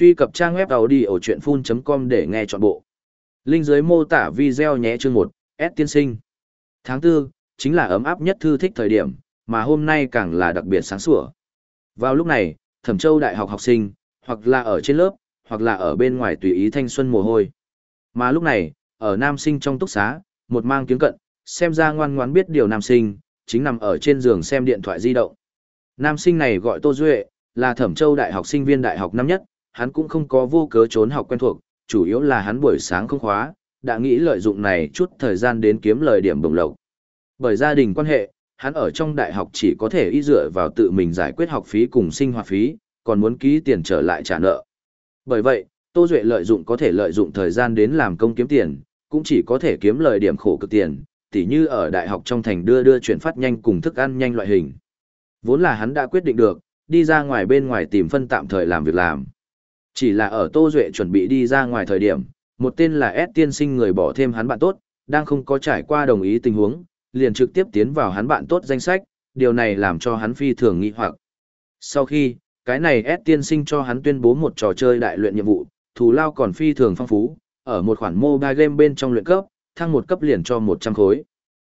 Truy cập trang web đầu đi ở chuyện full.com để nghe trọn bộ. Linh dưới mô tả video nhé chương 1, S tiên sinh. Tháng 4, chính là ấm áp nhất thư thích thời điểm, mà hôm nay càng là đặc biệt sáng sủa. Vào lúc này, Thẩm Châu Đại học học sinh, hoặc là ở trên lớp, hoặc là ở bên ngoài tùy ý thanh xuân mồ hôi. Mà lúc này, ở nam sinh trong túc xá, một mang tiếng cận, xem ra ngoan ngoãn biết điều nam sinh, chính nằm ở trên giường xem điện thoại di động. Nam sinh này gọi Tô Duệ, là Thẩm Châu Đại học sinh viên đại học năm nhất, hắn cũng không có vô cớ trốn học quen thuộc, chủ yếu là hắn buổi sáng không khóa, đã nghĩ lợi dụng này chút thời gian đến kiếm lời điểm bổng lộc. Bởi gia đình quan hệ, hắn ở trong đại học chỉ có thể y dựa vào tự mình giải quyết học phí cùng sinh hoạt phí, còn muốn ký tiền trở lại trả nợ. Bởi vậy, Tô Duệ lợi dụng có thể lợi dụng thời gian đến làm công kiếm tiền, cũng chỉ có thể kiếm lời điểm khổ cực tiền, tỉ như ở đại học trong thành đưa đưa chuyển phát nhanh cùng thức ăn nhanh loại hình. Vốn là hắn đã quyết định được, đi ra ngoài bên ngoài tìm phân tạm thời làm việc làm. Chỉ là ở Tô Duệ chuẩn bị đi ra ngoài thời điểm, một tên là S tiên sinh người bỏ thêm hắn bạn tốt, đang không có trải qua đồng ý tình huống, liền trực tiếp tiến vào hắn bạn tốt danh sách, điều này làm cho hắn phi thường nghi hoặc. Sau khi, cái này S tiên sinh cho hắn tuyên bố một trò chơi đại luyện nhiệm vụ, thù lao còn phi thường phong phú, ở một khoản mobile game bên trong luyện cấp, thăng một cấp liền cho 100 khối.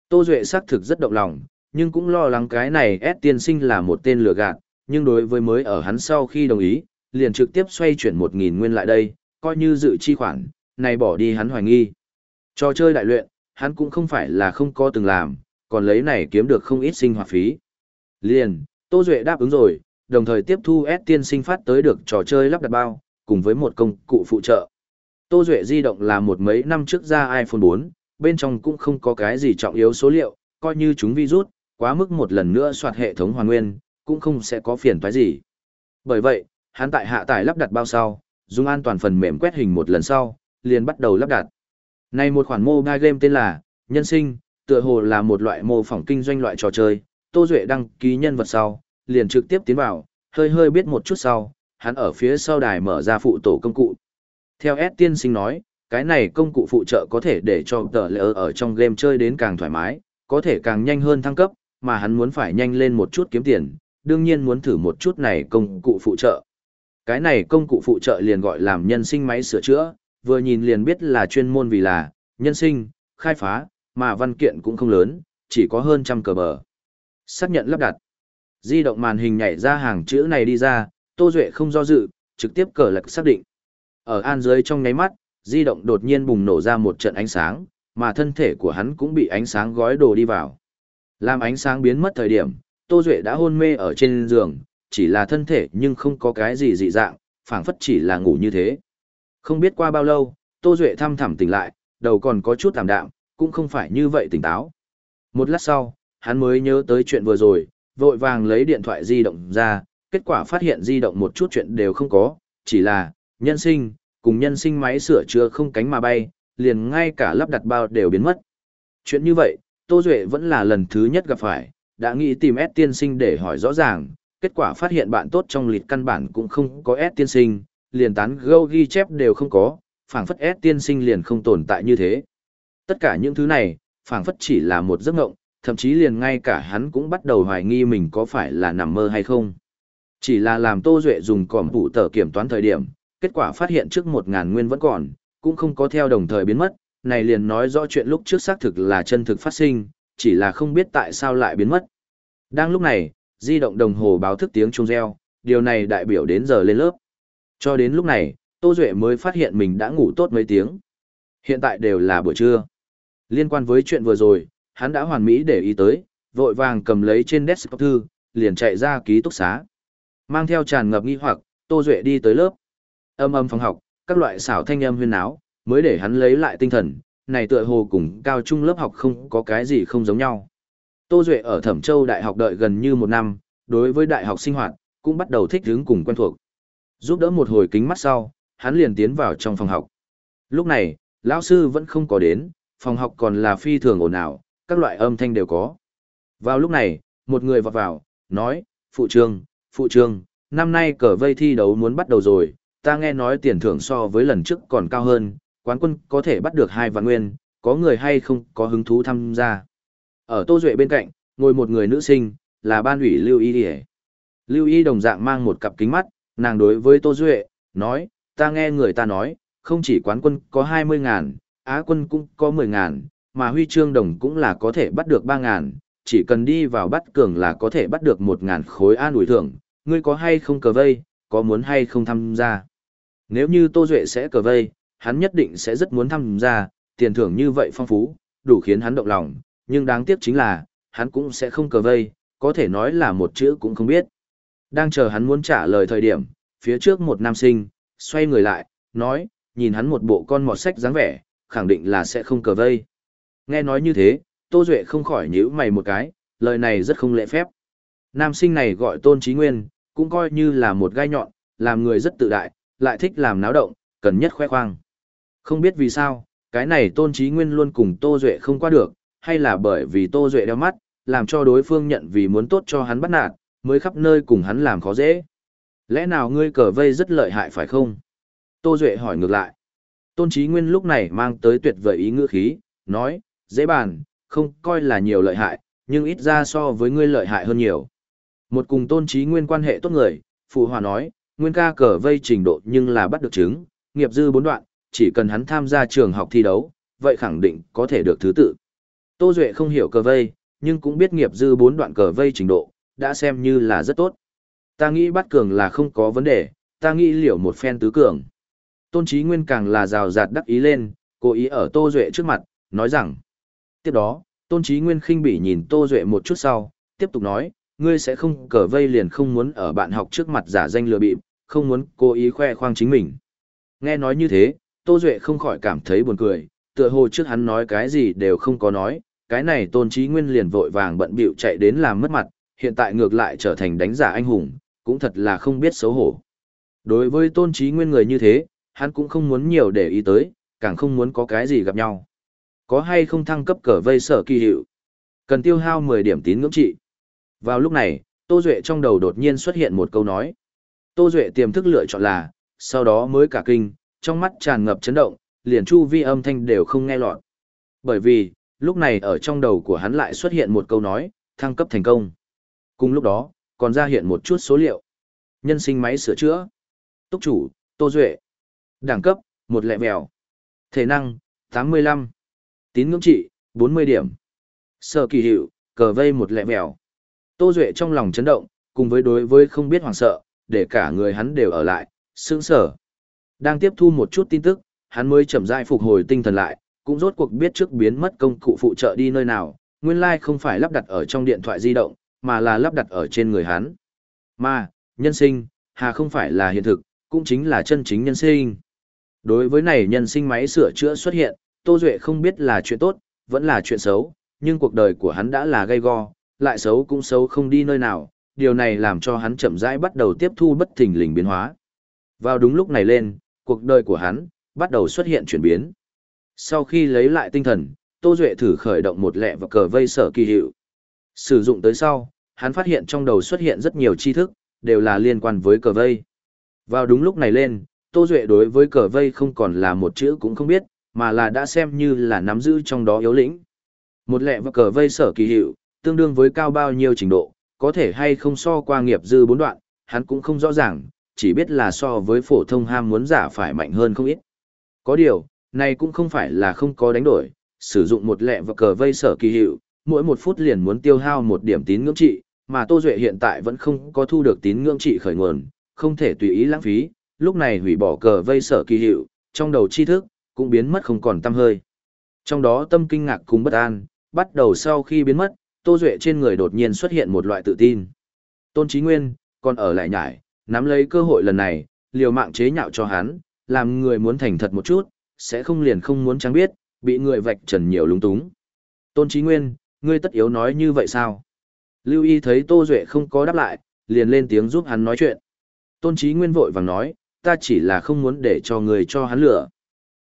Tô Duệ xác thực rất động lòng, nhưng cũng lo lắng cái này S tiên sinh là một tên lừa gạt, nhưng đối với mới ở hắn sau khi đồng ý, liền trực tiếp xoay chuyển 1.000 nguyên lại đây, coi như dự chi khoản, này bỏ đi hắn hoài nghi. Trò chơi đại luyện, hắn cũng không phải là không có từng làm, còn lấy này kiếm được không ít sinh hoạt phí. Liền, Tô Duệ đáp ứng rồi, đồng thời tiếp thu S tiên sinh phát tới được trò chơi lắp đặt bao, cùng với một công cụ phụ trợ. Tô Duệ di động là một mấy năm trước ra iPhone 4, bên trong cũng không có cái gì trọng yếu số liệu, coi như chúng virus, quá mức một lần nữa soạt hệ thống hoàn nguyên, cũng không sẽ có phiền toái gì. Bởi vậy, hắn tại hạ tải lắp đặt bao sau, dùng an toàn phần mềm quét hình một lần sau, liền bắt đầu lắp đặt. Này một khoản mobile game tên là Nhân sinh, tựa hồ là một loại mô phỏng kinh doanh loại trò chơi, Tô Duệ đăng ký nhân vật sau, liền trực tiếp tiến vào, hơi hơi biết một chút sau, hắn ở phía sau đài mở ra phụ tổ công cụ. Theo S tiên sinh nói, cái này công cụ phụ trợ có thể để cho tờ lỡ ở trong game chơi đến càng thoải mái, có thể càng nhanh hơn thăng cấp, mà hắn muốn phải nhanh lên một chút kiếm tiền, đương nhiên muốn thử một chút này công cụ phụ trợ. Cái này công cụ phụ trợ liền gọi làm nhân sinh máy sửa chữa, vừa nhìn liền biết là chuyên môn vì là nhân sinh, khai phá, mà văn kiện cũng không lớn, chỉ có hơn trăm cờ bờ. Xác nhận lắp đặt. Di động màn hình nhảy ra hàng chữ này đi ra, Tô Duệ không do dự, trực tiếp cờ lật xác định. Ở an dưới trong nháy mắt, di động đột nhiên bùng nổ ra một trận ánh sáng, mà thân thể của hắn cũng bị ánh sáng gói đồ đi vào. Làm ánh sáng biến mất thời điểm, Tô Duệ đã hôn mê ở trên giường, chỉ là thân thể nhưng không có cái gì dị dạng, phảng phất chỉ là ngủ như thế. Không biết qua bao lâu, Tô Duệ thăm thẳm tỉnh lại, đầu còn có chút tạm đạm, cũng không phải như vậy tỉnh táo. Một lát sau, hắn mới nhớ tới chuyện vừa rồi, vội vàng lấy điện thoại di động ra, kết quả phát hiện di động một chút chuyện đều không có, chỉ là, nhân sinh, cùng nhân sinh máy sửa chữa không cánh mà bay, liền ngay cả lắp đặt bao đều biến mất. Chuyện như vậy, Tô Duệ vẫn là lần thứ nhất gặp phải, đã nghĩ tìm S tiên sinh để hỏi rõ ràng, kết quả phát hiện bạn tốt trong lịch căn bản cũng không có S tiên sinh, liền tán gâu ghi chép đều không có, phảng phất S tiên sinh liền không tồn tại như thế. Tất cả những thứ này, phảng phất chỉ là một giấc mộng, thậm chí liền ngay cả hắn cũng bắt đầu hoài nghi mình có phải là nằm mơ hay không. Chỉ là làm Tô Duệ dùng cỏm phụ tờ kiểm toán thời điểm, kết quả phát hiện trước 1.000 nguyên vẫn còn, cũng không có theo đồng thời biến mất, này liền nói rõ chuyện lúc trước xác thực là chân thực phát sinh, chỉ là không biết tại sao lại biến mất. Đang lúc này, di động đồng hồ báo thức tiếng chuông reo, điều này đại biểu đến giờ lên lớp. Cho đến lúc này, Tô Duệ mới phát hiện mình đã ngủ tốt mấy tiếng. Hiện tại đều là buổi trưa. Liên quan với chuyện vừa rồi, hắn đã hoàn mỹ để ý tới, vội vàng cầm lấy trên desktop thư, liền chạy ra ký túc xá. Mang theo tràn ngập nghi hoặc, Tô Duệ đi tới lớp. Âm âm phòng học, các loại xảo thanh âm huyên áo, mới để hắn lấy lại tinh thần, này tựa hồ cùng cao trung lớp học không có cái gì không giống nhau. Tô Duệ ở Thẩm Châu Đại học đợi gần như một năm, đối với đại học sinh hoạt, cũng bắt đầu thích hướng cùng quen thuộc. Giúp đỡ một hồi kính mắt sau, hắn liền tiến vào trong phòng học. Lúc này, lão sư vẫn không có đến, phòng học còn là phi thường ồn ào, các loại âm thanh đều có. Vào lúc này, một người vọt vào, nói, phụ trương, phụ trương, năm nay cờ vây thi đấu muốn bắt đầu rồi, ta nghe nói tiền thưởng so với lần trước còn cao hơn, quán quân có thể bắt được hai vạn nguyên, có người hay không có hứng thú tham gia. Ở Tô Duệ bên cạnh, ngồi một người nữ sinh, là ban ủy Lưu Y Điề. Lưu Y đồng dạng mang một cặp kính mắt, nàng đối với Tô Duệ, nói, ta nghe người ta nói, không chỉ quán quân có 20 ngàn, Á quân cũng có 10 ngàn, mà huy chương đồng cũng là có thể bắt được 3 ngàn, chỉ cần đi vào bắt cường là có thể bắt được 1 ngàn khối an ủi thưởng, ngươi có hay không cờ vây, có muốn hay không tham gia. Nếu như Tô Duệ sẽ cờ vây, hắn nhất định sẽ rất muốn tham gia, tiền thưởng như vậy phong phú, đủ khiến hắn động lòng, nhưng đáng tiếc chính là, hắn cũng sẽ không cờ vây, có thể nói là một chữ cũng không biết. Đang chờ hắn muốn trả lời thời điểm, phía trước một nam sinh, xoay người lại, nói, nhìn hắn một bộ con mọt sách dáng vẻ, khẳng định là sẽ không cờ vây. Nghe nói như thế, Tô Duệ không khỏi nhíu mày một cái, lời này rất không lễ phép. Nam sinh này gọi Tôn Trí Nguyên, cũng coi như là một gai nhọn, làm người rất tự đại, lại thích làm náo động, cần nhất khoe khoang. Không biết vì sao, cái này Tôn Trí Nguyên luôn cùng Tô Duệ không qua được, hay là bởi vì Tô Duệ đeo mắt, làm cho đối phương nhận vì muốn tốt cho hắn bắt nạt, mới khắp nơi cùng hắn làm khó dễ. Lẽ nào ngươi cờ vây rất lợi hại phải không? Tô Duệ hỏi ngược lại. Tôn Chí Nguyên lúc này mang tới tuyệt vời ý ngữ khí, nói, dễ bàn, không coi là nhiều lợi hại, nhưng ít ra so với ngươi lợi hại hơn nhiều. Một cùng Tôn Chí Nguyên quan hệ tốt người, Phụ Hòa nói, Nguyên ca cờ vây trình độ nhưng là bắt được chứng, nghiệp dư bốn đoạn, chỉ cần hắn tham gia trường học thi đấu, vậy khẳng định có thể được thứ tự. Tô Duệ không hiểu cờ vây, nhưng cũng biết nghiệp dư bốn đoạn cờ vây trình độ, đã xem như là rất tốt. Ta nghĩ bắt cường là không có vấn đề, ta nghĩ liệu một phen tứ cường. Tôn Chí Nguyên càng là rào rạt đắc ý lên, cố ý ở Tô Duệ trước mặt, nói rằng. Tiếp đó, Tôn Chí Nguyên khinh bỉ nhìn Tô Duệ một chút sau, tiếp tục nói, ngươi sẽ không cờ vây liền không muốn ở bạn học trước mặt giả danh lừa bịp, không muốn cố ý khoe khoang chính mình. Nghe nói như thế, Tô Duệ không khỏi cảm thấy buồn cười, tựa hồ trước hắn nói cái gì đều không có nói, cái này Tôn trí Nguyên liền vội vàng bận bịu chạy đến làm mất mặt, hiện tại ngược lại trở thành đánh giả anh hùng, cũng thật là không biết xấu hổ. Đối với Tôn trí Nguyên người như thế, hắn cũng không muốn nhiều để ý tới, càng không muốn có cái gì gặp nhau. Có hay không thăng cấp cờ vây sở kỳ hiệu? Cần tiêu hao 10 điểm tín ngưỡng trị. Vào lúc này, Tô Duệ trong đầu đột nhiên xuất hiện một câu nói. Tô Duệ tiềm thức lựa chọn là, sau đó mới cả kinh, trong mắt tràn ngập chấn động, liền chu vi âm thanh đều không nghe lọt. Bởi vì, lúc này ở trong đầu của hắn lại xuất hiện một câu nói, thăng cấp thành công. Cùng lúc đó, còn ra hiện một chút số liệu. Nhân sinh máy sửa chữa. Túc chủ, Tô Duệ. Đẳng cấp, một lẹ mèo. Thể năng, 85. Tín ngưỡng trị, 40 điểm. Sở kỳ hiệu, cờ vây một lẹ mèo. Tô Duệ trong lòng chấn động, cùng với đối với không biết hoàng sợ, để cả người hắn đều ở lại, sướng sở. Đang tiếp thu một chút tin tức, hắn mới chậm rãi phục hồi tinh thần lại, cũng rốt cuộc biết trước biến mất công cụ phụ trợ đi nơi nào, nguyên lai like không phải lắp đặt ở trong điện thoại di động, mà là lắp đặt ở trên người hắn. Mà, nhân sinh, hà không phải là hiện thực, cũng chính là chân chính nhân sinh. Đối với này nhân sinh máy sửa chữa xuất hiện, Tô Duệ không biết là chuyện tốt, vẫn là chuyện xấu, nhưng cuộc đời của hắn đã là gây go, lại xấu cũng xấu không đi nơi nào, điều này làm cho hắn chậm rãi bắt đầu tiếp thu bất thình lình biến hóa. Vào đúng lúc này lên, cuộc đời của hắn bắt đầu xuất hiện chuyển biến. Sau khi lấy lại tinh thần, Tô Duệ thử khởi động một lẹ và cờ vây sở kỳ hiệu. Sử dụng tới sau, hắn phát hiện trong đầu xuất hiện rất nhiều tri thức, đều là liên quan với cờ vây. Vào đúng lúc này lên, Tô Duệ đối với cờ vây không còn là một chữ cũng không biết, mà là đã xem như là nắm giữ trong đó yếu lĩnh. Một lẹ và cờ vây sở kỳ hiệu, tương đương với cao bao nhiêu trình độ, có thể hay không so qua nghiệp dư bốn đoạn, hắn cũng không rõ ràng, chỉ biết là so với phổ thông ham muốn giả phải mạnh hơn không ít. Có điều, này cũng không phải là không có đánh đổi, sử dụng một lẹ và cờ vây sở kỳ hiệu, mỗi một phút liền muốn tiêu hao một điểm tín ngưỡng trị, mà Tô Duệ hiện tại vẫn không có thu được tín ngưỡng trị khởi nguồn, không thể tùy ý lãng phí, lúc này hủy bỏ cờ vây sở kỳ hiệu, trong đầu tri thức, cũng biến mất không còn tâm hơi. Trong đó tâm kinh ngạc cùng bất an, bắt đầu sau khi biến mất, Tô Duệ trên người đột nhiên xuất hiện một loại tự tin. Tôn Chí Nguyên, còn ở lại nhải, nắm lấy cơ hội lần này, liều mạng chế nhạo cho hắn, làm người muốn thành thật một chút, sẽ không liền không muốn trắng biết, bị người vạch trần nhiều lúng túng. Tôn Chí Nguyên, ngươi tất yếu nói như vậy sao? Lưu Y thấy Tô Duệ không có đáp lại, liền lên tiếng giúp hắn nói chuyện. Tôn Chí Nguyên vội vàng nói, ta chỉ là không muốn để cho người cho hắn lửa.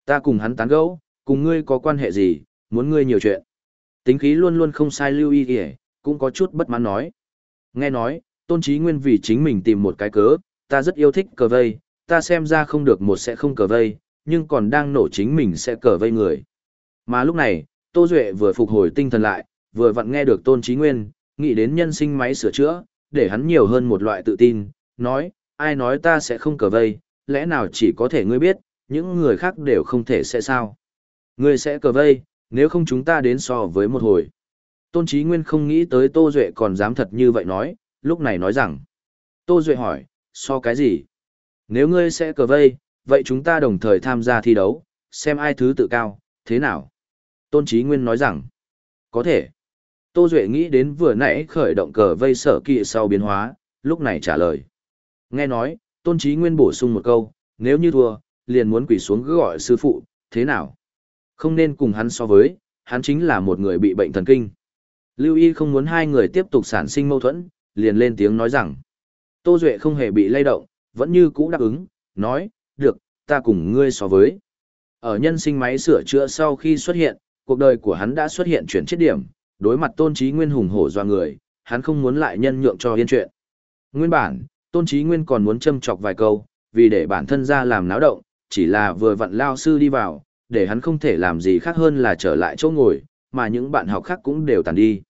Ta cùng hắn tán gẫu, cùng ngươi có quan hệ gì, muốn ngươi nhiều chuyện. Tính khí luôn luôn không sai lưu y kìa, cũng có chút bất mãn nói. Nghe nói, tôn Chí nguyên vì chính mình tìm một cái cớ, ta rất yêu thích cờ vây, ta xem ra không được một sẽ không cờ vây, nhưng còn đang nổ chính mình sẽ cờ vây người. Mà lúc này, Tô Duệ vừa phục hồi tinh thần lại, vừa vặn nghe được tôn trí nguyên, nghĩ đến nhân sinh máy sửa chữa, để hắn nhiều hơn một loại tự tin, nói, ai nói ta sẽ không cờ vây, lẽ nào chỉ có thể ngươi biết, những người khác đều không thể sẽ sao. Ngươi sẽ cờ vây, nếu không chúng ta đến so với một hồi. Tôn Chí Nguyên không nghĩ tới Tô Duệ còn dám thật như vậy nói, lúc này nói rằng. Tô Duệ hỏi, so cái gì? Nếu ngươi sẽ cờ vây, vậy chúng ta đồng thời tham gia thi đấu, xem ai thứ tự cao, thế nào? Tôn Chí Nguyên nói rằng, có thể. Tô Duệ nghĩ đến vừa nãy khởi động cờ vây sở kỵ sau biến hóa, lúc này trả lời. Nghe nói, Tôn Chí Nguyên bổ sung một câu, nếu như thua, liền muốn quỳ xuống gọi sư phụ, thế nào? Không nên cùng hắn so với, hắn chính là một người bị bệnh thần kinh. Lưu Y không muốn hai người tiếp tục sản sinh mâu thuẫn, liền lên tiếng nói rằng. Tô Duệ không hề bị lay động, vẫn như cũ đáp ứng, nói, ta cùng ngươi so với. Ở nhân sinh máy sửa chữa sau khi xuất hiện, cuộc đời của hắn đã xuất hiện chuyển chết điểm, đối mặt tôn trí nguyên hùng hổ doa người, hắn không muốn lại nhân nhượng cho yên chuyện. Nguyên bản, tôn trí nguyên còn muốn châm chọc vài câu, vì để bản thân ra làm náo động, chỉ là vừa vặn lao sư đi vào, để hắn không thể làm gì khác hơn là trở lại chỗ ngồi, mà những bạn học khác cũng đều tàn đi.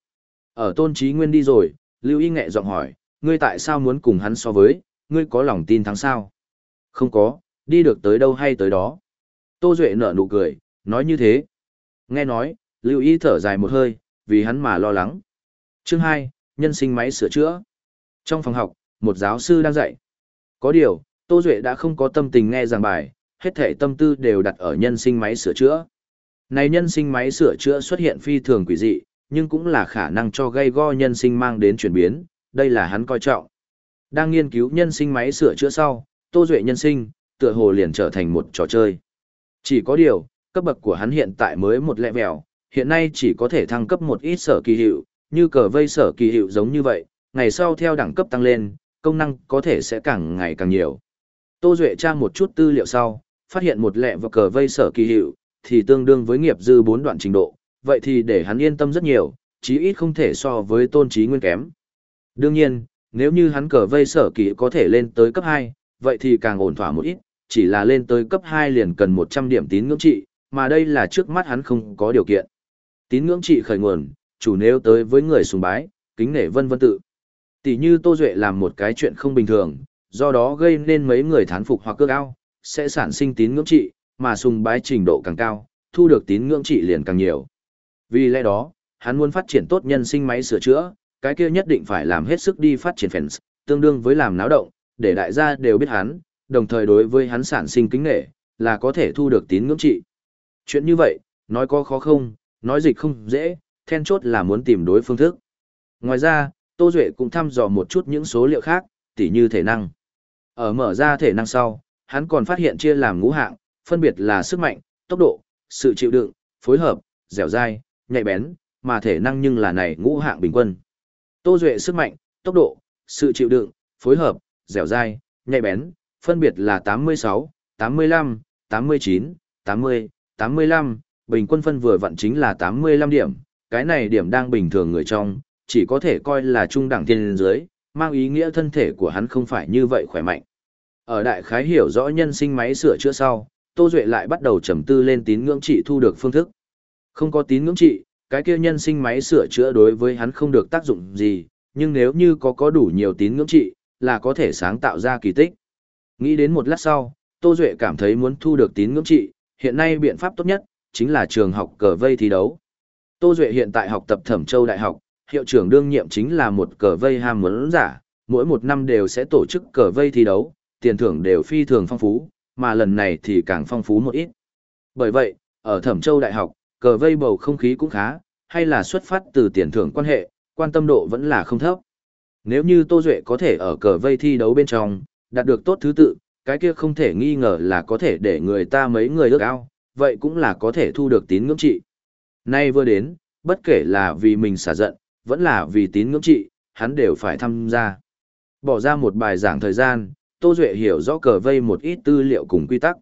Ở tôn trí nguyên đi rồi, Lưu Y Nghệ giọng hỏi, ngươi tại sao muốn cùng hắn so với, ngươi có lòng tin thắng sao? Không có, đi được tới đâu hay tới đó. Tô Duệ nở nụ cười, nói như thế. Nghe nói, Lưu Y thở dài một hơi, vì hắn mà lo lắng. Chương 2, nhân sinh máy sửa chữa. Trong phòng học, một giáo sư đang dạy. Có điều, Tô Duệ đã không có tâm tình nghe giảng bài, hết thể tâm tư đều đặt ở nhân sinh máy sửa chữa. Này nhân sinh máy sửa chữa xuất hiện phi thường quỷ dị, nhưng cũng là khả năng cho gây go nhân sinh mang đến chuyển biến, đây là hắn coi trọng. Đang nghiên cứu nhân sinh máy sửa chữa sau, Tô Duệ nhân sinh, tựa hồ liền trở thành một trò chơi. Chỉ có điều, cấp bậc của hắn hiện tại mới một lẹ mèo, hiện nay chỉ có thể thăng cấp một ít sở kỳ hiệu, như cờ vây sở kỳ hiệu giống như vậy, ngày sau theo đẳng cấp tăng lên, công năng có thể sẽ càng ngày càng nhiều. Tô Duệ tra một chút tư liệu sau, phát hiện một lẹ và cờ vây sở kỳ hiệu, thì tương đương với nghiệp dư bốn đoạn trình độ, vậy thì để hắn yên tâm rất nhiều, chí ít không thể so với tôn trí nguyên kém. Đương nhiên, nếu như hắn cờ vây sở kỳ có thể lên tới cấp 2, vậy thì càng ổn thỏa một ít, chỉ là lên tới cấp 2 liền cần 100 điểm tín ngưỡng trị, mà đây là trước mắt hắn không có điều kiện. Tín ngưỡng trị khởi nguồn, chủ nếu tới với người sùng bái, kính nể vân vân tự. Tỷ như Tô Duệ làm một cái chuyện không bình thường, do đó gây nên mấy người thán phục hoặc cước ao, sẽ sản sinh tín ngưỡng trị, mà sùng bái trình độ càng cao, thu được tín ngưỡng trị liền càng nhiều. Vì lẽ đó, hắn muốn phát triển tốt nhân sinh máy sửa chữa, cái kia nhất định phải làm hết sức đi phát triển fans, tương đương với làm náo động, để đại gia đều biết hắn, đồng thời đối với hắn sản sinh kính nghệ, là có thể thu được tín ngưỡng trị. Chuyện như vậy, nói có khó không, nói dịch không dễ, then chốt là muốn tìm đối phương thức. Ngoài ra, Tô Duệ cũng thăm dò một chút những số liệu khác, tỉ như thể năng. Ở mở ra thể năng sau, hắn còn phát hiện chia làm ngũ hạng, phân biệt là sức mạnh, tốc độ, sự chịu đựng, phối hợp, dẻo dai, nhạy bén, mà thể năng nhưng là này ngũ hạng bình quân. Tô Duệ sức mạnh, tốc độ, sự chịu đựng, phối hợp, dẻo dai, nhạy bén, phân biệt là 86, 85, 89, 80, 85, bình quân phân vừa vặn chính là 85 điểm, cái này điểm đang bình thường người trong, chỉ có thể coi là trung đẳng thiên dưới, mang ý nghĩa thân thể của hắn không phải như vậy khỏe mạnh. Ở đại khái hiểu rõ nhân sinh máy sửa chữa sau, Tô Duệ lại bắt đầu trầm tư lên tín ngưỡng trị thu được phương thức. Không có tín ngưỡng trị, cái kia nhân sinh máy sửa chữa đối với hắn không được tác dụng gì, nhưng nếu như có có đủ nhiều tín ngưỡng trị, là có thể sáng tạo ra kỳ tích. Nghĩ đến một lát sau, Tô Duệ cảm thấy muốn thu được tín ngưỡng trị, hiện nay biện pháp tốt nhất, chính là trường học cờ vây thi đấu. Tô Duệ hiện tại học tập Thẩm Châu Đại học, hiệu trưởng đương nhiệm chính là một cờ vây ham muốn giả, mỗi một năm đều sẽ tổ chức cờ vây thi đấu, tiền thưởng đều phi thường phong phú, mà lần này thì càng phong phú một ít. Bởi vậy, ở Thẩm Châu Đại học, cờ vây bầu không khí cũng khá, hay là xuất phát từ tiền thưởng quan hệ, quan tâm độ vẫn là không thấp. Nếu như Tô Duệ có thể ở cờ vây thi đấu bên trong, đạt được tốt thứ tự, cái kia không thể nghi ngờ là có thể để người ta mấy người ước ao, vậy cũng là có thể thu được tín ngưỡng trị. Nay vừa đến, bất kể là vì mình xả giận, vẫn là vì tín ngưỡng trị, hắn đều phải tham gia. Bỏ ra một bài giảng thời gian, Tô Duệ hiểu rõ cờ vây một ít tư liệu cùng quy tắc.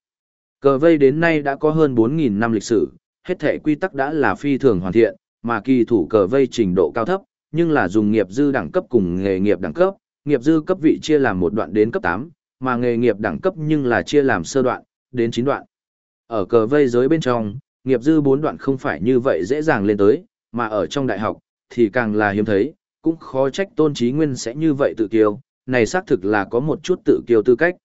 Cờ vây đến nay đã có hơn 4.000 năm lịch sử, hết thể quy tắc đã là phi thường hoàn thiện, mà kỳ thủ cờ vây trình độ cao thấp, nhưng là dùng nghiệp dư đẳng cấp cùng nghề nghiệp đẳng cấp, nghiệp dư cấp vị chia làm một đoạn đến cấp 8, mà nghề nghiệp đẳng cấp nhưng là chia làm sơ đoạn, đến 9 đoạn. Ở cờ vây giới bên trong, nghiệp dư 4 đoạn không phải như vậy dễ dàng lên tới, mà ở trong đại học, thì càng là hiếm thấy, cũng khó trách tôn trí nguyên sẽ như vậy tự kiêu, này xác thực là có một chút tự kiêu tư cách.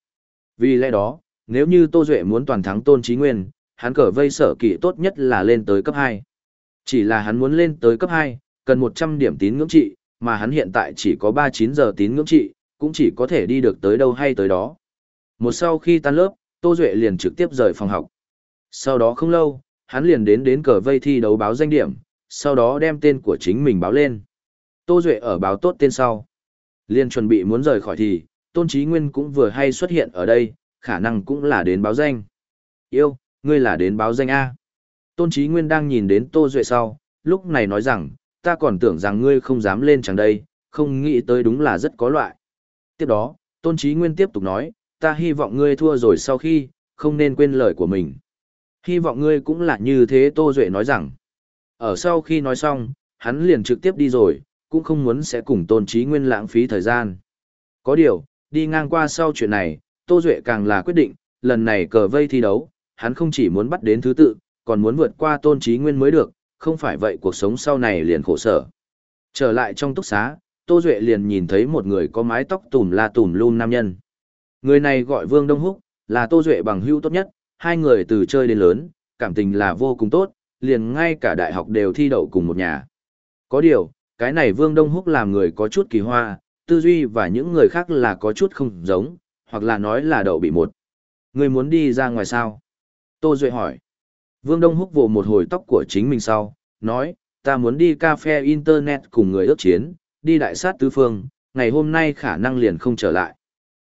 Vì lẽ đó, nếu như Tô Duệ muốn toàn thắng Tôn Chí Nguyên, hắn cờ vây sở kỳ tốt nhất là lên tới cấp 2. Chỉ là hắn muốn lên tới cấp 2, cần 100 điểm tín ngưỡng trị, mà hắn hiện tại chỉ có 39 giờ tín ngưỡng trị, cũng chỉ có thể đi được tới đâu hay tới đó. Một sau khi tan lớp, Tô Duệ liền trực tiếp rời phòng học. Sau đó không lâu, hắn liền đến đến cờ vây thi đấu báo danh điểm, sau đó đem tên của chính mình báo lên. Tô Duệ ở báo tốt tên sau. Liền chuẩn bị muốn rời khỏi thì, Tôn Chí Nguyên cũng vừa hay xuất hiện ở đây, khả năng cũng là đến báo danh. Yêu, ngươi là đến báo danh A. Tôn Chí Nguyên đang nhìn đến Tô Duệ sau, lúc này nói rằng, ta còn tưởng rằng ngươi không dám lên chẳng đây, không nghĩ tới đúng là rất có loại. Tiếp đó, Tôn Chí Nguyên tiếp tục nói, ta hy vọng ngươi thua rồi sau khi, không nên quên lời của mình. Hy vọng ngươi cũng là như thế Tô Duệ nói rằng. Ở sau khi nói xong, hắn liền trực tiếp đi rồi, cũng không muốn sẽ cùng Tôn Chí Nguyên lãng phí thời gian. Có điều, đi ngang qua sau chuyện này, Tô Duệ càng là quyết định, lần này cờ vây thi đấu, hắn không chỉ muốn bắt đến thứ tự, còn muốn vượt qua Tôn Chí Nguyên mới được, không phải vậy cuộc sống sau này liền khổ sở. Trở lại trong túc xá, Tô Duệ liền nhìn thấy một người có mái tóc tùm la tùm lum nam nhân. Người này gọi Vương Đông Húc, là Tô Duệ bằng hữu tốt nhất, hai người từ chơi đến lớn, cảm tình là vô cùng tốt, liền ngay cả đại học đều thi đậu cùng một nhà. Có điều, cái này Vương Đông Húc làm người có chút kỳ hoa, tư duy và những người khác là có chút không giống, hoặc là nói là đậu bị một. Người muốn đi ra ngoài sao? Tô Duệ hỏi. Vương Đông Húc vồ một hồi tóc của chính mình sau, nói, ta muốn đi cafe internet cùng người ước chiến, đi đại sát tứ phương, ngày hôm nay khả năng liền không trở lại.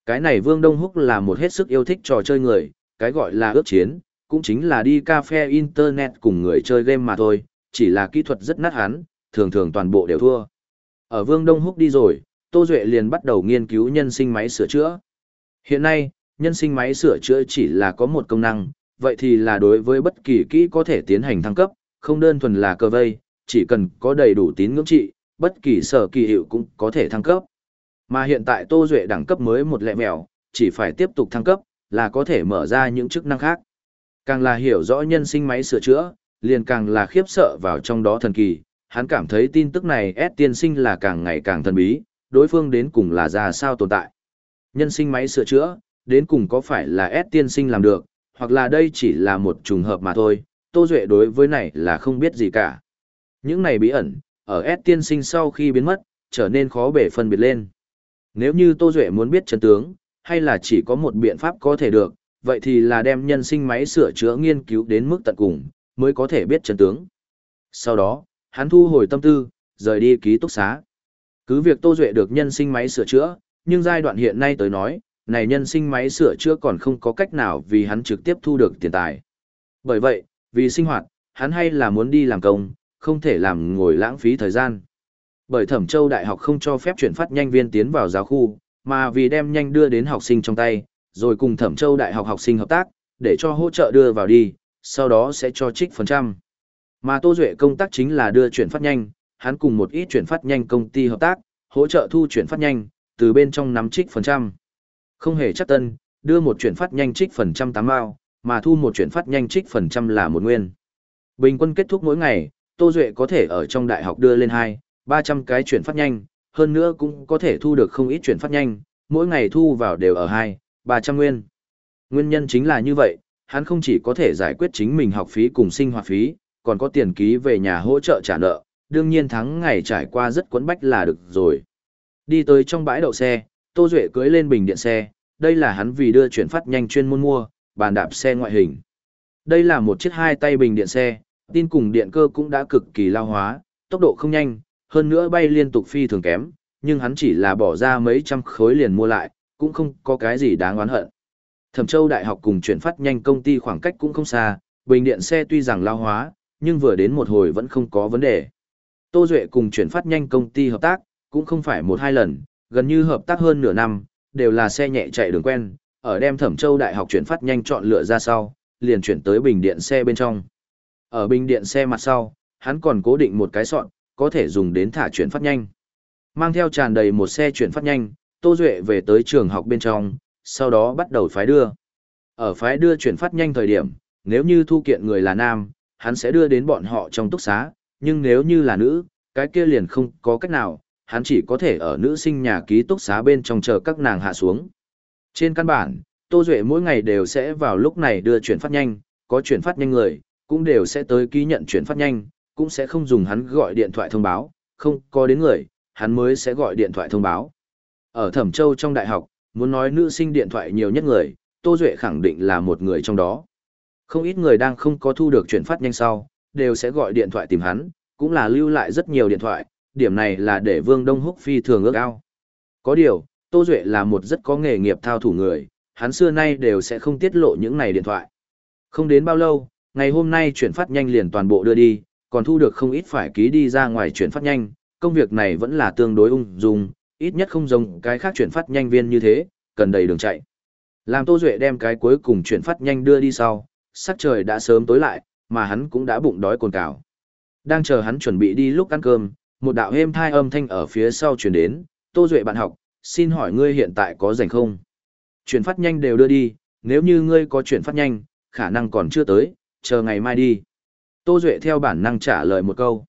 Cái này Vương Đông Húc là một hết sức yêu thích trò chơi người, cái gọi là ước chiến, cũng chính là đi cafe internet cùng người chơi game mà thôi, chỉ là kỹ thuật rất nát hắn, thường thường toàn bộ đều thua. Ở Vương Đông Húc đi rồi, Tô Duệ liền bắt đầu nghiên cứu nhân sinh máy sửa chữa. Hiện nay, nhân sinh máy sửa chữa chỉ là có một công năng, vậy thì là đối với bất kỳ kỹ có thể tiến hành thăng cấp, không đơn thuần là cơ vây, chỉ cần có đầy đủ tín ngưỡng trị, bất kỳ sở kỳ hiệu cũng có thể thăng cấp. Mà hiện tại Tô Duệ đẳng cấp mới một lẹ mèo, chỉ phải tiếp tục thăng cấp, là có thể mở ra những chức năng khác. Càng là hiểu rõ nhân sinh máy sửa chữa, liền càng là khiếp sợ vào trong đó thần kỳ, hắn cảm thấy tin tức này S tiên sinh là càng ngày càng thần bí, đối phương đến cùng là ra sao tồn tại. Nhân sinh máy sửa chữa, đến cùng có phải là S tiên sinh làm được, hoặc là đây chỉ là một trùng hợp mà thôi, Tô Duệ đối với này là không biết gì cả. Những này bí ẩn, ở S tiên sinh sau khi biến mất, trở nên khó bể phân biệt lên. Nếu như Tô Duệ muốn biết chân tướng, hay là chỉ có một biện pháp có thể được, vậy thì là đem nhân sinh máy sửa chữa nghiên cứu đến mức tận cùng, mới có thể biết chân tướng. Sau đó, hắn thu hồi tâm tư, rời đi ký túc xá. Cứ việc Tô Duệ được nhân sinh máy sửa chữa, nhưng giai đoạn hiện nay tới nói, này nhân sinh máy sửa chữa còn không có cách nào vì hắn trực tiếp thu được tiền tài. Bởi vậy, vì sinh hoạt, hắn hay là muốn đi làm công, không thể làm ngồi lãng phí thời gian. Bởi Thẩm Châu Đại học không cho phép chuyển phát nhanh viên tiến vào giáo khu, mà vì đem nhanh đưa đến học sinh trong tay, rồi cùng Thẩm Châu Đại học học sinh hợp tác, để cho hỗ trợ đưa vào đi, sau đó sẽ cho trích phần trăm. Mà Tô Duệ công tác chính là đưa chuyển phát nhanh, hắn cùng một ít chuyển phát nhanh công ty hợp tác, hỗ trợ thu chuyển phát nhanh, từ bên trong nắm trích phần trăm. Không hề chắc tân, đưa một chuyển phát nhanh trích phần trăm tám mao, mà thu một chuyển phát nhanh trích phần trăm là một nguyên. Bình quân kết thúc mỗi ngày, Tô Duệ có thể ở trong đại học đưa lên 2, 300 cái chuyển phát nhanh, hơn nữa cũng có thể thu được không ít chuyển phát nhanh, mỗi ngày thu vào đều ở 2, 300 nguyên. Nguyên nhân chính là như vậy, hắn không chỉ có thể giải quyết chính mình học phí cùng sinh hoạt phí, còn có tiền ký về nhà hỗ trợ trả nợ, đương nhiên tháng ngày trải qua rất quấn bách là được rồi. Đi tới trong bãi đậu xe, Tô Duệ cưới lên bình điện xe, đây là hắn vì đưa chuyển phát nhanh chuyên môn mua, bàn đạp xe ngoại hình. Đây là một chiếc hai tay bình điện xe, tin cùng điện cơ cũng đã cực kỳ lao hóa, tốc độ không nhanh, hơn nữa bay liên tục phi thường kém, nhưng hắn chỉ là bỏ ra mấy trăm khối liền mua lại, cũng không có cái gì đáng oán hận. Thẩm Châu Đại học cùng chuyển phát nhanh công ty khoảng cách cũng không xa, bình điện xe tuy rằng lao hóa, nhưng vừa đến một hồi vẫn không có vấn đề. Tô Duệ cùng chuyển phát nhanh công ty hợp tác, cũng không phải một hai lần, gần như hợp tác hơn nửa năm, đều là xe nhẹ chạy đường quen, ở đem Thẩm Châu Đại học chuyển phát nhanh chọn lựa ra sau, liền chuyển tới bình điện xe bên trong. Ở bình điện xe mặt sau, hắn còn cố định một cái sọn, có thể dùng đến thả chuyển phát nhanh. Mang theo tràn đầy một xe chuyển phát nhanh, Tô Duệ về tới trường học bên trong, sau đó bắt đầu phái đưa. Ở phái đưa chuyển phát nhanh thời điểm, nếu như thu kiện người là nam, hắn sẽ đưa đến bọn họ trong túc xá, nhưng nếu như là nữ, cái kia liền không có cách nào, hắn chỉ có thể ở nữ sinh nhà ký túc xá bên trong chờ các nàng hạ xuống. Trên căn bản, Tô Duệ mỗi ngày đều sẽ vào lúc này đưa chuyển phát nhanh, có chuyển phát nhanh người, cũng đều sẽ tới ký nhận chuyển phát nhanh, cũng sẽ không dùng hắn gọi điện thoại thông báo, không có đến người, hắn mới sẽ gọi điện thoại thông báo. Ở Thẩm Châu trong đại học, muốn nói nữ sinh điện thoại nhiều nhất người, Tô Duệ khẳng định là một người trong đó. Không ít người đang không có thu được chuyển phát nhanh sau, đều sẽ gọi điện thoại tìm hắn, cũng là lưu lại rất nhiều điện thoại, điểm này là để Vương Đông Húc phi thường ước ao. Có điều, Tô Duệ là một rất có nghề nghiệp thao thủ người, hắn xưa nay đều sẽ không tiết lộ những này điện thoại. Không đến bao lâu, ngày hôm nay chuyển phát nhanh liền toàn bộ đưa đi, còn thu được không ít phải ký đi ra ngoài chuyển phát nhanh, công việc này vẫn là tương đối ung dung, ít nhất không giống cái khác chuyển phát nhanh viên như thế, cần đầy đường chạy. Làm Tô Duệ đem cái cuối cùng chuyển phát nhanh đưa đi sau, sắc trời đã sớm tối lại, mà hắn cũng đã bụng đói cồn cào. Đang chờ hắn chuẩn bị đi lúc ăn cơm, một đạo êm thai âm thanh ở phía sau chuyển đến, Tô Duệ bạn học, xin hỏi ngươi hiện tại có rảnh không? Chuyển phát nhanh đều đưa đi, nếu như ngươi có chuyển phát nhanh, khả năng còn chưa tới, chờ ngày mai đi. Tô Duệ theo bản năng trả lời một câu.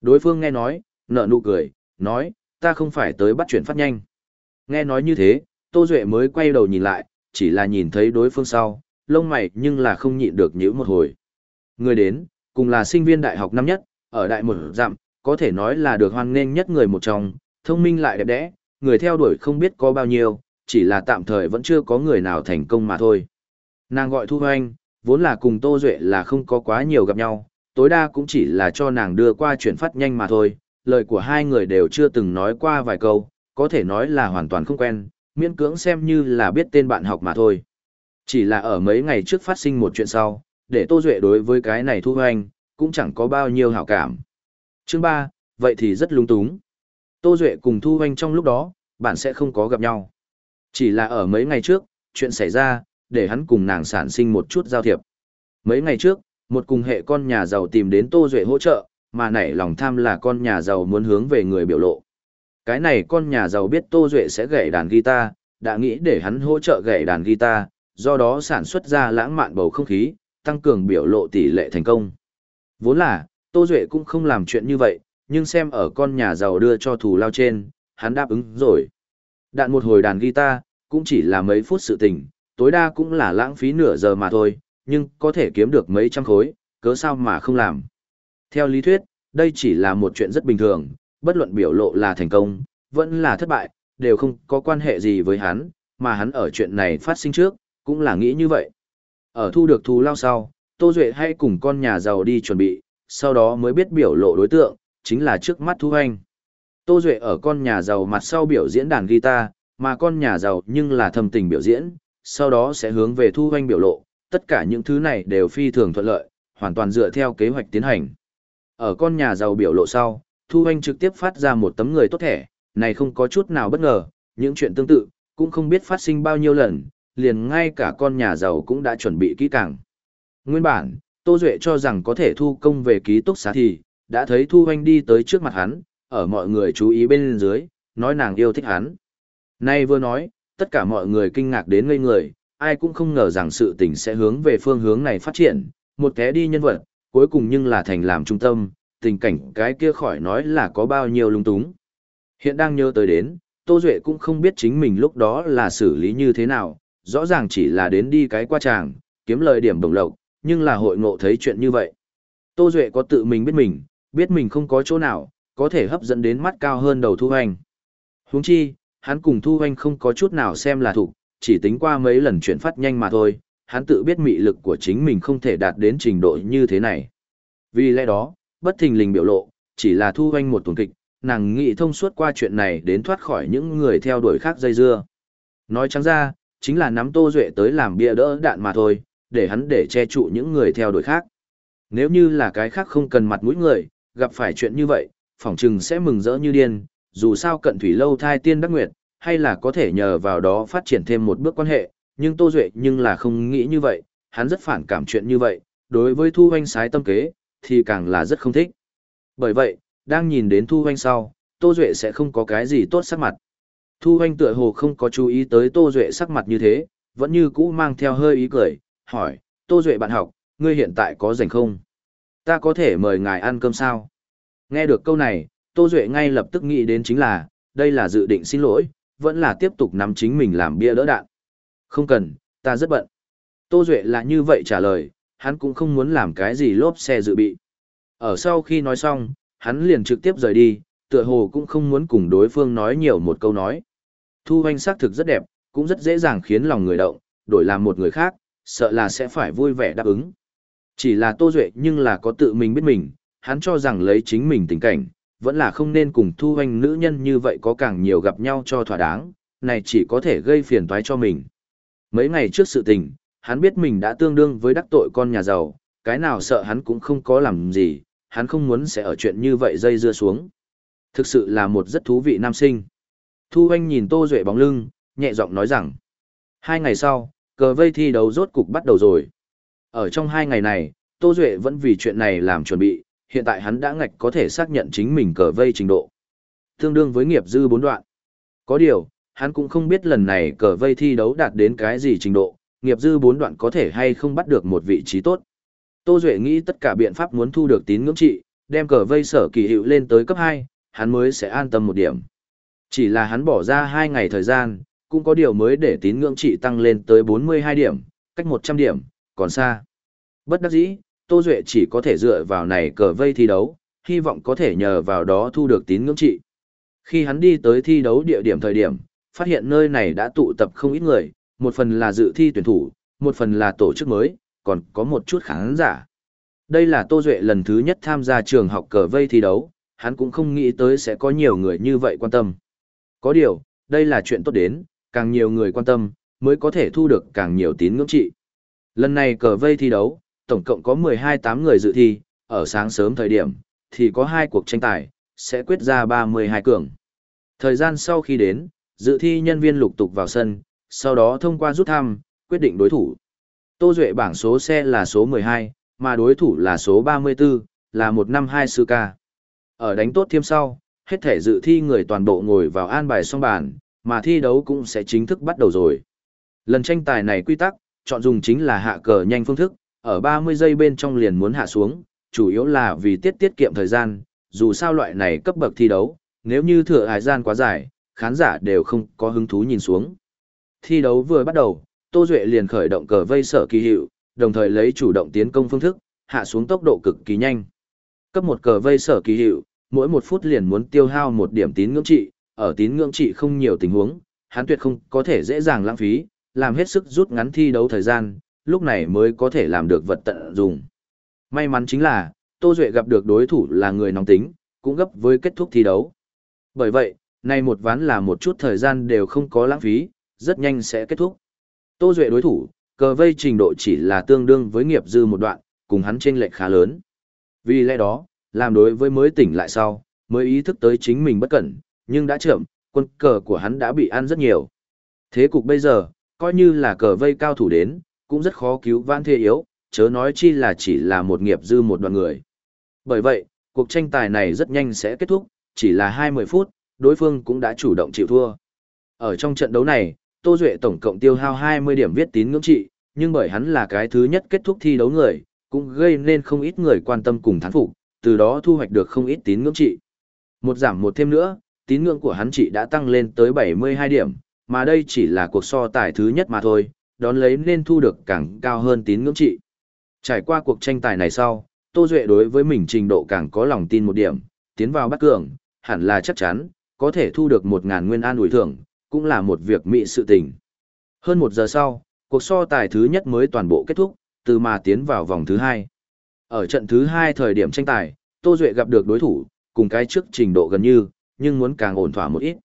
Đối phương nghe nói, nợ nụ cười, nói, ta không phải tới bắt chuyển phát nhanh. Nghe nói như thế, Tô Duệ mới quay đầu nhìn lại, chỉ là nhìn thấy đối phương sau, lông mày nhưng là không nhịn được nhíu một hồi. Người đến, cùng là sinh viên đại học năm nhất, ở đại một dặm, có thể nói là được hoan nghênh nhất người một trong, thông minh lại đẹp đẽ, người theo đuổi không biết có bao nhiêu, chỉ là tạm thời vẫn chưa có người nào thành công mà thôi. Nàng gọi Thu Hoanh, vốn là cùng Tô Duệ là không có quá nhiều gặp nhau, tối đa cũng chỉ là cho nàng đưa qua chuyển phát nhanh mà thôi, lời của hai người đều chưa từng nói qua vài câu, có thể nói là hoàn toàn không quen, miễn cưỡng xem như là biết tên bạn học mà thôi. Chỉ là ở mấy ngày trước phát sinh một chuyện sau, để Tô Duệ đối với cái này Thu Hoanh, cũng chẳng có bao nhiêu hảo cảm. Chương 3, vậy thì rất lung túng. Tô Duệ cùng Thu Hoanh trong lúc đó, bạn sẽ không có gặp nhau. Chỉ là ở mấy ngày trước, chuyện xảy ra, để hắn cùng nàng sản sinh một chút giao thiệp. Mấy ngày trước, một cùng hệ con nhà giàu tìm đến Tô Duệ hỗ trợ, mà nảy lòng tham là con nhà giàu muốn hướng về người biểu lộ. Cái này con nhà giàu biết Tô Duệ sẽ gảy đàn guitar, đã nghĩ để hắn hỗ trợ gảy đàn guitar, do đó sản xuất ra lãng mạn bầu không khí, tăng cường biểu lộ tỷ lệ thành công. Vốn là, Tô Duệ cũng không làm chuyện như vậy, nhưng xem ở con nhà giàu đưa cho thù lao trên, hắn đáp ứng rồi. Đạn một hồi đàn guitar, cũng chỉ là mấy phút sự tình, tối đa cũng là lãng phí nửa giờ mà thôi, nhưng có thể kiếm được mấy trăm khối, cớ sao mà không làm. Theo lý thuyết, đây chỉ là một chuyện rất bình thường, bất luận biểu lộ là thành công, vẫn là thất bại, đều không có quan hệ gì với hắn, mà hắn ở chuyện này phát sinh trước, cũng là nghĩ như vậy. Ở thu được thù lao sau, Tô Duệ hay cùng con nhà giàu đi chuẩn bị, sau đó mới biết biểu lộ đối tượng, chính là trước mắt Thu Hoanh. Tô Duệ ở con nhà giàu mặt sau biểu diễn đàn guitar, mà con nhà giàu nhưng là thầm tình biểu diễn, sau đó sẽ hướng về Thu Hoanh biểu lộ, tất cả những thứ này đều phi thường thuận lợi, hoàn toàn dựa theo kế hoạch tiến hành. Ở con nhà giàu biểu lộ sau, Thu Hoanh trực tiếp phát ra một tấm người tốt thẻ, này không có chút nào bất ngờ, những chuyện tương tự, cũng không biết phát sinh bao nhiêu lần, liền ngay cả con nhà giàu cũng đã chuẩn bị kỹ càng. Nguyên bản, Tô Duệ cho rằng có thể thu công về ký túc xá thì, đã thấy Thu Hoanh đi tới trước mặt hắn, ở mọi người chú ý bên dưới, nói nàng yêu thích hắn. Nay vừa nói, tất cả mọi người kinh ngạc đến ngây người, ai cũng không ngờ rằng sự tình sẽ hướng về phương hướng này phát triển, một té đi nhân vật, cuối cùng nhưng là thành làm trung tâm, tình cảnh cái kia khỏi nói là có bao nhiêu lung túng. Hiện đang nhớ tới đến, Tô Duệ cũng không biết chính mình lúc đó là xử lý như thế nào, rõ ràng chỉ là đến đi cái qua tràng, kiếm lời điểm đồng lộc, nhưng là hội ngộ thấy chuyện như vậy. Tô Duệ có tự mình biết mình, biết mình không có chỗ nào, có thể hấp dẫn đến mắt cao hơn đầu thu hoành. Huống chi, hắn cùng thu hoành không có chút nào xem là thủ, chỉ tính qua mấy lần chuyển phát nhanh mà thôi, hắn tự biết mị lực của chính mình không thể đạt đến trình độ như thế này. Vì lẽ đó, bất thình lình biểu lộ, chỉ là thu hoành một tuần kịch, nàng nghĩ thông suốt qua chuyện này đến thoát khỏi những người theo đuổi khác dây dưa. Nói trắng ra, chính là nắm Tô Duệ tới làm bia đỡ đạn mà thôi, để hắn để che trụ những người theo đuổi khác. Nếu như là cái khác không cần mặt mũi người, gặp phải chuyện như vậy, phỏng chừng sẽ mừng rỡ như điên, dù sao cận thủy lâu thai tiên đắc nguyệt, hay là có thể nhờ vào đó phát triển thêm một bước quan hệ, nhưng Tô Duệ nhưng là không nghĩ như vậy, hắn rất phản cảm chuyện như vậy, đối với Thu Hoanh sái tâm kế, thì càng là rất không thích. Bởi vậy, đang nhìn đến Thu Hoanh sau, Tô Duệ sẽ không có cái gì tốt sắc mặt. Thu Hoanh tựa hồ không có chú ý tới Tô Duệ sắc mặt như thế, vẫn như cũ mang theo hơi ý cười, hỏi, Tô Duệ bạn học, ngươi hiện tại có rảnh không? Ta có thể mời ngài ăn cơm sao? Nghe được câu này, Tô Duệ ngay lập tức nghĩ đến chính là, đây là dự định xin lỗi, vẫn là tiếp tục nắm chính mình làm bia đỡ đạn. Không cần, ta rất bận. Tô Duệ là như vậy trả lời, hắn cũng không muốn làm cái gì lốp xe dự bị. Ở sau khi nói xong, hắn liền trực tiếp rời đi, tựa hồ cũng không muốn cùng đối phương nói nhiều một câu nói. Thu hoanh sắc thực rất đẹp, cũng rất dễ dàng khiến lòng người động, đổi làm một người khác, sợ là sẽ phải vui vẻ đáp ứng. Chỉ là Tô Duệ nhưng là có tự mình biết mình, hắn cho rằng lấy chính mình tình cảnh, vẫn là không nên cùng thu hoanh nữ nhân như vậy có càng nhiều gặp nhau cho thỏa đáng, này chỉ có thể gây phiền toái cho mình. Mấy ngày trước sự tình, hắn biết mình đã tương đương với đắc tội con nhà giàu, cái nào sợ hắn cũng không có làm gì, hắn không muốn sẽ ở chuyện như vậy dây dưa xuống. Thực sự là một rất thú vị nam sinh. Thu Hoanh nhìn Tô Duệ bóng lưng, nhẹ giọng nói rằng. Hai ngày sau, cờ vây thi đấu rốt cục bắt đầu rồi. Ở trong hai ngày này, Tô Duệ vẫn vì chuyện này làm chuẩn bị, hiện tại hắn đã ngạch có thể xác nhận chính mình cờ vây trình độ. Tương đương với nghiệp dư bốn đoạn. Có điều, hắn cũng không biết lần này cờ vây thi đấu đạt đến cái gì trình độ, nghiệp dư bốn đoạn có thể hay không bắt được một vị trí tốt. Tô Duệ nghĩ tất cả biện pháp muốn thu được tín ngưỡng trị, đem cờ vây sở kỳ hiệu lên tới cấp 2, hắn mới sẽ an tâm một điểm. Chỉ là hắn bỏ ra 2 ngày thời gian, cũng có điều mới để tín ngưỡng trị tăng lên tới 42 điểm, cách 100 điểm, còn xa. Bất đắc dĩ, Tô Duệ chỉ có thể dựa vào này cờ vây thi đấu, hy vọng có thể nhờ vào đó thu được tín ngưỡng trị. Khi hắn đi tới thi đấu địa điểm thời điểm, phát hiện nơi này đã tụ tập không ít người, một phần là dự thi tuyển thủ, một phần là tổ chức mới, còn có một chút khán giả. Đây là Tô Duệ lần thứ nhất tham gia trường học cờ vây thi đấu, hắn cũng không nghĩ tới sẽ có nhiều người như vậy quan tâm. Có điều, đây là chuyện tốt đến, càng nhiều người quan tâm, mới có thể thu được càng nhiều tín ngưỡng trị. Lần này cờ vây thi đấu, tổng cộng có 12-8 người dự thi, ở sáng sớm thời điểm, thì có hai cuộc tranh tài, sẽ quyết ra 32 cường. Thời gian sau khi đến, dự thi nhân viên lục tục vào sân, sau đó thông qua rút thăm, quyết định đối thủ. Tô Duệ bảng số xe là số 12, mà đối thủ là số 34, là 152 sư ca. Ở đánh tốt thêm sau, hết thể dự thi người toàn bộ ngồi vào an bài song bàn, mà thi đấu cũng sẽ chính thức bắt đầu rồi. Lần tranh tài này quy tắc, chọn dùng chính là hạ cờ nhanh phương thức, ở 30 giây bên trong liền muốn hạ xuống, chủ yếu là vì tiết tiết kiệm thời gian, dù sao loại này cấp bậc thi đấu, nếu như thừa hải gian quá dài, khán giả đều không có hứng thú nhìn xuống. Thi đấu vừa bắt đầu, Tô Duệ liền khởi động cờ vây sở kỳ hiệu, đồng thời lấy chủ động tiến công phương thức, hạ xuống tốc độ cực kỳ nhanh. Cấp một cờ vây sở kỳ hiệu, mỗi một phút liền muốn tiêu hao một điểm tín ngưỡng trị, ở tín ngưỡng trị không nhiều tình huống, hắn tuyệt không có thể dễ dàng lãng phí, làm hết sức rút ngắn thi đấu thời gian, lúc này mới có thể làm được vật tận dụng. May mắn chính là, Tô Duệ gặp được đối thủ là người nóng tính, cũng gấp với kết thúc thi đấu. Bởi vậy, nay một ván là một chút thời gian đều không có lãng phí, rất nhanh sẽ kết thúc. Tô Duệ đối thủ, cờ vây trình độ chỉ là tương đương với nghiệp dư một đoạn, cùng hắn chênh lệch khá lớn. Vì lẽ đó, làm đối với mới tỉnh lại sau, mới ý thức tới chính mình bất cẩn, nhưng đã chậm, quân cờ của hắn đã bị ăn rất nhiều. Thế cục bây giờ, coi như là cờ vây cao thủ đến, cũng rất khó cứu vãn thế yếu, chớ nói chi là chỉ là một nghiệp dư một đoàn người. Bởi vậy, cuộc tranh tài này rất nhanh sẽ kết thúc, chỉ là 20 phút, đối phương cũng đã chủ động chịu thua. Ở trong trận đấu này, Tô Duệ tổng cộng tiêu hao 20 điểm viết tín ngưỡng trị, nhưng bởi hắn là cái thứ nhất kết thúc thi đấu người, cũng gây nên không ít người quan tâm cùng thán phục, từ đó thu hoạch được không ít tín ngưỡng trị. Một giảm một thêm nữa, tín ngưỡng của hắn chỉ đã tăng lên tới 72 điểm, mà đây chỉ là cuộc so tài thứ nhất mà thôi, đón lấy nên thu được càng cao hơn tín ngưỡng trị. Trải qua cuộc tranh tài này sau, Tô Duệ đối với mình trình độ càng có lòng tin một điểm, tiến vào bắt cường, hẳn là chắc chắn, có thể thu được 1.000 nguyên an ủi thưởng, cũng là một việc mỹ sự tình. Hơn một giờ sau, cuộc so tài thứ nhất mới toàn bộ kết thúc, từ mà tiến vào vòng thứ hai. Ở trận thứ hai thời điểm tranh tài, Tô Duệ gặp được đối thủ, cùng cái trước trình độ gần như, nhưng muốn càng ổn thỏa một ít.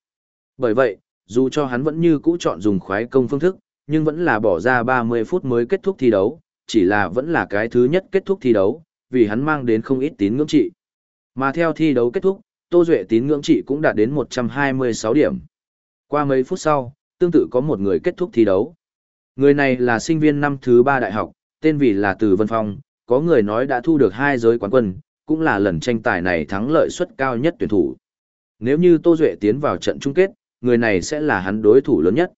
Bởi vậy, dù cho hắn vẫn như cũ chọn dùng khoái công phương thức, nhưng vẫn là bỏ ra 30 phút mới kết thúc thi đấu, chỉ là vẫn là cái thứ nhất kết thúc thi đấu, vì hắn mang đến không ít tín ngưỡng trị. Mà theo thi đấu kết thúc, Tô Duệ tín ngưỡng trị cũng đạt đến 126 điểm. Qua mấy phút sau, tương tự có một người kết thúc thi đấu. Người này là sinh viên năm thứ ba đại học, tên vì là Từ Vân Phong, có người nói đã thu được hai giới quán quân, cũng là lần tranh tài này thắng lợi suất cao nhất tuyển thủ. Nếu như Tô Duệ tiến vào trận chung kết, người này sẽ là hắn đối thủ lớn nhất.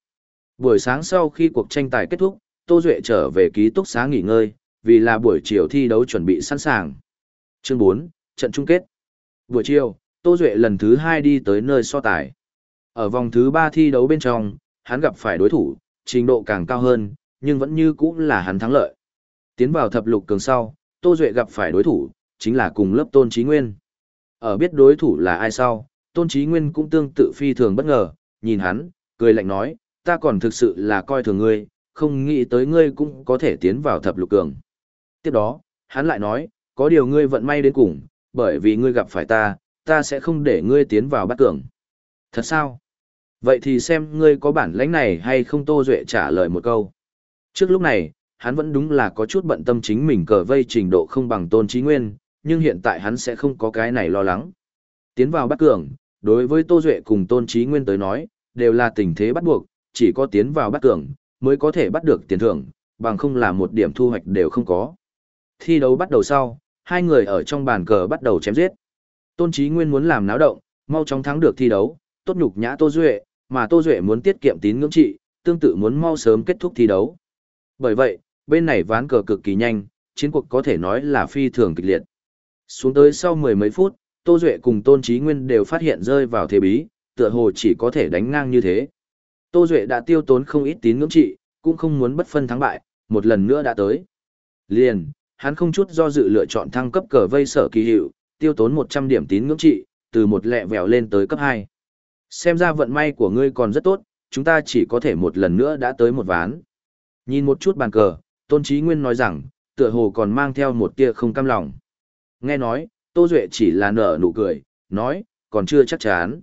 Buổi sáng sau khi cuộc tranh tài kết thúc, Tô Duệ trở về ký túc xá nghỉ ngơi, vì là buổi chiều thi đấu chuẩn bị sẵn sàng. Chương 4, trận chung kết. Buổi chiều, Tô Duệ lần thứ 2 đi tới nơi so tài. Ở vòng thứ 3 thi đấu bên trong, hắn gặp phải đối thủ, trình độ càng cao hơn, nhưng vẫn như cũ là hắn thắng lợi. Tiến vào thập lục cường sau, Tô Duệ gặp phải đối thủ, chính là cùng lớp Tôn Chí Nguyên. Ở biết đối thủ là ai sau, Tôn Chí Nguyên cũng tương tự phi thường bất ngờ, nhìn hắn, cười lạnh nói, ta còn thực sự là coi thường ngươi, không nghĩ tới ngươi cũng có thể tiến vào thập lục cường. Tiếp đó, hắn lại nói, có điều ngươi vận may đến cùng, bởi vì ngươi gặp phải ta, ta sẽ không để ngươi tiến vào bát cường. Thật sao? Vậy thì xem ngươi có bản lãnh này hay không Tô Duệ trả lời một câu. Trước lúc này, hắn vẫn đúng là có chút bận tâm chính mình cờ vây trình độ không bằng tôn Chí nguyên, nhưng hiện tại hắn sẽ không có cái này lo lắng. Tiến vào bát cường, đối với Tô Duệ cùng tôn trí nguyên tới nói, đều là tình thế bắt buộc, chỉ có tiến vào bắt cường, mới có thể bắt được tiền thưởng, bằng không là một điểm thu hoạch đều không có. Thi đấu bắt đầu sau, hai người ở trong bàn cờ bắt đầu chém giết. Tôn trí nguyên muốn làm náo động, mau chóng thắng được thi đấu, tốt nhục nhã Tô Duệ, mà Tô Duệ muốn tiết kiệm tín ngưỡng trị, tương tự muốn mau sớm kết thúc thi đấu. Bởi vậy, bên này ván cờ cực kỳ nhanh, chiến cuộc có thể nói là phi thường kịch liệt. Xuống tới sau mười mấy phút, Tô Duệ cùng Tôn Chí Nguyên đều phát hiện rơi vào thế bí, tựa hồ chỉ có thể đánh ngang như thế. Tô Duệ đã tiêu tốn không ít tín ngưỡng trị, cũng không muốn bất phân thắng bại, một lần nữa đã tới. Liền, hắn không chút do dự lựa chọn thăng cấp cờ vây sở kỳ hiệu, tiêu tốn 100 điểm tín ngưỡng trị, từ một lẹ vèo lên tới cấp 2. Xem ra vận may của ngươi còn rất tốt, chúng ta chỉ có thể một lần nữa đã tới một ván. Nhìn một chút bàn cờ, Tôn Chí Nguyên nói rằng, tựa hồ còn mang theo một tia không cam lòng. Nghe nói, Tô Duệ chỉ là nở nụ cười, nói, còn chưa chắc chắn.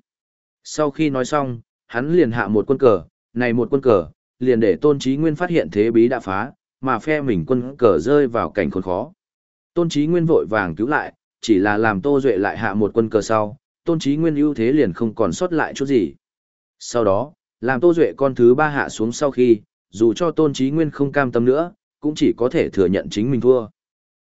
Sau khi nói xong, hắn liền hạ một quân cờ, này một quân cờ, liền để Tôn Chí Nguyên phát hiện thế bí đã phá, mà phe mình quân cờ rơi vào cảnh khốn khó. Tôn Chí Nguyên vội vàng cứu lại, chỉ là làm Tô Duệ lại hạ một quân cờ sau, tôn trí nguyên ưu thế liền không còn sót lại chút gì. Sau đó, làm tô duệ con thứ ba hạ xuống sau khi, dù cho tôn trí nguyên không cam tâm nữa, cũng chỉ có thể thừa nhận chính mình thua.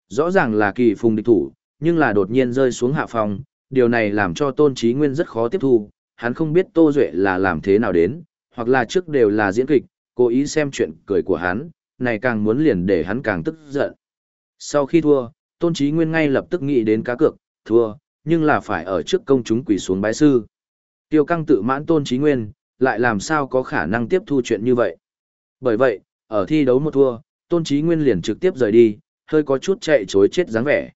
Rõ ràng là kỳ phùng địch thủ, nhưng là đột nhiên rơi xuống hạ phòng, điều này làm cho tôn Chí nguyên rất khó tiếp thu, hắn không biết tô duệ là làm thế nào đến, hoặc là trước đều là diễn kịch, cố ý xem chuyện cười của hắn, này càng muốn liền để hắn càng tức giận. Sau khi thua, tôn Chí nguyên ngay lập tức nghĩ đến cá cược, thua, nhưng là phải ở trước công chúng quỳ xuống bái sư. Tiêu căng tự mãn tôn Chí nguyên, lại làm sao có khả năng tiếp thu chuyện như vậy. Bởi vậy, ở thi đấu một thua, tôn Chí nguyên liền trực tiếp rời đi, hơi có chút chạy chối chết dáng vẻ.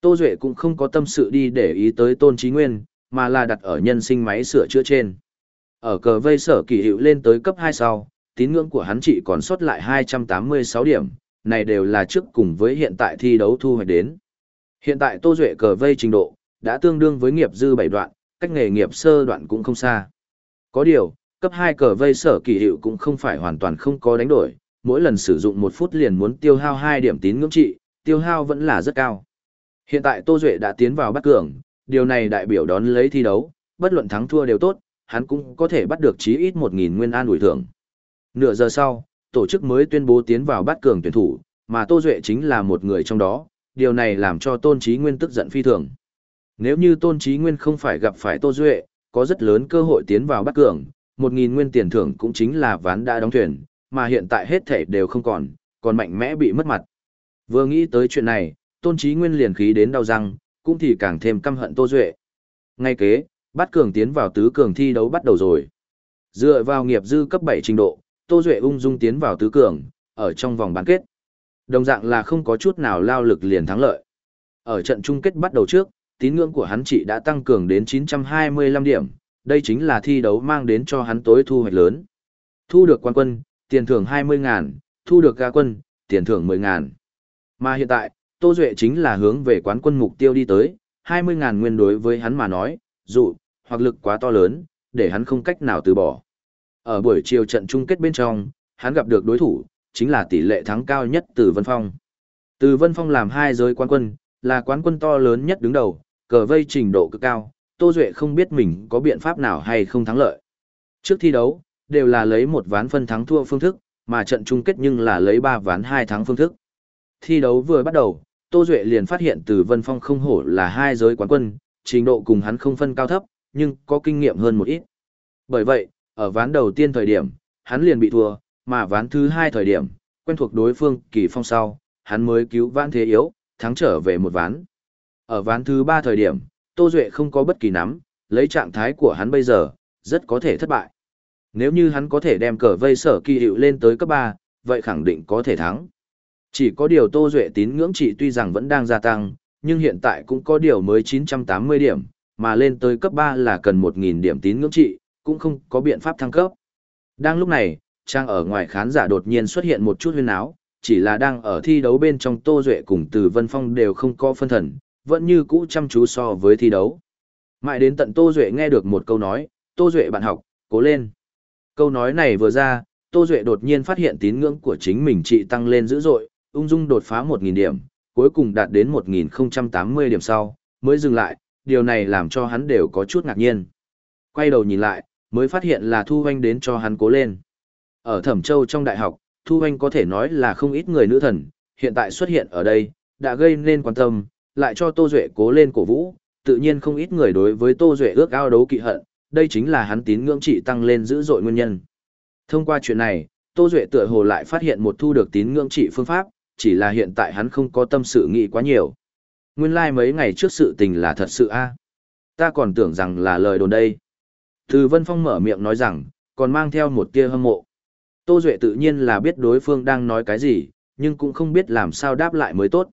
Tô Duệ cũng không có tâm sự đi để ý tới tôn trí nguyên, mà là đặt ở nhân sinh máy sửa chữa trên. Ở cờ vây sở kỳ hiệu lên tới cấp 2 sau, tín ngưỡng của hắn chỉ còn sót lại 286 điểm, này đều là trước cùng với hiện tại thi đấu thu hoạch đến. Hiện tại Tô Duệ cờ vây trình độ, đã tương đương với nghiệp dư bảy đoạn, cách nghề nghiệp sơ đoạn cũng không xa. Có điều, cấp 2 cờ vây sở kỳ hiệu cũng không phải hoàn toàn không có đánh đổi, mỗi lần sử dụng một phút liền muốn tiêu hao 2 điểm tín ngưỡng trị, tiêu hao vẫn là rất cao. Hiện tại Tô Duệ đã tiến vào bắt cường, điều này đại biểu đón lấy thi đấu, bất luận thắng thua đều tốt, hắn cũng có thể bắt được chí ít 1.000 nguyên an ủi thưởng. Nửa giờ sau, tổ chức mới tuyên bố tiến vào bắt cường tuyển thủ, mà Tô Duệ chính là một người trong đó, điều này làm cho Tôn Chí Nguyên tức giận phi thường. Nếu như Tôn Chí Nguyên không phải gặp phải Tô Duệ, có rất lớn cơ hội tiến vào bắt cường, 1.000 nguyên tiền thưởng cũng chính là ván đã đóng thuyền, mà hiện tại hết thể đều không còn, còn mạnh mẽ bị mất mặt. Vừa nghĩ tới chuyện này, Tôn Chí Nguyên liền khí đến đau răng, cũng thì càng thêm căm hận Tô Duệ. Ngay kế, bắt cường tiến vào tứ cường thi đấu bắt đầu rồi. Dựa vào nghiệp dư cấp 7 trình độ, Tô Duệ ung dung tiến vào tứ cường, ở trong vòng bán kết. Đồng dạng là không có chút nào lao lực liền thắng lợi. Ở trận chung kết bắt đầu trước, tín ngưỡng của hắn chỉ đã tăng cường đến 925 điểm, đây chính là thi đấu mang đến cho hắn tối thu hoạch lớn. Thu được quan quân, tiền thưởng 20 ngàn, thu được ga quân, tiền thưởng 10 ngàn. Mà hiện tại, Tô Duệ chính là hướng về quán quân mục tiêu đi tới, 20 ngàn nguyên đối với hắn mà nói, dụ, hoặc lực quá to lớn, để hắn không cách nào từ bỏ. Ở buổi chiều trận chung kết bên trong, hắn gặp được đối thủ, chính là tỷ lệ thắng cao nhất từ Vân Phong. Từ Vân Phong làm hai giới quán quân, là quán quân to lớn nhất đứng đầu, cờ vây trình độ cực cao, Tô Duệ không biết mình có biện pháp nào hay không thắng lợi. Trước thi đấu, đều là lấy một ván phân thắng thua phương thức, mà trận chung kết nhưng là lấy ba ván hai thắng phương thức. Thi đấu vừa bắt đầu, Tô Duệ liền phát hiện từ Vân Phong không hổ là hai giới quán quân, trình độ cùng hắn không phân cao thấp, nhưng có kinh nghiệm hơn một ít. Bởi vậy, ở ván đầu tiên thời điểm, hắn liền bị thua, mà ván thứ hai thời điểm, quen thuộc đối phương kỳ phong sau, hắn mới cứu ván thế yếu, thắng trở về một ván. Ở ván thứ ba thời điểm, Tô Duệ không có bất kỳ nắm, lấy trạng thái của hắn bây giờ, rất có thể thất bại. Nếu như hắn có thể đem cờ vây sở kỳ hiệu lên tới cấp 3, vậy khẳng định có thể thắng. Chỉ có điều Tô Duệ tín ngưỡng trị tuy rằng vẫn đang gia tăng, nhưng hiện tại cũng có điều mới 980 điểm, mà lên tới cấp 3 là cần 1.000 điểm tín ngưỡng trị, cũng không có biện pháp thăng cấp. Đang lúc này, trang ở ngoài khán giả đột nhiên xuất hiện một chút huyên áo, chỉ là đang ở thi đấu bên trong Tô Duệ cùng Từ Vân Phong đều không có phân thần, vẫn như cũ chăm chú so với thi đấu. Mãi đến tận Tô Duệ nghe được một câu nói, Tô Duệ bạn học, cố lên. Câu nói này vừa ra, Tô Duệ đột nhiên phát hiện tín ngưỡng của chính mình trị tăng lên dữ dội, ung dung đột phá 1.000 điểm, cuối cùng đạt đến 1.080 điểm sau, mới dừng lại, điều này làm cho hắn đều có chút ngạc nhiên. Quay đầu nhìn lại, mới phát hiện là Thu Hoanh đến cho hắn cố lên. Ở Thẩm Châu trong đại học, Thu Hoanh có thể nói là không ít người nữ thần, hiện tại xuất hiện ở đây, đã gây nên quan tâm, lại cho Tô Duệ cố lên cổ vũ, tự nhiên không ít người đối với Tô Duệ ước ao đấu kỵ hận, đây chính là hắn tín ngưỡng trị tăng lên dữ dội nguyên nhân. Thông qua chuyện này, Tô Duệ tựa hồ lại phát hiện một thu được tín ngưỡng trị phương pháp, chỉ là hiện tại hắn không có tâm sự nghĩ quá nhiều. Nguyên lai like mấy ngày trước sự tình là thật sự a Ta còn tưởng rằng là lời đồn đây. Từ Vân Phong mở miệng nói rằng, còn mang theo một tia hâm mộ. Tô Duệ tự nhiên là biết đối phương đang nói cái gì, nhưng cũng không biết làm sao đáp lại mới tốt.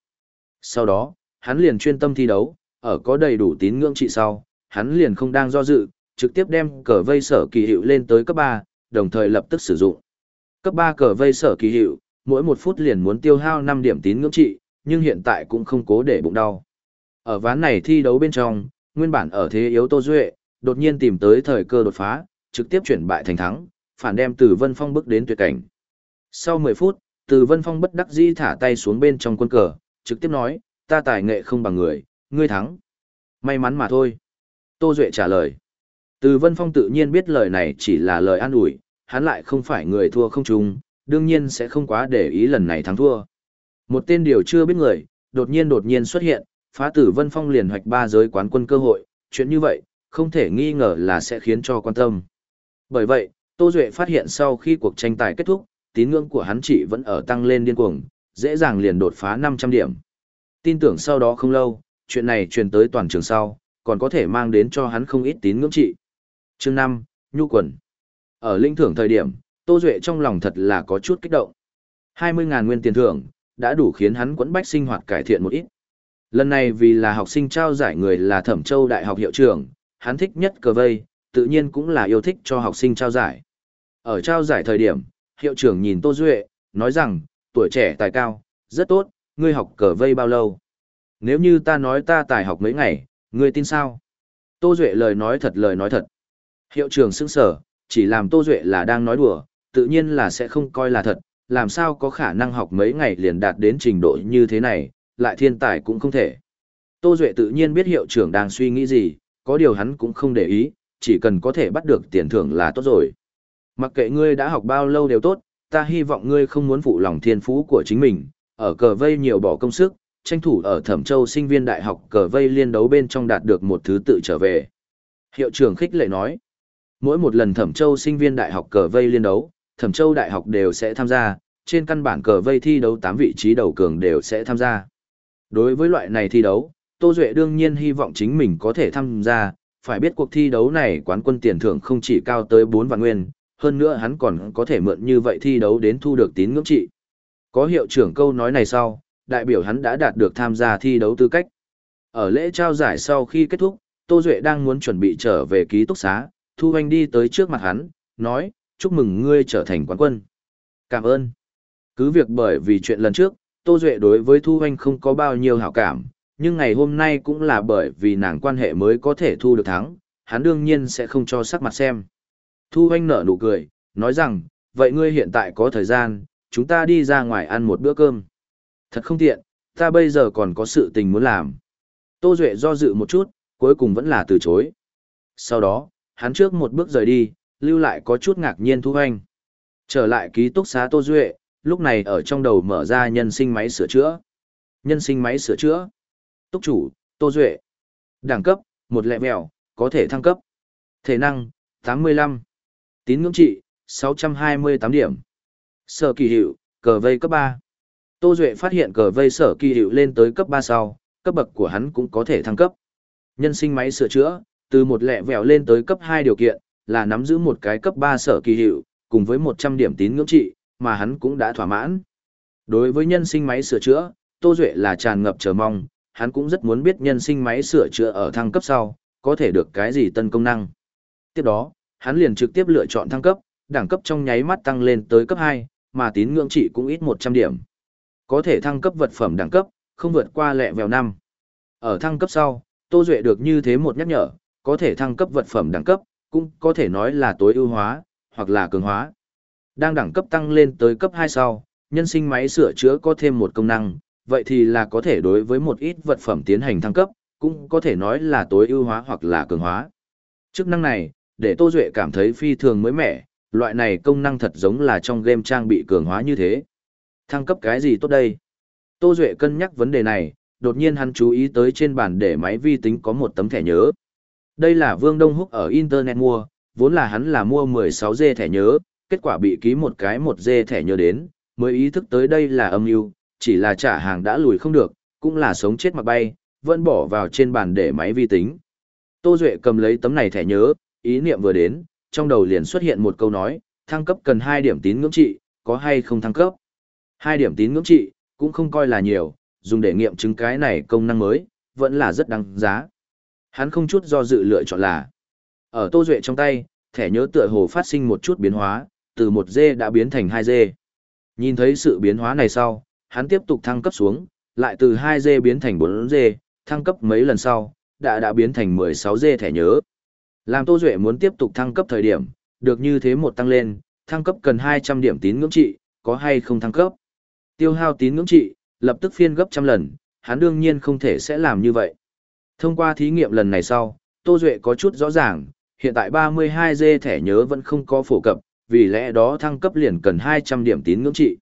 Sau đó, hắn liền chuyên tâm thi đấu, ở có đầy đủ tín ngưỡng trị sau, hắn liền không đang do dự, trực tiếp đem cờ vây sở kỳ hiệu lên tới cấp 3, đồng thời lập tức sử dụng. Cấp 3 cờ vây sở kỳ hiệu, mỗi một phút liền muốn tiêu hao 5 điểm tín ngưỡng trị, nhưng hiện tại cũng không cố để bụng đau. Ở ván này thi đấu bên trong, nguyên bản ở thế yếu Tô Duệ, đột nhiên tìm tới thời cơ đột phá, trực tiếp chuyển bại thành thắng, phản đem Từ Vân Phong bước đến tuyệt cảnh. Sau 10 phút, Từ Vân Phong bất đắc dĩ thả tay xuống bên trong quân cờ, trực tiếp nói, ta tài nghệ không bằng người, ngươi thắng. May mắn mà thôi. Tô Duệ trả lời. Từ Vân Phong tự nhiên biết lời này chỉ là lời an ủi, hắn lại không phải người thua không trùng, đương nhiên sẽ không quá để ý lần này thắng thua. Một tên điều chưa biết người, đột nhiên đột nhiên xuất hiện, phá tử Vân Phong liền hoạch ba giới quán quân cơ hội, chuyện như vậy, không thể nghi ngờ là sẽ khiến cho quan tâm. Bởi vậy, Tô Duệ phát hiện sau khi cuộc tranh tài kết thúc, tín ngưỡng của hắn chỉ vẫn ở tăng lên điên cuồng, dễ dàng liền đột phá 500 điểm. Tin tưởng sau đó không lâu, chuyện này truyền tới toàn trường sau, còn có thể mang đến cho hắn không ít tín ngưỡng trị. Chương 5, Nhu quần. Ở linh thưởng thời điểm, Tô Duệ trong lòng thật là có chút kích động. 20.000 nguyên tiền thưởng, đã đủ khiến hắn quẫn bách sinh hoạt cải thiện một ít. Lần này vì là học sinh trao giải người là Thẩm Châu Đại học hiệu trưởng, hắn thích nhất cờ vây, tự nhiên cũng là yêu thích cho học sinh trao giải. Ở trao giải thời điểm, hiệu trưởng nhìn Tô Duệ, nói rằng, tuổi trẻ tài cao, rất tốt, ngươi học cờ vây bao lâu? Nếu như ta nói ta tài học mấy ngày, ngươi tin sao? Tô Duệ lời nói thật lời nói thật. Hiệu trưởng sững sở, chỉ làm Tô Duệ là đang nói đùa, tự nhiên là sẽ không coi là thật, làm sao có khả năng học mấy ngày liền đạt đến trình độ như thế này, lại thiên tài cũng không thể. Tô Duệ tự nhiên biết hiệu trưởng đang suy nghĩ gì, có điều hắn cũng không để ý, chỉ cần có thể bắt được tiền thưởng là tốt rồi. Mặc kệ ngươi đã học bao lâu đều tốt, ta hy vọng ngươi không muốn phụ lòng thiên phú của chính mình, ở cờ vây nhiều bỏ công sức, tranh thủ ở Thẩm Châu sinh viên đại học cờ vây liên đấu bên trong đạt được một thứ tự trở về. Hiệu trưởng khích lệ nói, mỗi một lần Thẩm Châu sinh viên đại học cờ vây liên đấu, Thẩm Châu đại học đều sẽ tham gia, trên căn bản cờ vây thi đấu 8 vị trí đầu cường đều sẽ tham gia. Đối với loại này thi đấu, Tô Duệ đương nhiên hy vọng chính mình có thể tham gia, phải biết cuộc thi đấu này quán quân tiền thưởng không chỉ cao tới 4 vạn nguyên, hơn nữa hắn còn có thể mượn như vậy thi đấu đến thu được tín ngưỡng trị. Có hiệu trưởng câu nói này sau, đại biểu hắn đã đạt được tham gia thi đấu tư cách. Ở lễ trao giải sau khi kết thúc, Tô Duệ đang muốn chuẩn bị trở về ký túc xá, Thu Hoành đi tới trước mặt hắn, nói, chúc mừng ngươi trở thành quán quân. Cảm ơn. Cứ việc bởi vì chuyện lần trước, Tô Duệ đối với Thu Hoanh không có bao nhiêu hảo cảm, nhưng ngày hôm nay cũng là bởi vì nàng quan hệ mới có thể thu được thắng, hắn đương nhiên sẽ không cho sắc mặt xem. Thu Hoanh nở nụ cười, nói rằng, vậy ngươi hiện tại có thời gian, chúng ta đi ra ngoài ăn một bữa cơm. Thật không tiện, ta bây giờ còn có sự tình muốn làm. Tô Duệ do dự một chút, cuối cùng vẫn là từ chối. Sau đó, hắn trước một bước rời đi, lưu lại có chút ngạc nhiên Thu hoanh. Trở lại ký túc xá Tô Duệ, lúc này ở trong đầu mở ra nhân sinh máy sửa chữa. Nhân sinh máy sửa chữa. Túc chủ, Tô Duệ. Đẳng cấp, một lẹ mèo, có thể thăng cấp. Thể năng, 85. Tín ngưỡng trị, 628 điểm. Sở kỳ hiệu, cờ vây cấp 3. Tô Duệ phát hiện cờ vây sở kỳ hiệu lên tới cấp 3 sau, cấp bậc của hắn cũng có thể thăng cấp. Nhân sinh máy sửa chữa, từ một lẹ vẹo lên tới cấp 2 điều kiện, là nắm giữ một cái cấp 3 sở kỳ hiệu, cùng với 100 điểm tín ngưỡng trị, mà hắn cũng đã thỏa mãn. Đối với nhân sinh máy sửa chữa, Tô Duệ là tràn ngập chờ mong, hắn cũng rất muốn biết nhân sinh máy sửa chữa ở thăng cấp sau, có thể được cái gì tân công năng. Tiếp đó, hắn liền trực tiếp lựa chọn thăng cấp, đẳng cấp trong nháy mắt tăng lên tới cấp 2, mà tín ngưỡng trị cũng ít 100 điểm. Có thể thăng cấp vật phẩm đẳng cấp, không vượt qua lẹ vèo năm. Ở thăng cấp sau, Tô Duệ được như thế một nhắc nhở, có thể thăng cấp vật phẩm đẳng cấp, cũng có thể nói là tối ưu hóa, hoặc là cường hóa. Đang đẳng cấp tăng lên tới cấp 2 sau, nhân sinh máy sửa chữa có thêm một công năng, vậy thì là có thể đối với một ít vật phẩm tiến hành thăng cấp, cũng có thể nói là tối ưu hóa hoặc là cường hóa. Chức năng này, để Tô Duệ cảm thấy phi thường mới mẻ, loại này công năng thật giống là trong game trang bị cường hóa như thế. Thăng cấp cái gì tốt đây? Tô Duệ cân nhắc vấn đề này, đột nhiên hắn chú ý tới trên bàn để máy vi tính có một tấm thẻ nhớ. Đây là Vương Đông Húc ở Internet mua, vốn là hắn là mua 16G thẻ nhớ, kết quả bị ký một cái 1G thẻ nhớ đến, mới ý thức tới đây là âm mưu chỉ là trả hàng đã lùi không được, cũng là sống chết mặc bay, vẫn bỏ vào trên bàn để máy vi tính. Tô Duệ cầm lấy tấm này thẻ nhớ, ý niệm vừa đến, trong đầu liền xuất hiện một câu nói, thăng cấp cần 2 điểm tín ngưỡng trị, có hay không thăng cấp? 2 điểm tín ngưỡng trị, cũng không coi là nhiều, dùng để nghiệm chứng cái này công năng mới, vẫn là rất đáng giá. Hắn không chút do dự lựa chọn là. Ở Tô Duệ trong tay, thẻ nhớ tựa hồ phát sinh một chút biến hóa, từ 1G đã biến thành 2G. Nhìn thấy sự biến hóa này sau, hắn tiếp tục thăng cấp xuống, lại từ 2G biến thành 4G, thăng cấp mấy lần sau, đã đã biến thành 16G thẻ nhớ. Làm Tô Duệ muốn tiếp tục thăng cấp thời điểm, được như thế một tăng lên, thăng cấp cần 200 điểm tín ngưỡng trị, có hay không thăng cấp. Tiêu hao tín ngưỡng trị, lập tức phiên gấp trăm lần, hắn đương nhiên không thể sẽ làm như vậy. Thông qua thí nghiệm lần này sau, Tô Duệ có chút rõ ràng, hiện tại 32G thẻ nhớ vẫn không có phổ cập, vì lẽ đó thăng cấp liền cần 200 điểm tín ngưỡng trị.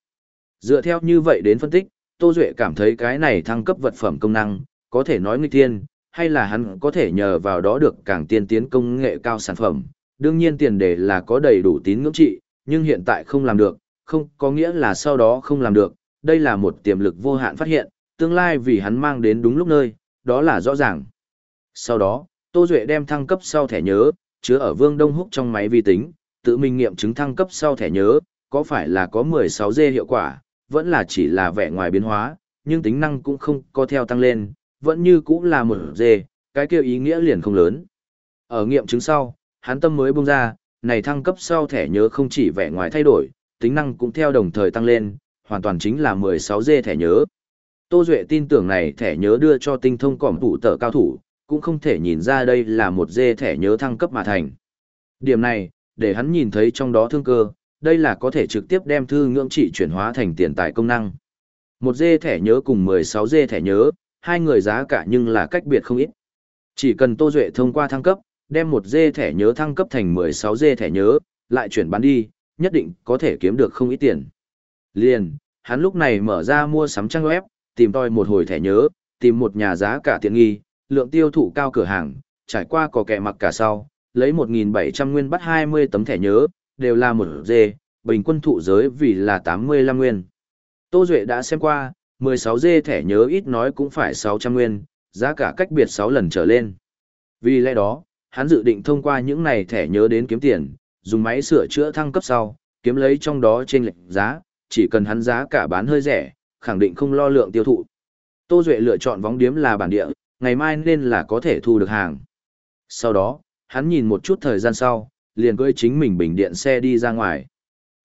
Dựa theo như vậy đến phân tích, Tô Duệ cảm thấy cái này thăng cấp vật phẩm công năng, có thể nói nghịch tiên, hay là hắn có thể nhờ vào đó được càng tiên tiến công nghệ cao sản phẩm. Đương nhiên tiền đề là có đầy đủ tín ngưỡng trị, nhưng hiện tại không làm được, không có nghĩa là sau đó không làm được, đây là một tiềm lực vô hạn phát hiện, tương lai vì hắn mang đến đúng lúc nơi, đó là rõ ràng. Sau đó, Tô Duệ đem thăng cấp sau thẻ nhớ, chứa ở Vương Đông Húc trong máy vi tính, tự mình nghiệm chứng thăng cấp sau thẻ nhớ, có phải là có 16G hiệu quả, vẫn là chỉ là vẻ ngoài biến hóa, nhưng tính năng cũng không có theo tăng lên, vẫn như cũng là 1 G, cái kêu ý nghĩa liền không lớn. Ở nghiệm chứng sau, hắn tâm mới bung ra, này thăng cấp sau thẻ nhớ không chỉ vẻ ngoài thay đổi, tính năng cũng theo đồng thời tăng lên, hoàn toàn chính là 16G thẻ nhớ. Tô Duệ tin tưởng này thẻ nhớ đưa cho tinh thông cỏm thủ tờ cao thủ, cũng không thể nhìn ra đây là một dê thẻ nhớ thăng cấp mà thành. Điểm này, để hắn nhìn thấy trong đó thương cơ, đây là có thể trực tiếp đem thư ngưỡng trị chuyển hóa thành tiền tài công năng. Một dê thẻ nhớ cùng 16 dê thẻ nhớ, hai người giá cả nhưng là cách biệt không ít. Chỉ cần Tô Duệ thông qua thăng cấp, đem một dê thẻ nhớ thăng cấp thành 16 dê thẻ nhớ, lại chuyển bán đi, nhất định có thể kiếm được không ít tiền. Liền, hắn lúc này mở ra mua sắm trang web, tìm tòi một hồi thẻ nhớ, tìm một nhà giá cả tiện nghi, lượng tiêu thụ cao cửa hàng, trải qua có kẻ mặc cả sau, lấy 1.700 nguyên bắt 20 tấm thẻ nhớ, đều là một dê, bình quân thụ giới vì là 85 nguyên. Tô Duệ đã xem qua, 16 dê thẻ nhớ ít nói cũng phải 600 nguyên, giá cả cách biệt 6 lần trở lên. Vì lẽ đó, hắn dự định thông qua những này thẻ nhớ đến kiếm tiền, dùng máy sửa chữa thăng cấp sau, kiếm lấy trong đó trên lệnh giá, chỉ cần hắn giá cả bán hơi rẻ, khẳng định không lo lượng tiêu thụ. Tô Duệ lựa chọn vóng điếm là bản địa, ngày mai nên là có thể thu được hàng. Sau đó, hắn nhìn một chút thời gian sau, liền cưỡi chính mình bình điện xe đi ra ngoài.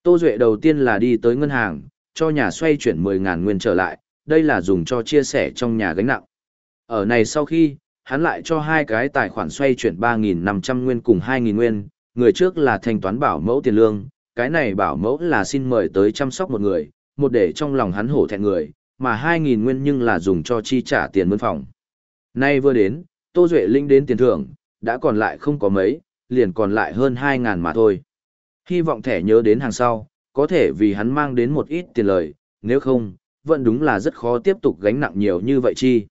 Tô Duệ đầu tiên là đi tới ngân hàng, cho nhà xoay chuyển 10.000 nguyên trở lại, đây là dùng cho chia sẻ trong nhà gánh nặng. Ở này sau khi, hắn lại cho hai cái tài khoản xoay chuyển 3.500 nguyên cùng 2.000 nguyên, người trước là thanh toán bảo mẫu tiền lương, cái này bảo mẫu là xin mời tới chăm sóc một người, một để trong lòng hắn hổ thẹn người, mà 2.000 nguyên nhưng là dùng cho chi trả tiền mướn phòng. Nay vừa đến, Tô Duệ Linh đến tiền thưởng, đã còn lại không có mấy, liền còn lại hơn 2.000 mà thôi. Hy vọng thẻ nhớ đến hàng sau, có thể vì hắn mang đến một ít tiền lời, nếu không, vẫn đúng là rất khó tiếp tục gánh nặng nhiều như vậy chi.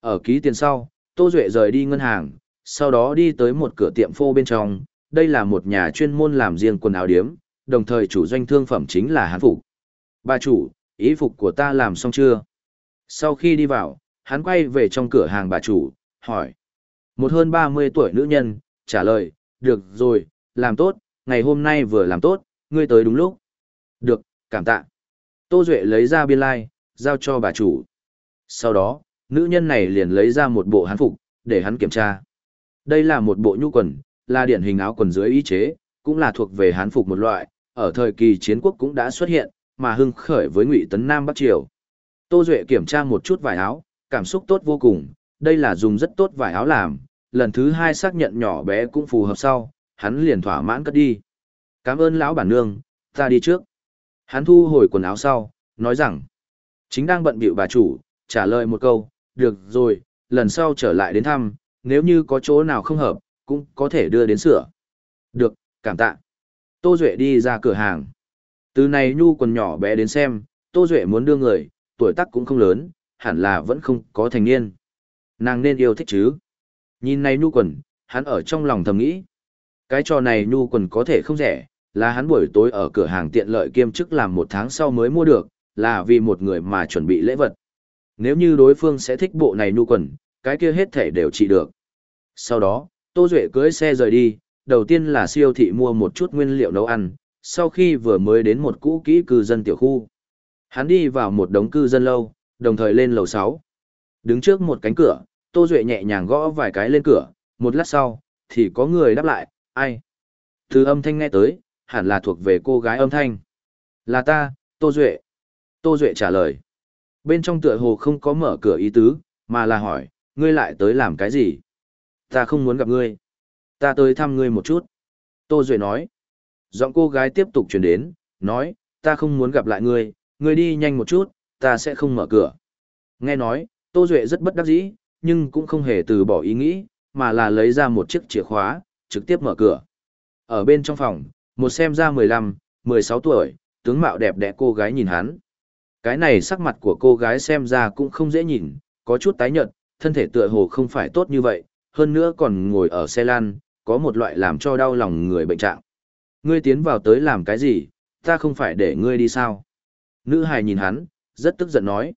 Ở ký tiền sau, Tô Duệ rời đi ngân hàng, sau đó đi tới một cửa tiệm phô bên trong, đây là một nhà chuyên môn làm riêng quần áo điếm, đồng thời chủ doanh thương phẩm chính là hán phục. Bà chủ, ý phục của ta làm xong chưa? Sau khi đi vào, hắn quay về trong cửa hàng bà chủ, hỏi. Một hơn 30 tuổi nữ nhân, trả lời, được rồi, làm tốt, ngày hôm nay vừa làm tốt, ngươi tới đúng lúc. Được, cảm tạ. Tô Duệ lấy ra biên lai, giao cho bà chủ. Sau đó, nữ nhân này liền lấy ra một bộ hán phục, để hắn kiểm tra. Đây là một bộ nhu quần, là điển hình áo quần dưới ý chế, cũng là thuộc về hán phục một loại, ở thời kỳ chiến quốc cũng đã xuất hiện, mà hưng khởi với ngụy tấn Nam Bắc Triều. Tô Duệ kiểm tra một chút vải áo, cảm xúc tốt vô cùng, đây là dùng rất tốt vải áo làm, lần thứ hai xác nhận nhỏ bé cũng phù hợp sau, hắn liền thỏa mãn cất đi. Cảm ơn lão bản nương, ta đi trước. Hắn thu hồi quần áo sau, nói rằng, chính đang bận bịu bà chủ, trả lời một câu, được rồi, lần sau trở lại đến thăm, nếu như có chỗ nào không hợp, cũng có thể đưa đến sửa. Được, cảm tạ. Tô Duệ đi ra cửa hàng. Từ này nhu quần nhỏ bé đến xem, Tô Duệ muốn đưa người, tuổi tác cũng không lớn, hẳn là vẫn không có thành niên. Nàng nên yêu thích chứ. Nhìn này nhu quần, hắn ở trong lòng thầm nghĩ. Cái trò này nhu quần có thể không rẻ, là hắn buổi tối ở cửa hàng tiện lợi kiêm chức làm một tháng sau mới mua được, là vì một người mà chuẩn bị lễ vật. Nếu như đối phương sẽ thích bộ này nhu quần, cái kia hết thể đều trị được. Sau đó, Tô Duệ cưới xe rời đi, đầu tiên là siêu thị mua một chút nguyên liệu nấu ăn, sau khi vừa mới đến một cũ kỹ cư dân tiểu khu. Hắn đi vào một đống cư dân lâu, đồng thời lên lầu 6. Đứng trước một cánh cửa, Tô Duệ nhẹ nhàng gõ vài cái lên cửa, một lát sau, thì có người đáp lại, ai? Từ âm thanh nghe tới, hẳn là thuộc về cô gái âm thanh. Là ta, Tô Duệ. Tô Duệ trả lời. Bên trong tựa hồ không có mở cửa ý tứ, mà là hỏi, ngươi lại tới làm cái gì? Ta không muốn gặp ngươi. Ta tới thăm ngươi một chút. Tô Duệ nói. Giọng cô gái tiếp tục chuyển đến, nói, ta không muốn gặp lại ngươi, ngươi đi nhanh một chút, ta sẽ không mở cửa. Nghe nói, Tô Duệ rất bất đắc dĩ, nhưng cũng không hề từ bỏ ý nghĩ, mà là lấy ra một chiếc chìa khóa, trực tiếp mở cửa. Ở bên trong phòng, một xem ra 15, 16 tuổi, tướng mạo đẹp đẽ cô gái nhìn hắn. Cái này sắc mặt của cô gái xem ra cũng không dễ nhìn, có chút tái nhợt, thân thể tựa hồ không phải tốt như vậy, hơn nữa còn ngồi ở xe lan, có một loại làm cho đau lòng người bệnh trạng. Ngươi tiến vào tới làm cái gì, ta không phải để ngươi đi sao? Nữ hài nhìn hắn, rất tức giận nói.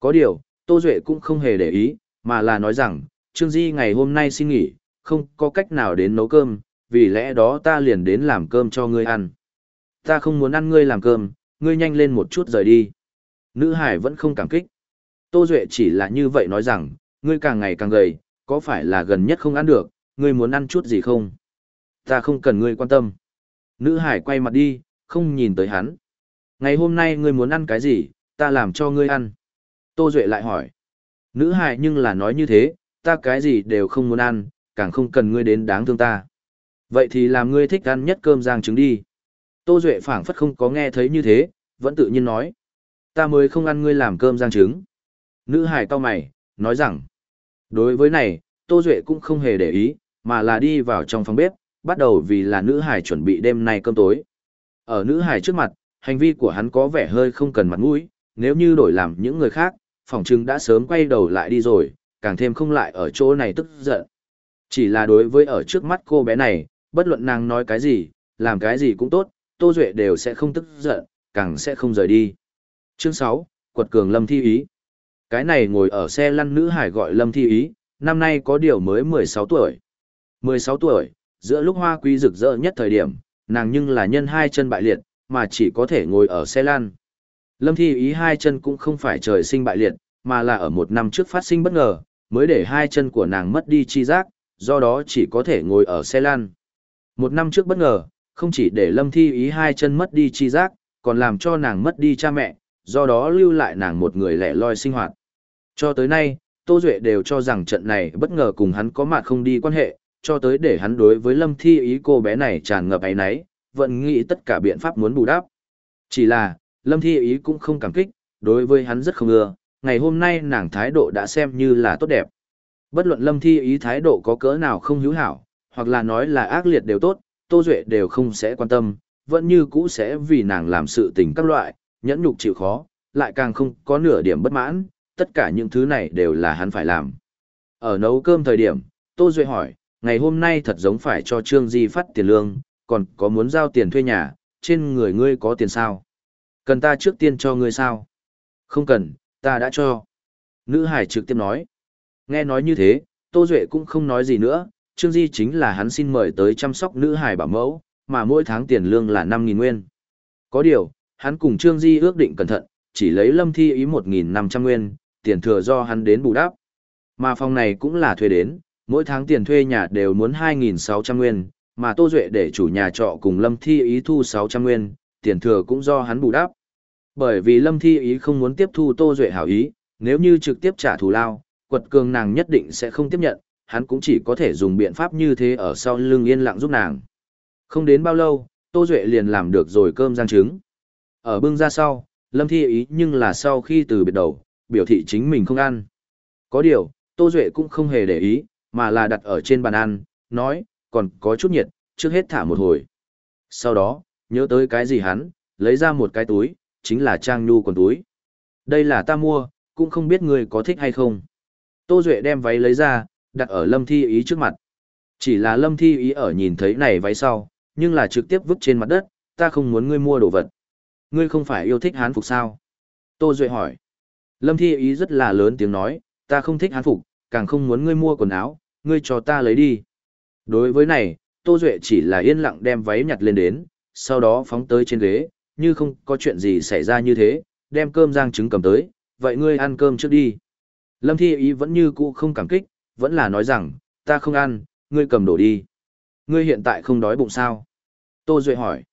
Có điều, Tô Duệ cũng không hề để ý, mà là nói rằng, Trương Di ngày hôm nay xin nghỉ, không có cách nào đến nấu cơm, vì lẽ đó ta liền đến làm cơm cho ngươi ăn. Ta không muốn ăn ngươi làm cơm, ngươi nhanh lên một chút rời đi. Nữ hải vẫn không cảm kích. Tô Duệ chỉ là như vậy nói rằng, ngươi càng ngày càng gầy, có phải là gần nhất không ăn được, ngươi muốn ăn chút gì không? Ta không cần ngươi quan tâm. Nữ hải quay mặt đi, không nhìn tới hắn. Ngày hôm nay ngươi muốn ăn cái gì, ta làm cho ngươi ăn. Tô Duệ lại hỏi. Nữ hải nhưng là nói như thế, ta cái gì đều không muốn ăn, càng không cần ngươi đến đáng thương ta. Vậy thì làm ngươi thích ăn nhất cơm rang trứng đi. Tô Duệ phảng phất không có nghe thấy như thế, vẫn tự nhiên nói. Ta mới không ăn ngươi làm cơm rang trứng. Nữ hải cao mày, nói rằng. Đối với này, Tô Duệ cũng không hề để ý, mà là đi vào trong phòng bếp, bắt đầu vì là nữ hải chuẩn bị đêm nay cơm tối. Ở nữ hải trước mặt, hành vi của hắn có vẻ hơi không cần mặt mũi, nếu như đổi làm những người khác, phòng trưng đã sớm quay đầu lại đi rồi, càng thêm không lại ở chỗ này tức giận. Chỉ là đối với ở trước mắt cô bé này, bất luận nàng nói cái gì, làm cái gì cũng tốt, Tô Duệ đều sẽ không tức giận, càng sẽ không rời đi. Chương 6, Quật Cường Lâm Thi Ý Cái này ngồi ở xe lăn nữ hải gọi Lâm Thi Ý, năm nay có điều mới 16 tuổi. 16 tuổi, giữa lúc hoa quý rực rỡ nhất thời điểm, nàng nhưng là nhân hai chân bại liệt, mà chỉ có thể ngồi ở xe lăn. Lâm Thi Ý hai chân cũng không phải trời sinh bại liệt, mà là ở một năm trước phát sinh bất ngờ, mới để hai chân của nàng mất đi chi giác, do đó chỉ có thể ngồi ở xe lăn. Một năm trước bất ngờ, không chỉ để Lâm Thi Ý hai chân mất đi chi giác, còn làm cho nàng mất đi cha mẹ, do đó lưu lại nàng một người lẻ loi sinh hoạt. Cho tới nay, Tô Duệ đều cho rằng trận này bất ngờ cùng hắn có mặt không đi quan hệ, cho tới để hắn đối với Lâm Thi Ý cô bé này tràn ngập áy náy, vẫn nghĩ tất cả biện pháp muốn bù đắp. Chỉ là, Lâm Thi Ý cũng không cảm kích, đối với hắn rất không ưa, ngày hôm nay nàng thái độ đã xem như là tốt đẹp. Bất luận Lâm Thi Ý thái độ có cỡ nào không hữu hảo, hoặc là nói là ác liệt đều tốt, Tô Duệ đều không sẽ quan tâm, vẫn như cũ sẽ vì nàng làm sự tình các loại, nhẫn nhục chịu khó, lại càng không có nửa điểm bất mãn, tất cả những thứ này đều là hắn phải làm. Ở nấu cơm thời điểm, Tô Duệ hỏi, ngày hôm nay thật giống phải cho Trương Di phát tiền lương, còn có muốn giao tiền thuê nhà, trên người ngươi có tiền sao? Cần ta trước tiên cho ngươi sao? Không cần, ta đã cho. Nữ hải trực tiếp nói. Nghe nói như thế, Tô Duệ cũng không nói gì nữa, Trương Di chính là hắn xin mời tới chăm sóc nữ hải bảo mẫu, mà mỗi tháng tiền lương là 5.000 nguyên. Có điều, hắn cùng Trương Di ước định cẩn thận, chỉ lấy Lâm Thi ý 1.500 nguyên, tiền thừa do hắn đến bù đắp. Mà phòng này cũng là thuê đến, mỗi tháng tiền thuê nhà đều muốn 2.600 nguyên, mà Tô Duệ để chủ nhà trọ cùng Lâm Thi ý thu 600 nguyên, tiền thừa cũng do hắn bù đắp. Bởi vì Lâm Thi ý không muốn tiếp thu Tô Duệ hảo ý, nếu như trực tiếp trả thù lao, quật cường nàng nhất định sẽ không tiếp nhận, hắn cũng chỉ có thể dùng biện pháp như thế ở sau lưng yên lặng giúp nàng. Không đến bao lâu, Tô Duệ liền làm được rồi cơm giang trứng. Ở bưng ra sau, Lâm Thi ý nhưng là sau khi từ biệt đầu, biểu thị chính mình không ăn. Có điều, Tô Duệ cũng không hề để ý, mà là đặt ở trên bàn ăn, nói, còn có chút nhiệt, trước hết thả một hồi. Sau đó, nhớ tới cái gì hắn, lấy ra một cái túi, chính là trang nhu quần túi. Đây là ta mua, cũng không biết người có thích hay không. Tô Duệ đem váy lấy ra, đặt ở Lâm Thi Ý trước mặt. Chỉ là Lâm Thi Ý ở nhìn thấy này váy sau, nhưng là trực tiếp vứt trên mặt đất, ta không muốn ngươi mua đồ vật. Ngươi không phải yêu thích hán phục sao? Tô Duệ hỏi. Lâm Thi Ý rất là lớn tiếng nói, ta không thích hán phục, càng không muốn ngươi mua quần áo, ngươi cho ta lấy đi. Đối với này, Tô Duệ chỉ là yên lặng đem váy nhặt lên đến, sau đó phóng tới trên ghế, như không có chuyện gì xảy ra như thế, đem cơm rang trứng cầm tới, vậy ngươi ăn cơm trước đi. Lâm Thi Ý vẫn như cũ không cảm kích, vẫn là nói rằng, ta không ăn, ngươi cầm đổ đi. Ngươi hiện tại không đói bụng sao? Tô Duệ hỏi.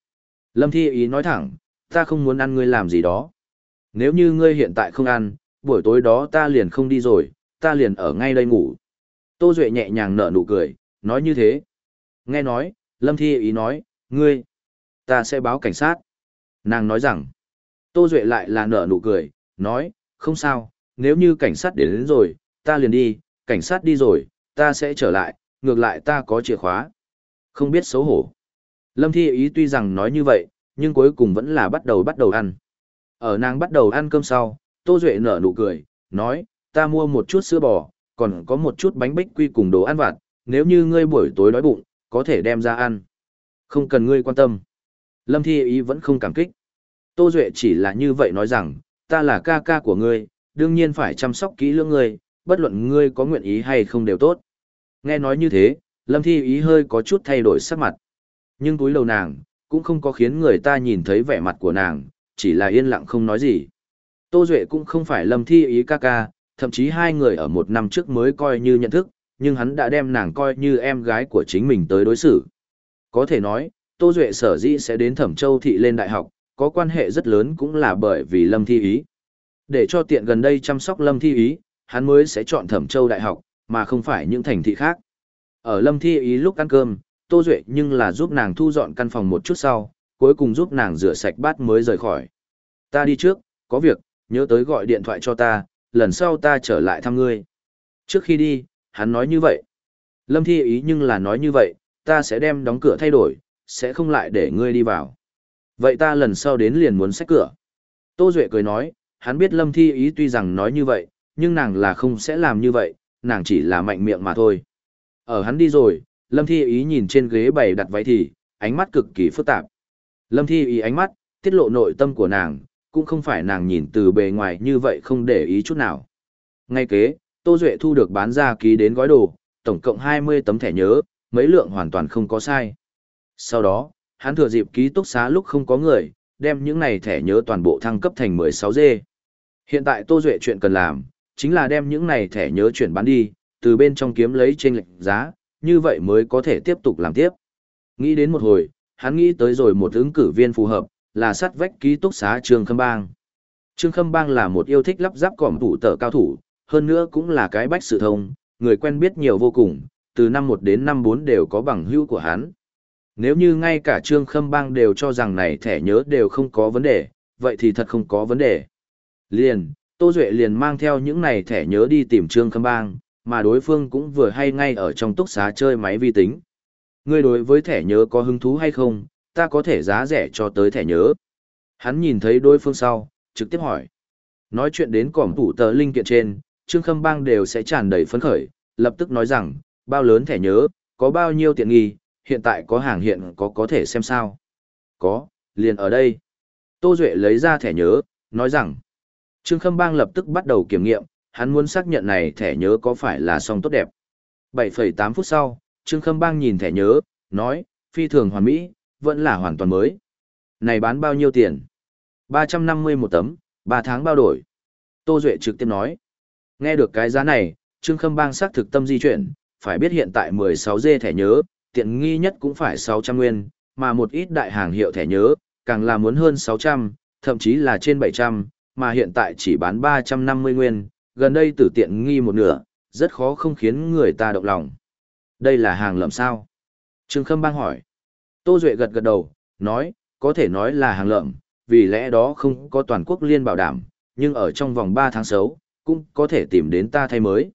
Lâm Thi Ý nói thẳng, ta không muốn ăn ngươi làm gì đó. Nếu như ngươi hiện tại không ăn, buổi tối đó ta liền không đi rồi, ta liền ở ngay đây ngủ. Tô Duệ nhẹ nhàng nở nụ cười, nói như thế. Nghe nói, Lâm Thi Ý nói, ngươi, ta sẽ báo cảnh sát. Nàng nói rằng, Tô Duệ lại là nở nụ cười, nói, không sao, nếu như cảnh sát đến, đến rồi, ta liền đi, cảnh sát đi rồi, ta sẽ trở lại, ngược lại ta có chìa khóa. Không biết xấu hổ. Lâm Thi ý tuy rằng nói như vậy, nhưng cuối cùng vẫn là bắt đầu bắt đầu ăn. Ở nàng bắt đầu ăn cơm sau, Tô Duệ nở nụ cười, nói, ta mua một chút sữa bò, còn có một chút bánh bích quy cùng đồ ăn vặt, nếu như ngươi buổi tối đói bụng, có thể đem ra ăn. Không cần ngươi quan tâm. Lâm Thi ý vẫn không cảm kích. Tô Duệ chỉ là như vậy nói rằng, ta là ca ca của ngươi, đương nhiên phải chăm sóc kỹ lưỡng ngươi, bất luận ngươi có nguyện ý hay không đều tốt. Nghe nói như thế, Lâm Thi ý hơi có chút thay đổi sắc mặt. Nhưng túi đầu nàng, cũng không có khiến người ta nhìn thấy vẻ mặt của nàng, chỉ là yên lặng không nói gì. Tô Duệ cũng không phải Lâm Thi ý ca ca, thậm chí hai người ở một năm trước mới coi như nhận thức, nhưng hắn đã đem nàng coi như em gái của chính mình tới đối xử. Có thể nói, Tô Duệ sở dĩ sẽ đến Thẩm Châu Thị lên đại học, có quan hệ rất lớn cũng là bởi vì Lâm Thi Ý. Để cho tiện gần đây chăm sóc Lâm Thi Ý, hắn mới sẽ chọn Thẩm Châu Đại học, mà không phải những thành thị khác. Ở Lâm Thi Ý lúc ăn cơm, Tô Duệ nhưng là giúp nàng thu dọn căn phòng một chút sau, cuối cùng giúp nàng rửa sạch bát mới rời khỏi. Ta đi trước, có việc, nhớ tới gọi điện thoại cho ta, lần sau ta trở lại thăm ngươi. Trước khi đi, hắn nói như vậy. Lâm Thi Ý nhưng là nói như vậy, ta sẽ đem đóng cửa thay đổi, sẽ không lại để ngươi đi vào. Vậy ta lần sau đến liền muốn xách cửa. Tô Duệ cười nói, hắn biết Lâm Thi Ý tuy rằng nói như vậy, nhưng nàng là không sẽ làm như vậy, nàng chỉ là mạnh miệng mà thôi. Ở hắn đi rồi, Lâm Thi Ý nhìn trên ghế bày đặt váy thì, ánh mắt cực kỳ phức tạp. Lâm Thi Ý ánh mắt, tiết lộ nội tâm của nàng, cũng không phải nàng nhìn từ bề ngoài như vậy không để ý chút nào. Ngay kế, Tô Duệ thu được bán ra ký đến gói đồ, tổng cộng 20 tấm thẻ nhớ, mấy lượng hoàn toàn không có sai. Sau đó, hắn thừa dịp ký túc xá lúc không có người, đem những này thẻ nhớ toàn bộ thăng cấp thành 16G. Hiện tại Tô Duệ chuyện cần làm, chính là đem những này thẻ nhớ chuyển bán đi, từ bên trong kiếm lấy trên lệnh giá, như vậy mới có thể tiếp tục làm tiếp. Nghĩ đến một hồi, hắn nghĩ tới rồi một ứng cử viên phù hợp, là sát vách ký túc xá Trương Khâm Bang. Trương Khâm Bang là một yêu thích lắp ráp cỏm thủ tờ cao thủ, hơn nữa cũng là cái bách sự thông, người quen biết nhiều vô cùng, từ năm 1 đến năm 4 đều có bằng hữu của hắn. Nếu như ngay cả Trương Khâm Bang đều cho rằng này thẻ nhớ đều không có vấn đề, vậy thì thật không có vấn đề. Liền, Tô Duệ liền mang theo những này thẻ nhớ đi tìm Trương Khâm Bang, mà đối phương cũng vừa hay ngay ở trong túc xá chơi máy vi tính. Ngươi đối với thẻ nhớ có hứng thú hay không, ta có thể giá rẻ cho tới thẻ nhớ. Hắn nhìn thấy đối phương sau, trực tiếp hỏi. Nói chuyện đến cỏm tủ tờ linh kiện trên, Trương Khâm Bang đều sẽ tràn đầy phấn khởi, lập tức nói rằng, bao lớn thẻ nhớ, có bao nhiêu tiện nghi, hiện tại có hàng hiện có có thể xem sao. Có, liền ở đây. Tô Duệ lấy ra thẻ nhớ, nói rằng, Trương Khâm Bang lập tức bắt đầu kiểm nghiệm, hắn muốn xác nhận này thẻ nhớ có phải là song tốt đẹp. 7,8 phút sau, Trương Khâm Bang nhìn thẻ nhớ, nói, phi thường hoàn mỹ, vẫn là hoàn toàn mới. Này bán bao nhiêu tiền? 350 một tấm, 3 tháng bao đổi. Tô Duệ trực tiếp nói. Nghe được cái giá này, Trương Khâm Bang xác thực tâm di chuyển, phải biết hiện tại 16 dê thẻ nhớ, tiện nghi nhất cũng phải 600 nguyên, mà một ít đại hàng hiệu thẻ nhớ, càng là muốn hơn 600, thậm chí là trên 700, mà hiện tại chỉ bán 350 nguyên, gần đây tử tiện nghi một nửa, rất khó không khiến người ta động lòng. Đây là hàng lầm sao? Trương Khâm Bang hỏi. Tô Duệ gật gật đầu, nói, có thể nói là hàng lợm, vì lẽ đó không có toàn quốc liên bảo đảm, nhưng ở trong vòng 3 tháng xấu, cũng có thể tìm đến ta thay mới.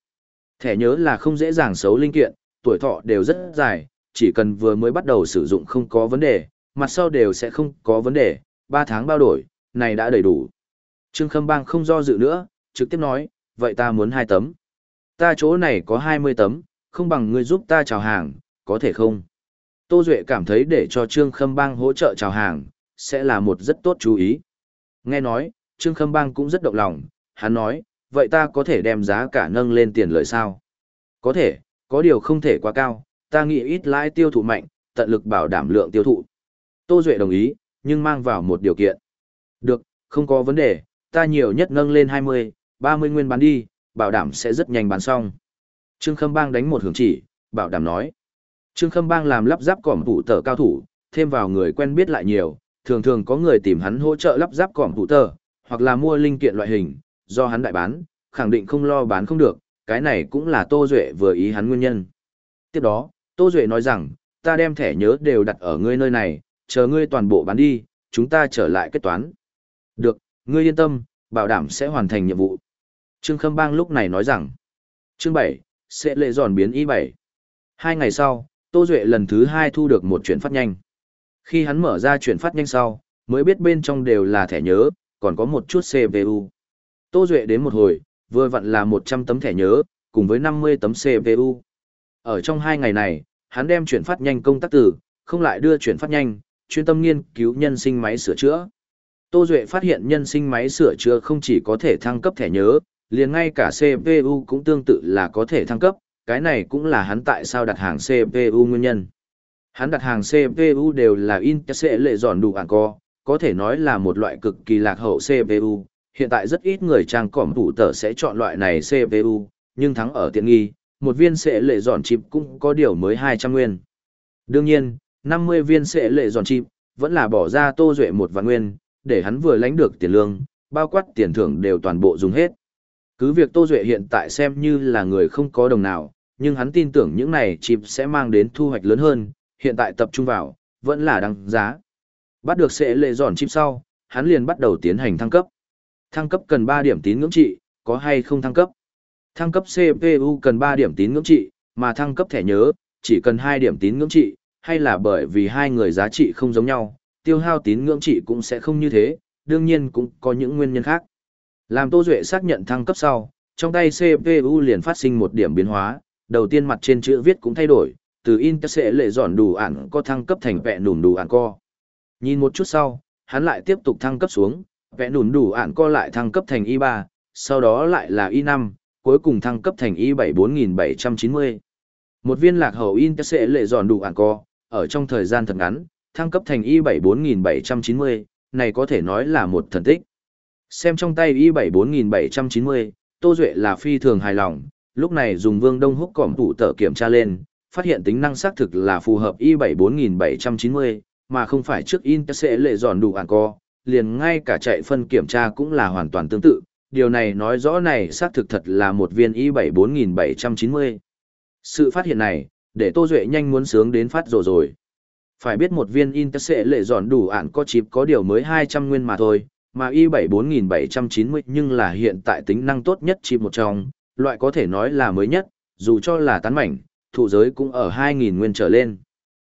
Thẻ nhớ là không dễ dàng xấu linh kiện, tuổi thọ đều rất dài, chỉ cần vừa mới bắt đầu sử dụng không có vấn đề, mặt sau đều sẽ không có vấn đề, 3 tháng bao đổi, này đã đầy đủ. Trương Khâm Bang không do dự nữa, trực tiếp nói, vậy ta muốn 2 tấm. Ta chỗ này có 20 tấm, không bằng ngươi giúp ta chào hàng, có thể không? Tô Duệ cảm thấy để cho Trương Khâm Bang hỗ trợ chào hàng, sẽ là một rất tốt chú ý. Nghe nói, Trương Khâm Bang cũng rất động lòng, hắn nói, vậy ta có thể đem giá cả nâng lên tiền lợi sao? Có thể, có điều không thể quá cao, ta nghĩ ít lãi tiêu thụ mạnh, tận lực bảo đảm lượng tiêu thụ. Tô Duệ đồng ý, nhưng mang vào một điều kiện. Được, không có vấn đề, ta nhiều nhất nâng lên 20, 30 nguyên bán đi, bảo đảm sẽ rất nhanh bán xong. Trương Khâm Bang đánh một hướng chỉ, bảo đảm nói. Trương Khâm Bang làm lắp ráp cỏm thủ tờ cao thủ, thêm vào người quen biết lại nhiều, thường thường có người tìm hắn hỗ trợ lắp ráp cỏm thủ tờ, hoặc là mua linh kiện loại hình, do hắn đại bán, khẳng định không lo bán không được, cái này cũng là Tô Duệ vừa ý hắn nguyên nhân. Tiếp đó, Tô Duệ nói rằng, ta đem thẻ nhớ đều đặt ở ngươi nơi này, chờ ngươi toàn bộ bán đi, chúng ta trở lại kết toán. Được, ngươi yên tâm, bảo đảm sẽ hoàn thành nhiệm vụ. Trương Khâm Bang lúc này nói rằng, chương 7, sẽ lệ giòn biến y 7. Hai ngày sau, Tô Duệ lần thứ hai thu được một chuyển phát nhanh. Khi hắn mở ra chuyển phát nhanh sau, mới biết bên trong đều là thẻ nhớ, còn có một chút CPU. Tô Duệ đến một hồi, vừa vặn là 100 tấm thẻ nhớ, cùng với 50 tấm CPU. Ở trong hai ngày này, hắn đem chuyển phát nhanh công tác tử, không lại đưa chuyển phát nhanh, chuyên tâm nghiên cứu nhân sinh máy sửa chữa. Tô Duệ phát hiện nhân sinh máy sửa chữa không chỉ có thể thăng cấp thẻ nhớ, liền ngay cả CPU cũng tương tự là có thể thăng cấp, cái này cũng là hắn tại sao đặt hàng CPU nguyên nhân. Hắn đặt hàng CPU đều là Intel sẽ lệ dọn đủ ảng co, có thể nói là một loại cực kỳ lạc hậu CPU. Hiện tại rất ít người trang cỏm thủ tờ sẽ chọn loại này CPU, nhưng thắng ở tiện nghi, một viên sẽ lệ dọn chip cũng có điều mới 200 nguyên. Đương nhiên, 50 viên sẽ lệ dọn chip, vẫn là bỏ ra tô duệ một vạn nguyên, để hắn vừa lãnh được tiền lương, bao quát tiền thưởng đều toàn bộ dùng hết. Cứ việc Tô Duệ hiện tại xem như là người không có đồng nào, nhưng hắn tin tưởng những này chip sẽ mang đến thu hoạch lớn hơn, hiện tại tập trung vào, vẫn là đăng giá. Bắt được sẽ lệ giòn chip sau, hắn liền bắt đầu tiến hành thăng cấp. Thăng cấp cần 3 điểm tín ngưỡng trị, có hay không thăng cấp? Thăng cấp CPU cần 3 điểm tín ngưỡng trị, mà thăng cấp thẻ nhớ, chỉ cần 2 điểm tín ngưỡng trị, hay là bởi vì hai người giá trị không giống nhau, tiêu hao tín ngưỡng trị cũng sẽ không như thế, đương nhiên cũng có những nguyên nhân khác. Làm Tô Duệ xác nhận thăng cấp sau, trong tay CPU liền phát sinh một điểm biến hóa, đầu tiên mặt trên chữ viết cũng thay đổi, từ in sẽ lệ dọn đủ ản có thăng cấp thành vẹ nùn đủ ản co. Nhìn một chút sau, hắn lại tiếp tục thăng cấp xuống, vẽ nùn đủ ản co lại thăng cấp thành Y3 sau đó lại là Y5 cuối cùng thăng cấp thành Y7 4790. Một viên lạc hậu in sẽ lệ dọn đủ ản co, ở trong thời gian thật ngắn, thăng cấp thành Y7 4790, này có thể nói là một thần tích. Xem trong tay Y7 4790, Tô Duệ là phi thường hài lòng, lúc này dùng vương đông húc cỏm tủ tờ kiểm tra lên, phát hiện tính năng xác thực là phù hợp i7 4790, mà không phải trước in sẽ lệ dọn đủ ản co, liền ngay cả chạy phân kiểm tra cũng là hoàn toàn tương tự, điều này nói rõ này xác thực thật là một viên i7 4790. Sự phát hiện này, để Tô Duệ nhanh muốn sướng đến phát rồi rồi. Phải biết một viên in sẽ lệ dọn đủ ản có chip có điều mới 200 nguyên mà thôi, mà i7 4790 nhưng là hiện tại tính năng tốt nhất chip một trong, loại có thể nói là mới nhất, dù cho là tán mảnh, thụ giới cũng ở 2.000 nguyên trở lên.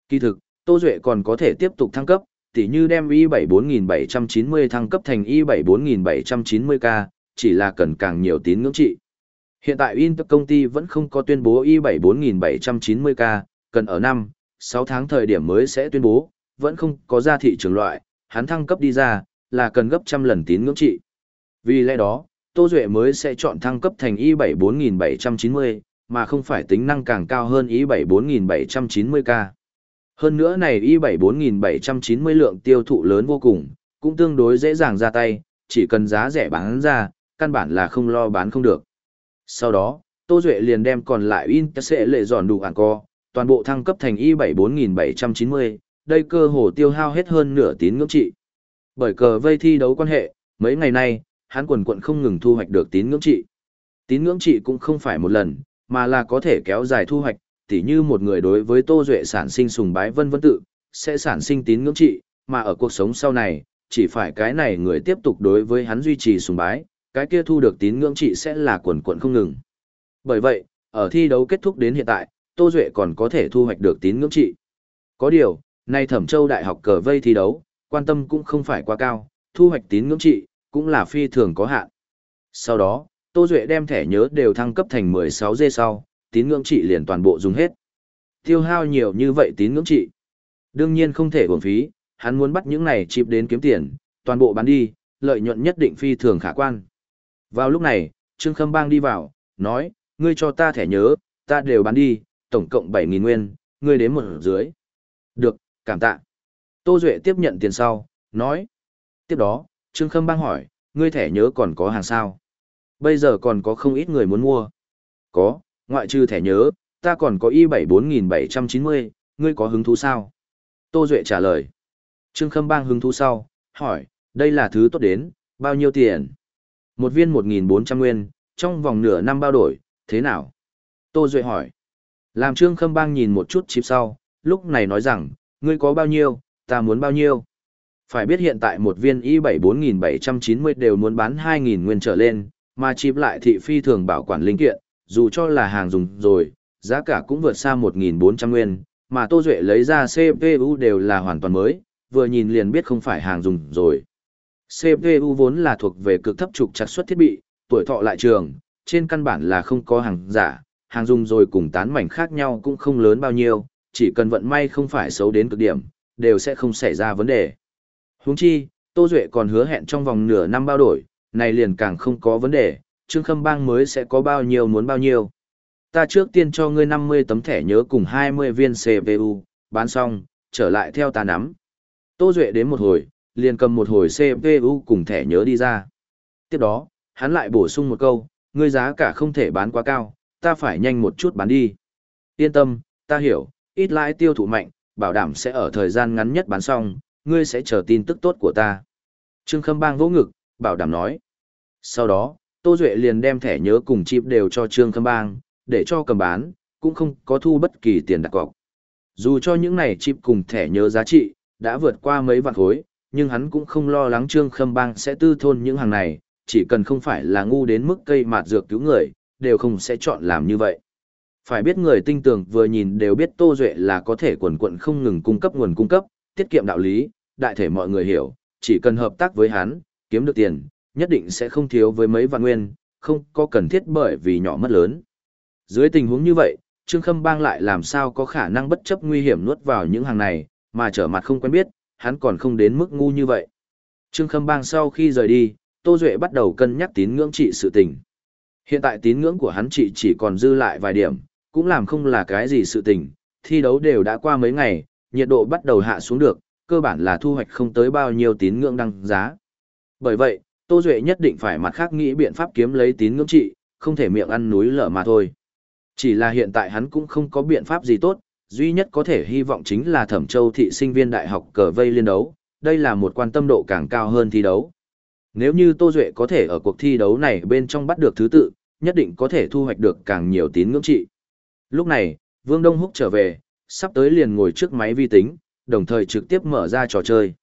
Kỳ thực, Tô Duệ còn có thể tiếp tục thăng cấp, tỉ như đem Y74790 thăng cấp thành Y74790K, chỉ là cần càng nhiều tín ngưỡng trị. Hiện tại Intel công ty vẫn không có tuyên bố Y74790K, cần ở năm, 6 tháng thời điểm mới sẽ tuyên bố, vẫn không có ra thị trường loại, hắn thăng cấp đi ra, là cần gấp trăm lần tín ngưỡng trị. Vì lẽ đó, Tô Duệ mới sẽ chọn thăng cấp thành Y7 4790, mà không phải tính năng càng cao hơn Y7 4790K. Hơn nữa này Y7 4790 lượng tiêu thụ lớn vô cùng, cũng tương đối dễ dàng ra tay, chỉ cần giá rẻ bán ra, căn bản là không lo bán không được. Sau đó, Tô Duệ liền đem còn lại in sẽ lệ giòn đủ ảng co, toàn bộ thăng cấp thành Y74790, đây cơ hồ tiêu hao hết hơn nửa tín ngưỡng trị. Bởi cờ vây thi đấu quan hệ, mấy ngày nay, hắn quần quận không ngừng thu hoạch được tín ngưỡng trị. Tín ngưỡng trị cũng không phải một lần, mà là có thể kéo dài thu hoạch, tỉ như một người đối với Tô Duệ sản sinh sùng bái vân vân tự, sẽ sản sinh tín ngưỡng trị, mà ở cuộc sống sau này, chỉ phải cái này người tiếp tục đối với hắn duy trì sùng bái, cái kia thu được tín ngưỡng trị sẽ là quần quần không ngừng. Bởi vậy, ở thi đấu kết thúc đến hiện tại, Tô Duệ còn có thể thu hoạch được tín ngưỡng trị. Có điều, nay Thẩm Châu Đại học cờ vây thi đấu, quan tâm cũng không phải quá cao, thu hoạch tín ngưỡng trị, cũng là phi thường có hạn. Sau đó, Tô Duệ đem thẻ nhớ đều thăng cấp thành 16G sau, tín ngưỡng trị liền toàn bộ dùng hết. Tiêu hao nhiều như vậy tín ngưỡng trị. Đương nhiên không thể uổng phí, hắn muốn bắt những này chịp đến kiếm tiền, toàn bộ bán đi, lợi nhuận nhất định phi thường khả quan. Vào lúc này, Trương Khâm Bang đi vào, nói, ngươi cho ta thẻ nhớ, ta đều bán đi, tổng cộng 7.000 nguyên, ngươi đến một dưới. Được, cảm tạ. Tô Duệ tiếp nhận tiền sau, nói. Tiếp đó, Trương Khâm Bang hỏi, ngươi thẻ nhớ còn có hàng sao? Bây giờ còn có không ít người muốn mua. Có, ngoại trừ thẻ nhớ, ta còn có y 74790, ngươi có hứng thú sao? Tô Duệ trả lời. Trương Khâm Bang hứng thú sau, hỏi, đây là thứ tốt đến, bao nhiêu tiền? Một viên 1.400 nguyên, trong vòng nửa năm bao đổi, thế nào? Tô Duệ hỏi. Làm Trương Khâm Bang nhìn một chút chip sau, lúc này nói rằng, ngươi có bao nhiêu, ta muốn bao nhiêu? Phải biết hiện tại một viên Y74790 đều muốn bán 2.000 nguyên trở lên, mà chip lại thị phi thường bảo quản linh kiện, dù cho là hàng dùng rồi, giá cả cũng vượt xa 1.400 nguyên, mà Tô Duệ lấy ra CPU đều là hoàn toàn mới, vừa nhìn liền biết không phải hàng dùng rồi. CPU vốn là thuộc về cực thấp trục chặt xuất thiết bị, tuổi thọ lại trường, trên căn bản là không có hàng giả, hàng dùng rồi cùng tán mảnh khác nhau cũng không lớn bao nhiêu, chỉ cần vận may không phải xấu đến cực điểm, đều sẽ không xảy ra vấn đề. Huống chi, Tô Duệ còn hứa hẹn trong vòng nửa năm bao đổi, này liền càng không có vấn đề, Trương Khâm Bang mới sẽ có bao nhiêu muốn bao nhiêu. Ta trước tiên cho ngươi 50 tấm thẻ nhớ cùng 20 viên CPU, bán xong, trở lại theo ta nắm. Tô Duệ đến một hồi, liền cầm một hồi CPU cùng thẻ nhớ đi ra. Tiếp đó, hắn lại bổ sung một câu, ngươi giá cả không thể bán quá cao, ta phải nhanh một chút bán đi. Yên tâm, ta hiểu, ít lãi tiêu thụ mạnh, bảo đảm sẽ ở thời gian ngắn nhất bán xong, ngươi sẽ chờ tin tức tốt của ta. Trương Khâm Bang vỗ ngực, bảo đảm nói. Sau đó, Tô Duệ liền đem thẻ nhớ cùng chip đều cho Trương Khâm Bang, để cho cầm bán, cũng không có thu bất kỳ tiền đặt cọc. Dù cho những này chip cùng thẻ nhớ giá trị, đã vượt qua mấy vạn khối, nhưng hắn cũng không lo lắng Trương Khâm Bang sẽ tư thôn những hàng này, chỉ cần không phải là ngu đến mức cây mạt dược cứu người, đều không sẽ chọn làm như vậy. Phải biết người tinh tường vừa nhìn đều biết Tô Duệ là có thể quần quận không ngừng cung cấp nguồn cung cấp, tiết kiệm đạo lý, đại thể mọi người hiểu, chỉ cần hợp tác với hắn, kiếm được tiền, nhất định sẽ không thiếu với mấy vạn nguyên, không có cần thiết bởi vì nhỏ mất lớn. Dưới tình huống như vậy, Trương Khâm Bang lại làm sao có khả năng bất chấp nguy hiểm nuốt vào những hàng này, mà trở mặt không quen biết, hắn còn không đến mức ngu như vậy. Trương Khâm Bang sau khi rời đi, Tô Duệ bắt đầu cân nhắc tín ngưỡng trị sự tình. Hiện tại tín ngưỡng của hắn trị chỉ còn dư lại vài điểm, cũng làm không là cái gì sự tình, thi đấu đều đã qua mấy ngày, nhiệt độ bắt đầu hạ xuống được, cơ bản là thu hoạch không tới bao nhiêu tín ngưỡng đăng giá. Bởi vậy, Tô Duệ nhất định phải mặt khác nghĩ biện pháp kiếm lấy tín ngưỡng trị, không thể miệng ăn núi lở mà thôi. Chỉ là hiện tại hắn cũng không có biện pháp gì tốt, duy nhất có thể hy vọng chính là Thẩm Châu thị sinh viên đại học cờ vây liên đấu, đây là một quan tâm độ càng cao hơn thi đấu. Nếu như Tô Duệ có thể ở cuộc thi đấu này bên trong bắt được thứ tự, nhất định có thể thu hoạch được càng nhiều tín ngưỡng trị. Lúc này, Vương Đông Húc trở về, sắp tới liền ngồi trước máy vi tính, đồng thời trực tiếp mở ra trò chơi.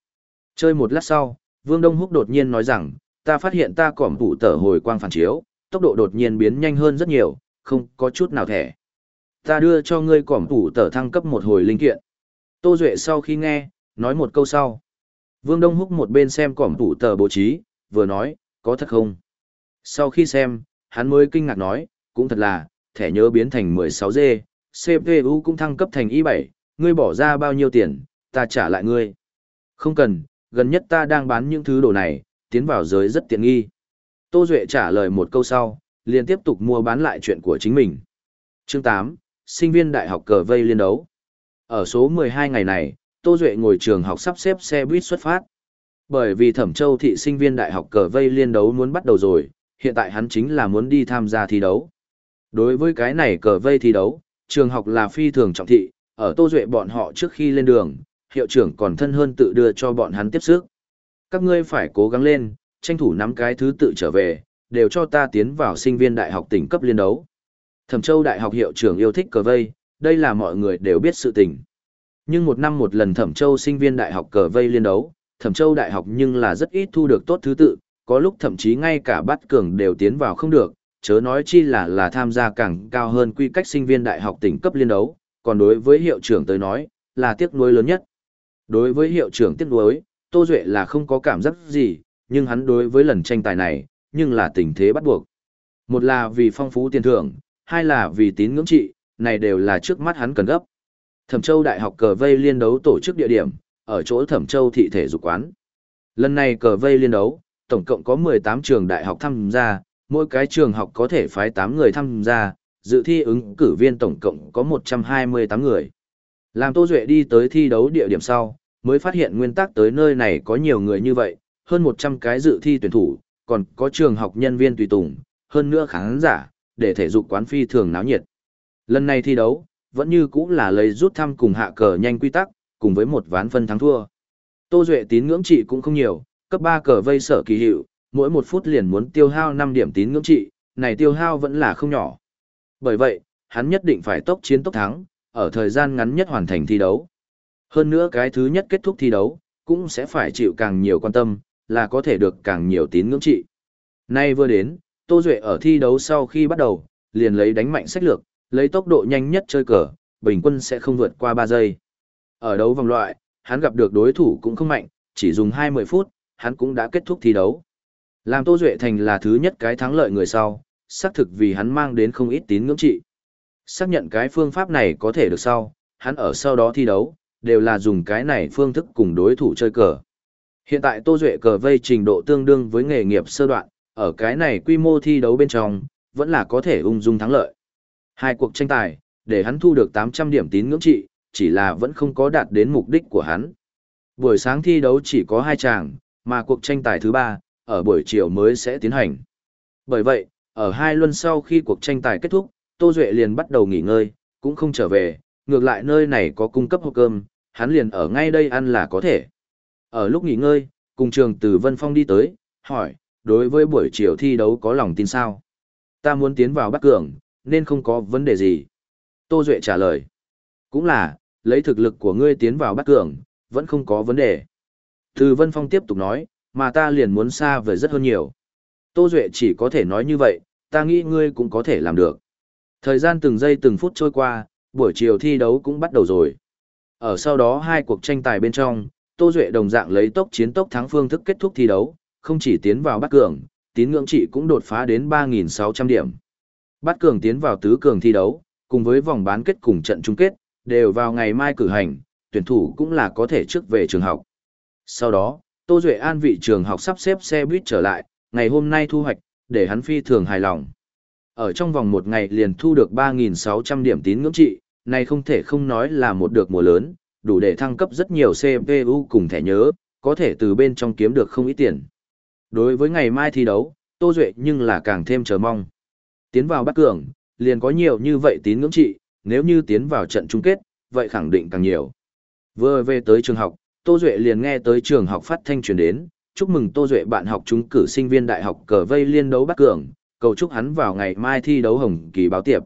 Chơi một lát sau, Vương Đông Húc đột nhiên nói rằng, ta phát hiện ta cỏm tủ tở hồi quang phản chiếu, tốc độ đột nhiên biến nhanh hơn rất nhiều, không có chút nào thẻ. Ta đưa cho ngươi cỏm tủ tở thăng cấp một hồi linh kiện. Tô Duệ sau khi nghe, nói một câu sau. Vương Đông Húc một bên xem cỏm tủ tở bố trí, vừa nói, có thật không? Sau khi xem, hắn mới kinh ngạc nói, cũng thật là, thẻ nhớ biến thành 16G, CPU cũng thăng cấp thành i7, ngươi bỏ ra bao nhiêu tiền, ta trả lại ngươi. Không cần, gần nhất ta đang bán những thứ đồ này, tiến vào giới rất tiện nghi. Tô Duệ trả lời một câu sau, liền tiếp tục mua bán lại chuyện của chính mình. Chương 8, sinh viên đại học cờ vây liên đấu. Ở số 12 ngày này, Tô Duệ ngồi trường học sắp xếp xe buýt xuất phát. Bởi vì Thẩm Châu thị sinh viên đại học cờ vây liên đấu muốn bắt đầu rồi, hiện tại hắn chính là muốn đi tham gia thi đấu. Đối với cái này cờ vây thi đấu, trường học là phi thường trọng thị, ở Tô Duệ bọn họ trước khi lên đường, hiệu trưởng còn thân hơn tự đưa cho bọn hắn tiếp sức. Các ngươi phải cố gắng lên, tranh thủ nắm cái thứ tự trở về, đều cho ta tiến vào sinh viên đại học tỉnh cấp liên đấu. Thẩm Châu Đại học hiệu trưởng yêu thích cờ vây, đây là mọi người đều biết sự tình. Nhưng một năm một lần Thẩm Châu sinh viên đại học cờ vây liên đấu, Thẩm Châu Đại học nhưng là rất ít thu được tốt thứ tự, có lúc thậm chí ngay cả bắt cường đều tiến vào không được, chớ nói chi là là tham gia càng cao hơn quy cách sinh viên đại học tỉnh cấp liên đấu, còn đối với hiệu trưởng tới nói, là tiếc nuối lớn nhất. Đối với hiệu trưởng tiếc nuối, Tô Duệ là không có cảm giác gì, nhưng hắn đối với lần tranh tài này, nhưng là tình thế bắt buộc. Một là vì phong phú tiền thưởng, hai là vì tín ngưỡng trị, này đều là trước mắt hắn cần gấp. Thẩm Châu Đại học cờ vây liên đấu tổ chức địa điểm, ở chỗ Thẩm Châu thị thể dục quán. Lần này cờ vây liên đấu, tổng cộng có 18 trường đại học tham gia, mỗi cái trường học có thể phái 8 người tham gia, dự thi ứng cử viên tổng cộng có 128 người. Làm Tô Duệ đi tới thi đấu địa điểm sau, mới phát hiện nguyên tắc tới nơi này có nhiều người như vậy, hơn 100 cái dự thi tuyển thủ, còn có trường học nhân viên tùy tùng, hơn nữa khán giả, để thể dục quán phi thường náo nhiệt. Lần này thi đấu, vẫn như cũng là lấy rút thăm cùng hạ cờ nhanh quy tắc, cùng với một ván phân thắng thua. Tô Duệ tín ngưỡng trị cũng không nhiều, cấp 3 cờ vây sở kỳ hiệu, mỗi một phút liền muốn tiêu hao 5 điểm tín ngưỡng trị, này tiêu hao vẫn là không nhỏ. Bởi vậy, hắn nhất định phải tốc chiến tốc thắng, ở thời gian ngắn nhất hoàn thành thi đấu. Hơn nữa cái thứ nhất kết thúc thi đấu, cũng sẽ phải chịu càng nhiều quan tâm, là có thể được càng nhiều tín ngưỡng trị. Nay vừa đến, Tô Duệ ở thi đấu sau khi bắt đầu, liền lấy đánh mạnh sách lược, lấy tốc độ nhanh nhất chơi cờ, bình quân sẽ không vượt qua 3 giây. Ở đấu vòng loại, hắn gặp được đối thủ cũng không mạnh, chỉ dùng 20 phút, hắn cũng đã kết thúc thi đấu. Làm Tô Duệ thành là thứ nhất cái thắng lợi người sau, xác thực vì hắn mang đến không ít tín ngưỡng trị. Xác nhận cái phương pháp này có thể được sau, hắn ở sau đó thi đấu, đều là dùng cái này phương thức cùng đối thủ chơi cờ. Hiện tại Tô Duệ cờ vây trình độ tương đương với nghề nghiệp sơ đoạn, ở cái này quy mô thi đấu bên trong, vẫn là có thể ung dung thắng lợi. Hai cuộc tranh tài, để hắn thu được 800 điểm tín ngưỡng trị, chỉ là vẫn không có đạt đến mục đích của hắn. Buổi sáng thi đấu chỉ có hai chàng, mà cuộc tranh tài thứ ba, ở buổi chiều mới sẽ tiến hành. Bởi vậy, ở hai luân sau khi cuộc tranh tài kết thúc, Tô Duệ liền bắt đầu nghỉ ngơi, cũng không trở về, ngược lại nơi này có cung cấp hộp cơm, hắn liền ở ngay đây ăn là có thể. Ở lúc nghỉ ngơi, cùng trường từ Vân Phong đi tới, hỏi, đối với buổi chiều thi đấu có lòng tin sao? Ta muốn tiến vào Bắc cường, nên không có vấn đề gì. Tô Duệ trả lời. Cũng là, lấy thực lực của ngươi tiến vào Bắc cường, vẫn không có vấn đề. Từ Vân Phong tiếp tục nói, mà ta liền muốn xa vời rất hơn nhiều. Tô Duệ chỉ có thể nói như vậy, ta nghĩ ngươi cũng có thể làm được. Thời gian từng giây từng phút trôi qua, buổi chiều thi đấu cũng bắt đầu rồi. Ở sau đó hai cuộc tranh tài bên trong, Tô Duệ đồng dạng lấy tốc chiến tốc thắng phương thức kết thúc thi đấu, không chỉ tiến vào bắt cường, tín ngưỡng trị cũng đột phá đến 3.600 điểm. Bắt cường tiến vào tứ cường thi đấu, cùng với vòng bán kết cùng trận chung kết, đều vào ngày mai cử hành, tuyển thủ cũng là có thể trước về trường học. Sau đó, Tô Duệ an vị trường học sắp xếp xe buýt trở lại, ngày hôm nay thu hoạch, để hắn phi thường hài lòng. Ở trong vòng một ngày liền thu được 3.600 điểm tín ngưỡng trị, này không thể không nói là một được mùa lớn, đủ để thăng cấp rất nhiều CPU cùng thẻ nhớ, có thể từ bên trong kiếm được không ít tiền. Đối với ngày mai thi đấu, Tô Duệ nhưng là càng thêm chờ mong. Tiến vào bắt cường, liền có nhiều như vậy tín ngưỡng trị, nếu như tiến vào trận chung kết, vậy khẳng định càng nhiều. Vừa về tới trường học, Tô Duệ liền nghe tới trường học phát thanh truyền đến, chúc mừng Tô Duệ bạn học trúng cử sinh viên đại học cờ vây liên đấu bắt cường, cầu chúc hắn vào ngày mai thi đấu hồng kỳ báo tiệp.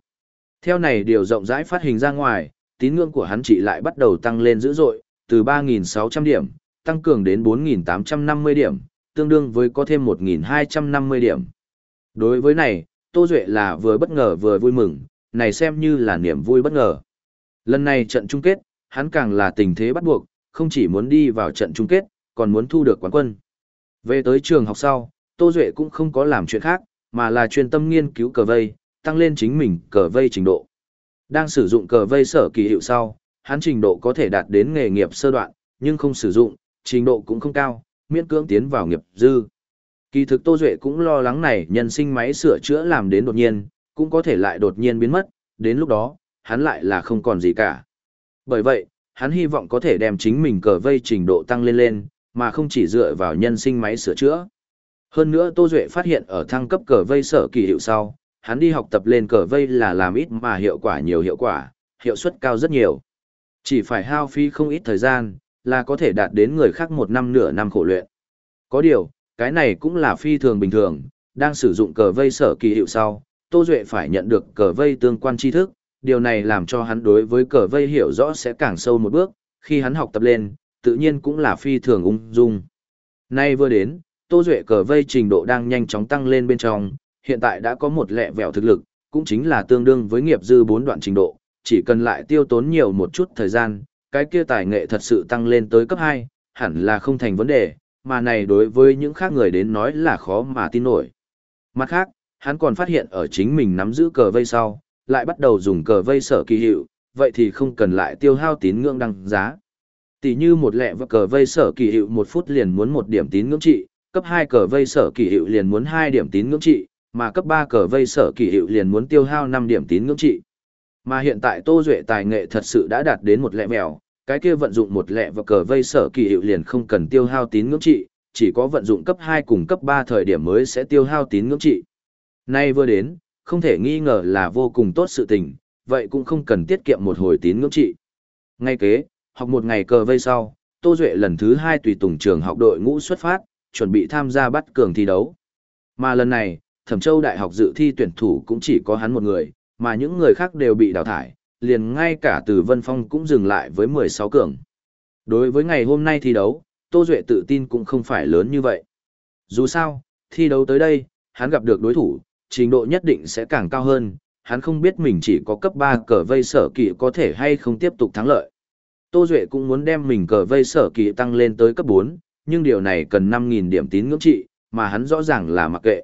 Theo này điều rộng rãi phát hình ra ngoài, tín ngưỡng của hắn trị lại bắt đầu tăng lên dữ dội, từ 3.600 điểm, tăng cường đến 4.850 điểm, tương đương với có thêm 1.250 điểm. Đối với này, Tô Duệ là vừa bất ngờ vừa vui mừng, này xem như là niềm vui bất ngờ. Lần này trận chung kết, hắn càng là tình thế bắt buộc, không chỉ muốn đi vào trận chung kết, còn muốn thu được quán quân. Về tới trường học sau, Tô Duệ cũng không có làm chuyện khác, mà là chuyên tâm nghiên cứu cờ vây, tăng lên chính mình cờ vây trình độ. Đang sử dụng cờ vây sở kỳ hiệu sau, hắn trình độ có thể đạt đến nghề nghiệp sơ đoạn, nhưng không sử dụng, trình độ cũng không cao, miễn cưỡng tiến vào nghiệp dư. Kỳ thực Tô Duệ cũng lo lắng này nhân sinh máy sửa chữa làm đến đột nhiên, cũng có thể lại đột nhiên biến mất, đến lúc đó, hắn lại là không còn gì cả. Bởi vậy, hắn hy vọng có thể đem chính mình cờ vây trình độ tăng lên lên, mà không chỉ dựa vào nhân sinh máy sửa chữa. Hơn nữa Tô Duệ phát hiện ở thăng cấp cờ vây sở kỳ hiệu sau, hắn đi học tập lên cờ vây là làm ít mà hiệu quả nhiều hiệu quả, hiệu suất cao rất nhiều. Chỉ phải hao phí không ít thời gian, là có thể đạt đến người khác một năm nửa năm khổ luyện. Có điều, cái này cũng là phi thường bình thường, đang sử dụng cờ vây sở kỳ hiệu sau, Tô Duệ phải nhận được cờ vây tương quan tri thức, điều này làm cho hắn đối với cờ vây hiểu rõ sẽ càng sâu một bước, khi hắn học tập lên, tự nhiên cũng là phi thường ung dung. Nay vừa đến, Tô Duệ cờ vây trình độ đang nhanh chóng tăng lên bên trong, hiện tại đã có một lẹ vẹo thực lực, cũng chính là tương đương với nghiệp dư bốn đoạn trình độ, chỉ cần lại tiêu tốn nhiều một chút thời gian, cái kia tài nghệ thật sự tăng lên tới cấp 2, hẳn là không thành vấn đề, mà này đối với những khác người đến nói là khó mà tin nổi. Mặt khác, hắn còn phát hiện ở chính mình nắm giữ cờ vây sau, lại bắt đầu dùng cờ vây sở kỳ hiệu, vậy thì không cần lại tiêu hao tín ngưỡng đăng giá. Tỷ như một lẹ và cờ vây sở kỳ hiệu một phút liền muốn một điểm tín ngưỡng trị, cấp 2 cờ vây sở kỳ hiệu liền muốn 2 điểm tín ngưỡng trị, mà cấp 3 cờ vây sở kỳ hiệu liền muốn tiêu hao 5 điểm tín ngưỡng trị. Mà hiện tại Tô Duệ tài nghệ thật sự đã đạt đến một lẹ mèo, cái kia vận dụng một lẹ và cờ vây sở kỳ hiệu liền không cần tiêu hao tín ngưỡng trị, chỉ có vận dụng cấp 2 cùng cấp 3 thời điểm mới sẽ tiêu hao tín ngưỡng trị. Nay vừa đến, không thể nghi ngờ là vô cùng tốt sự tình, vậy cũng không cần tiết kiệm một hồi tín ngưỡng trị. Ngay kế, học một ngày cờ vây sau, Tô Duệ lần thứ 2 tùy tùng trường học đội ngũ xuất phát, chuẩn bị tham gia bắt cường thi đấu. Mà lần này, Thẩm Châu Đại học dự thi tuyển thủ cũng chỉ có hắn một người, mà những người khác đều bị đào thải, liền ngay cả từ Vân Phong cũng dừng lại với 16 cường. Đối với ngày hôm nay thi đấu, Tô Duệ tự tin cũng không phải lớn như vậy. Dù sao, thi đấu tới đây, hắn gặp được đối thủ, trình độ nhất định sẽ càng cao hơn, hắn không biết mình chỉ có cấp 3 cờ vây sở kỳ có thể hay không tiếp tục thắng lợi. Tô Duệ cũng muốn đem mình cờ vây sở kỳ tăng lên tới cấp 4, nhưng điều này cần 5.000 điểm tín ngưỡng trị, mà hắn rõ ràng là mặc kệ.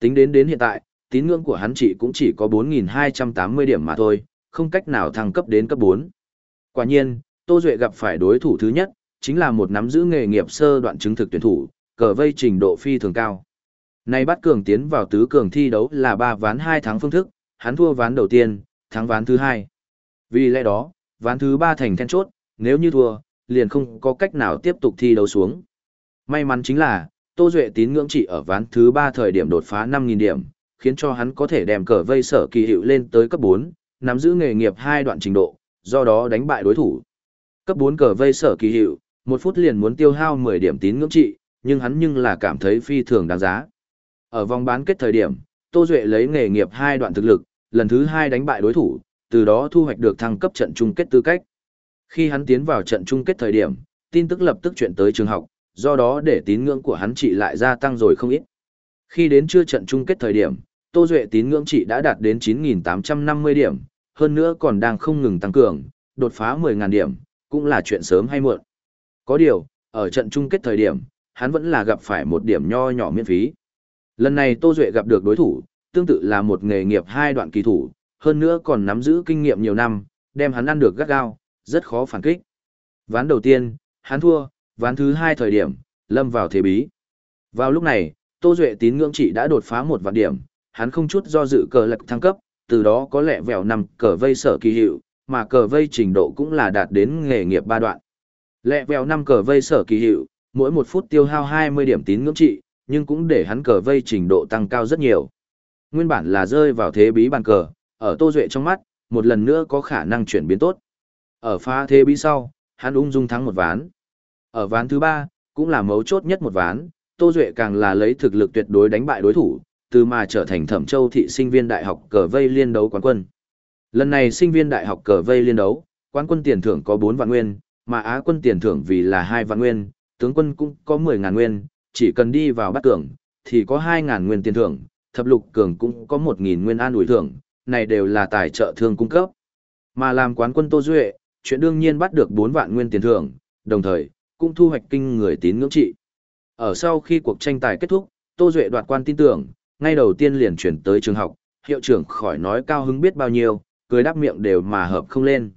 Tính đến đến hiện tại, tín ngưỡng của hắn trị cũng chỉ có 4.280 điểm mà thôi, không cách nào thăng cấp đến cấp 4. Quả nhiên, Tô Duệ gặp phải đối thủ thứ nhất, chính là một nắm giữ nghề nghiệp sơ đoạn chứng thực tuyển thủ, cờ vây trình độ phi thường cao. Nay bắt cường tiến vào tứ cường thi đấu là 3 ván 2 thắng phương thức, hắn thua ván đầu tiên, thắng ván thứ hai. Vì lẽ đó, ván thứ 3 thành then chốt, nếu như thua, liền không có cách nào tiếp tục thi đấu xuống. May mắn chính là, Tô Duệ tín ngưỡng chỉ ở ván thứ 3 thời điểm đột phá 5.000 điểm, khiến cho hắn có thể đem cờ vây sở kỳ hiệu lên tới cấp 4, nắm giữ nghề nghiệp hai đoạn trình độ, do đó đánh bại đối thủ. Cấp 4 cờ vây sở kỳ hiệu, một phút liền muốn tiêu hao 10 điểm tín ngưỡng trị, nhưng hắn nhưng là cảm thấy phi thường đáng giá. Ở vòng bán kết thời điểm, Tô Duệ lấy nghề nghiệp hai đoạn thực lực, lần thứ hai đánh bại đối thủ, từ đó thu hoạch được thăng cấp trận chung kết tư cách. Khi hắn tiến vào trận chung kết thời điểm, tin tức lập tức chuyển tới trường học, do đó để tín ngưỡng của hắn trị lại gia tăng rồi không ít. Khi đến chưa trận chung kết thời điểm, Tô Duệ tín ngưỡng trị đã đạt đến 9.850 điểm, hơn nữa còn đang không ngừng tăng cường, đột phá 10.000 điểm, cũng là chuyện sớm hay muộn. Có điều, ở trận chung kết thời điểm, hắn vẫn là gặp phải một điểm nho nhỏ miễn phí. Lần này Tô Duệ gặp được đối thủ, tương tự là một nghề nghiệp hai đoạn kỳ thủ, hơn nữa còn nắm giữ kinh nghiệm nhiều năm, đem hắn ăn được gắt gao, rất khó phản kích. Ván đầu tiên, hắn thua, ván thứ hai thời điểm, lâm vào thế bí. Vào lúc này, Tô Duệ tín ngưỡng trị đã đột phá một vạn điểm, hắn không chút do dự cờ lật thăng cấp, từ đó có lẽ vèo nằm cờ vây sở kỳ hiệu, mà cờ vây trình độ cũng là đạt đến nghề nghiệp ba đoạn. Lẹ vèo năm cờ vây sở kỳ hiệu, mỗi một phút tiêu hao 20 điểm tín ngưỡng trị, nhưng cũng để hắn cờ vây trình độ tăng cao rất nhiều. Nguyên bản là rơi vào thế bí bàn cờ, ở Tô Duệ trong mắt, một lần nữa có khả năng chuyển biến tốt. Ở pha thế bí sau, hắn ung dung thắng một ván. Ở ván thứ ba, cũng là mấu chốt nhất một ván, Tô Duệ càng là lấy thực lực tuyệt đối đánh bại đối thủ, từ mà trở thành Thẩm Châu thị sinh viên đại học cờ vây liên đấu quán quân. Lần này sinh viên đại học cờ vây liên đấu, quán quân tiền thưởng có 4 vạn nguyên, mà Á quân tiền thưởng vì là 2 vạn nguyên, tướng quân cũng có 10 ngàn nguyên, chỉ cần đi vào bắt cường, thì có 2 ngàn nguyên tiền thưởng, thập lục cường cũng có 1 nghìn nguyên an ủi thưởng, này đều là tài trợ thương cung cấp. Mà làm quán quân Tô Duệ, chuyện đương nhiên bắt được 4 vạn nguyên tiền thưởng, đồng thời, cũng thu hoạch kinh người tín ngưỡng trị. Ở sau khi cuộc tranh tài kết thúc, Tô Duệ đoạt quan tin tưởng, ngay đầu tiên liền chuyển tới trường học, hiệu trưởng khỏi nói cao hứng biết bao nhiêu, cười đáp miệng đều mà hợp không lên.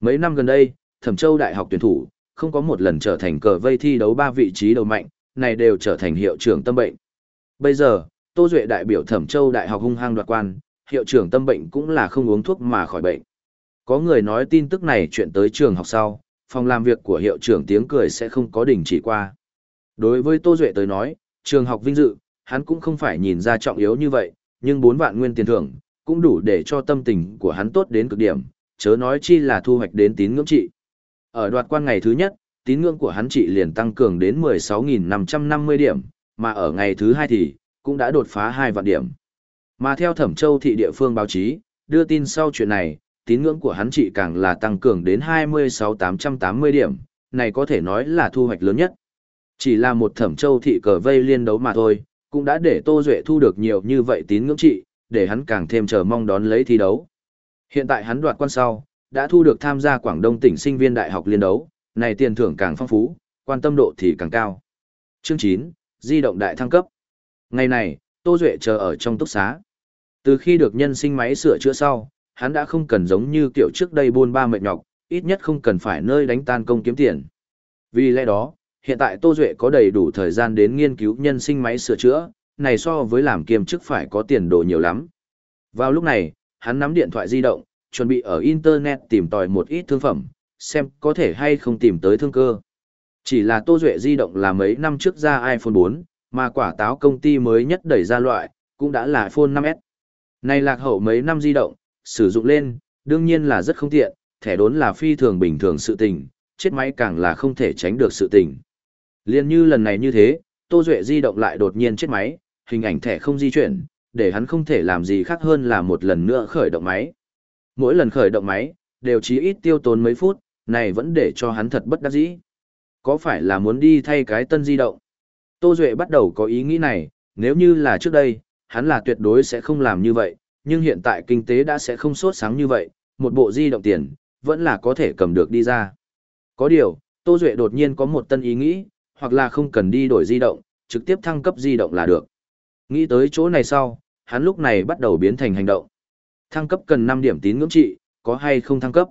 Mấy năm gần đây, Thẩm Châu Đại học tuyển thủ, không có một lần trở thành cờ vây thi đấu ba vị trí đầu mạnh, này đều trở thành hiệu trưởng tâm bệnh. Bây giờ, Tô Duệ đại biểu Thẩm Châu Đại học hung hăng đoạt quan, hiệu trưởng tâm bệnh cũng là không uống thuốc mà khỏi bệnh. Có người nói tin tức này chuyện tới trường học sau, phòng làm việc của hiệu trưởng tiếng cười sẽ không có đình chỉ qua. Đối với Tô Duệ tới nói, trường học vinh dự, hắn cũng không phải nhìn ra trọng yếu như vậy, nhưng 4 vạn nguyên tiền thưởng, cũng đủ để cho tâm tình của hắn tốt đến cực điểm, chớ nói chi là thu hoạch đến tín ngưỡng trị. Ở đoạt quan ngày thứ nhất, tín ngưỡng của hắn trị liền tăng cường đến 16.550 điểm, mà ở ngày thứ hai thì, cũng đã đột phá 2 vạn điểm. Mà theo Thẩm Châu thị địa phương báo chí, đưa tin sau chuyện này, tín ngưỡng của hắn trị càng là tăng cường đến 26.880 điểm, này có thể nói là thu hoạch lớn nhất. Chỉ là một Thẩm Châu thị cờ vây liên đấu mà thôi, cũng đã để Tô Duệ thu được nhiều như vậy tín ngưỡng trị, để hắn càng thêm chờ mong đón lấy thi đấu. Hiện tại hắn đoạt quan sau, đã thu được tham gia Quảng Đông tỉnh sinh viên đại học liên đấu, này tiền thưởng càng phong phú, quan tâm độ thì càng cao. Chương 9, di động đại thăng cấp. Ngày này, Tô Duệ chờ ở trong túc xá. Từ khi được nhân sinh máy sửa chữa sau, hắn đã không cần giống như kiểu trước đây buôn ba mệt nhọc, ít nhất không cần phải nơi đánh tan công kiếm tiền. Vì lẽ đó, hiện tại Tô Duệ có đầy đủ thời gian đến nghiên cứu nhân sinh máy sửa chữa, này so với làm kiêm chức phải có tiền đồ nhiều lắm. Vào lúc này, hắn nắm điện thoại di động, chuẩn bị ở Internet tìm tòi một ít thương phẩm, xem có thể hay không tìm tới thương cơ. Chỉ là Tô Duệ di động là mấy năm trước ra iPhone 4, mà quả táo công ty mới nhất đẩy ra loại, cũng đã là iPhone 5S. Này lạc hậu mấy năm di động, sử dụng lên, đương nhiên là rất không tiện, thẻ đốn là phi thường bình thường sự tình, chết máy càng là không thể tránh được sự tình. Liên như lần này như thế, Tô Duệ di động lại đột nhiên chết máy, hình ảnh thẻ không di chuyển, để hắn không thể làm gì khác hơn là một lần nữa khởi động máy. Mỗi lần khởi động máy, đều chí ít tiêu tốn mấy phút, này vẫn để cho hắn thật bất đắc dĩ. Có phải là muốn đi thay cái tân di động? Tô Duệ bắt đầu có ý nghĩ này, nếu như là trước đây, hắn là tuyệt đối sẽ không làm như vậy, nhưng hiện tại kinh tế đã sẽ không sốt sáng như vậy, một bộ di động tiền, vẫn là có thể cầm được đi ra. Có điều, Tô Duệ đột nhiên có một tân ý nghĩ, hoặc là không cần đi đổi di động, trực tiếp thăng cấp di động là được. Nghĩ tới chỗ này sau, hắn lúc này bắt đầu biến thành hành động. Thăng cấp cần 5 điểm tín ngưỡng trị, có hay không thăng cấp?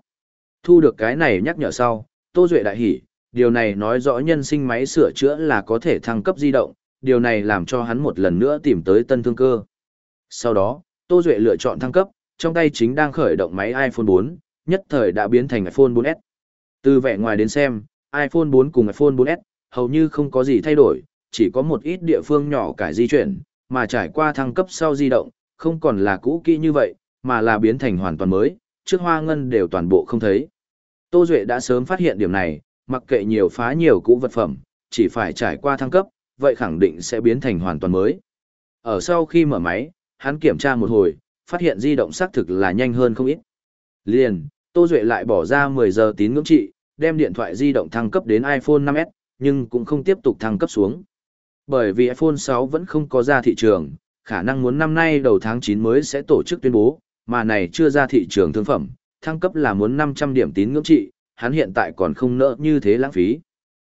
Thu được cái này nhắc nhở sau, Tô Duệ đại hỉ, điều này nói rõ nhân sinh máy sửa chữa là có thể thăng cấp di động, điều này làm cho hắn một lần nữa tìm tới tân thương cơ. Sau đó, Tô Duệ lựa chọn thăng cấp, trong tay chính đang khởi động máy iPhone 4, nhất thời đã biến thành iPhone 4S. Từ vẻ ngoài đến xem, iPhone 4 cùng iPhone 4S, hầu như không có gì thay đổi, chỉ có một ít địa phương nhỏ cải di chuyển, mà trải qua thăng cấp sau di động, không còn là cũ kỹ như vậy, mà là biến thành hoàn toàn mới, trước hoa ngân đều toàn bộ không thấy. Tô Duệ đã sớm phát hiện điểm này, mặc kệ nhiều phá nhiều cũ vật phẩm, chỉ phải trải qua thăng cấp, vậy khẳng định sẽ biến thành hoàn toàn mới. Ở sau khi mở máy, hắn kiểm tra một hồi, phát hiện di động xác thực là nhanh hơn không ít. Liền, Tô Duệ lại bỏ ra 10 giờ tín ngưỡng trị, đem điện thoại di động thăng cấp đến iPhone 5S, nhưng cũng không tiếp tục thăng cấp xuống. Bởi vì iPhone 6 vẫn không có ra thị trường, khả năng muốn năm nay đầu tháng 9 mới sẽ tổ chức tuyên bố, mà này chưa ra thị trường thương phẩm, thăng cấp là muốn 500 điểm tín ngưỡng trị, hắn hiện tại còn không nỡ như thế lãng phí.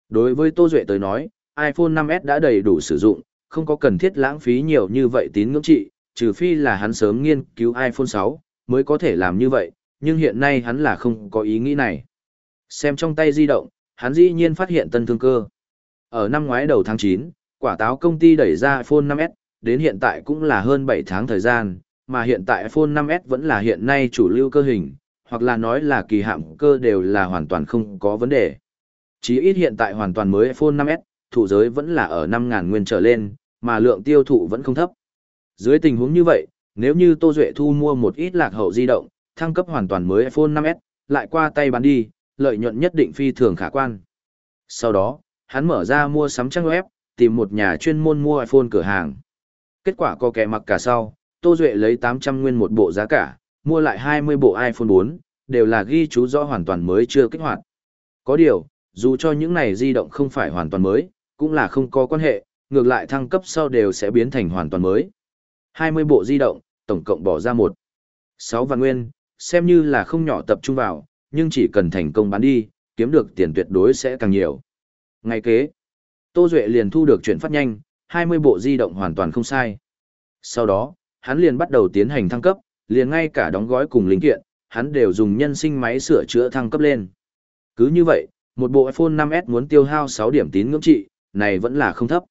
Đối với Tô Duệ tới nói, iPhone 5S đã đầy đủ sử dụng, không có cần thiết lãng phí nhiều như vậy tín ngưỡng trị, trừ phi là hắn sớm nghiên cứu iPhone 6, mới có thể làm như vậy, nhưng hiện nay hắn là không có ý nghĩ này. Xem trong tay di động, hắn dĩ nhiên phát hiện tân thương cơ. Ở năm ngoái đầu tháng 9, quả táo công ty đẩy ra iPhone 5S, đến hiện tại cũng là hơn 7 tháng thời gian, mà hiện tại iPhone 5S vẫn là hiện nay chủ lưu cơ hình, hoặc là nói là kỳ hạm cơ đều là hoàn toàn không có vấn đề. Chỉ ít hiện tại hoàn toàn mới iPhone 5S, thủ giới vẫn là ở 5.000 nguyên trở lên, mà lượng tiêu thụ vẫn không thấp. Dưới tình huống như vậy, nếu như Tô Duệ thu mua một ít lạc hậu di động, thăng cấp hoàn toàn mới iPhone 5S, lại qua tay bán đi, lợi nhuận nhất định phi thường khả quan. Sau đó, hắn mở ra mua sắm trang web, tìm một nhà chuyên môn mua iPhone cửa hàng. Kết quả có kẻ mặc cả sau, Tô Duệ lấy 800 nguyên một bộ giá cả, mua lại 20 bộ iPhone 4, đều là ghi chú rõ hoàn toàn mới chưa kích hoạt. Có điều, dù cho những này di động không phải hoàn toàn mới, cũng là không có quan hệ, ngược lại thăng cấp sau đều sẽ biến thành hoàn toàn mới. 20 bộ di động, tổng cộng bỏ ra một 6 vạn nguyên, xem như là không nhỏ tập trung vào, nhưng chỉ cần thành công bán đi, kiếm được tiền tuyệt đối sẽ càng nhiều. Ngày kế, Tô Duệ liền thu được chuyển phát nhanh, 20 bộ di động hoàn toàn không sai. Sau đó, hắn liền bắt đầu tiến hành thăng cấp, liền ngay cả đóng gói cùng linh kiện, hắn đều dùng nhân sinh máy sửa chữa thăng cấp lên. Cứ như vậy, một bộ iPhone 5S muốn tiêu hao 6 điểm tín ngưỡng trị, này vẫn là không thấp.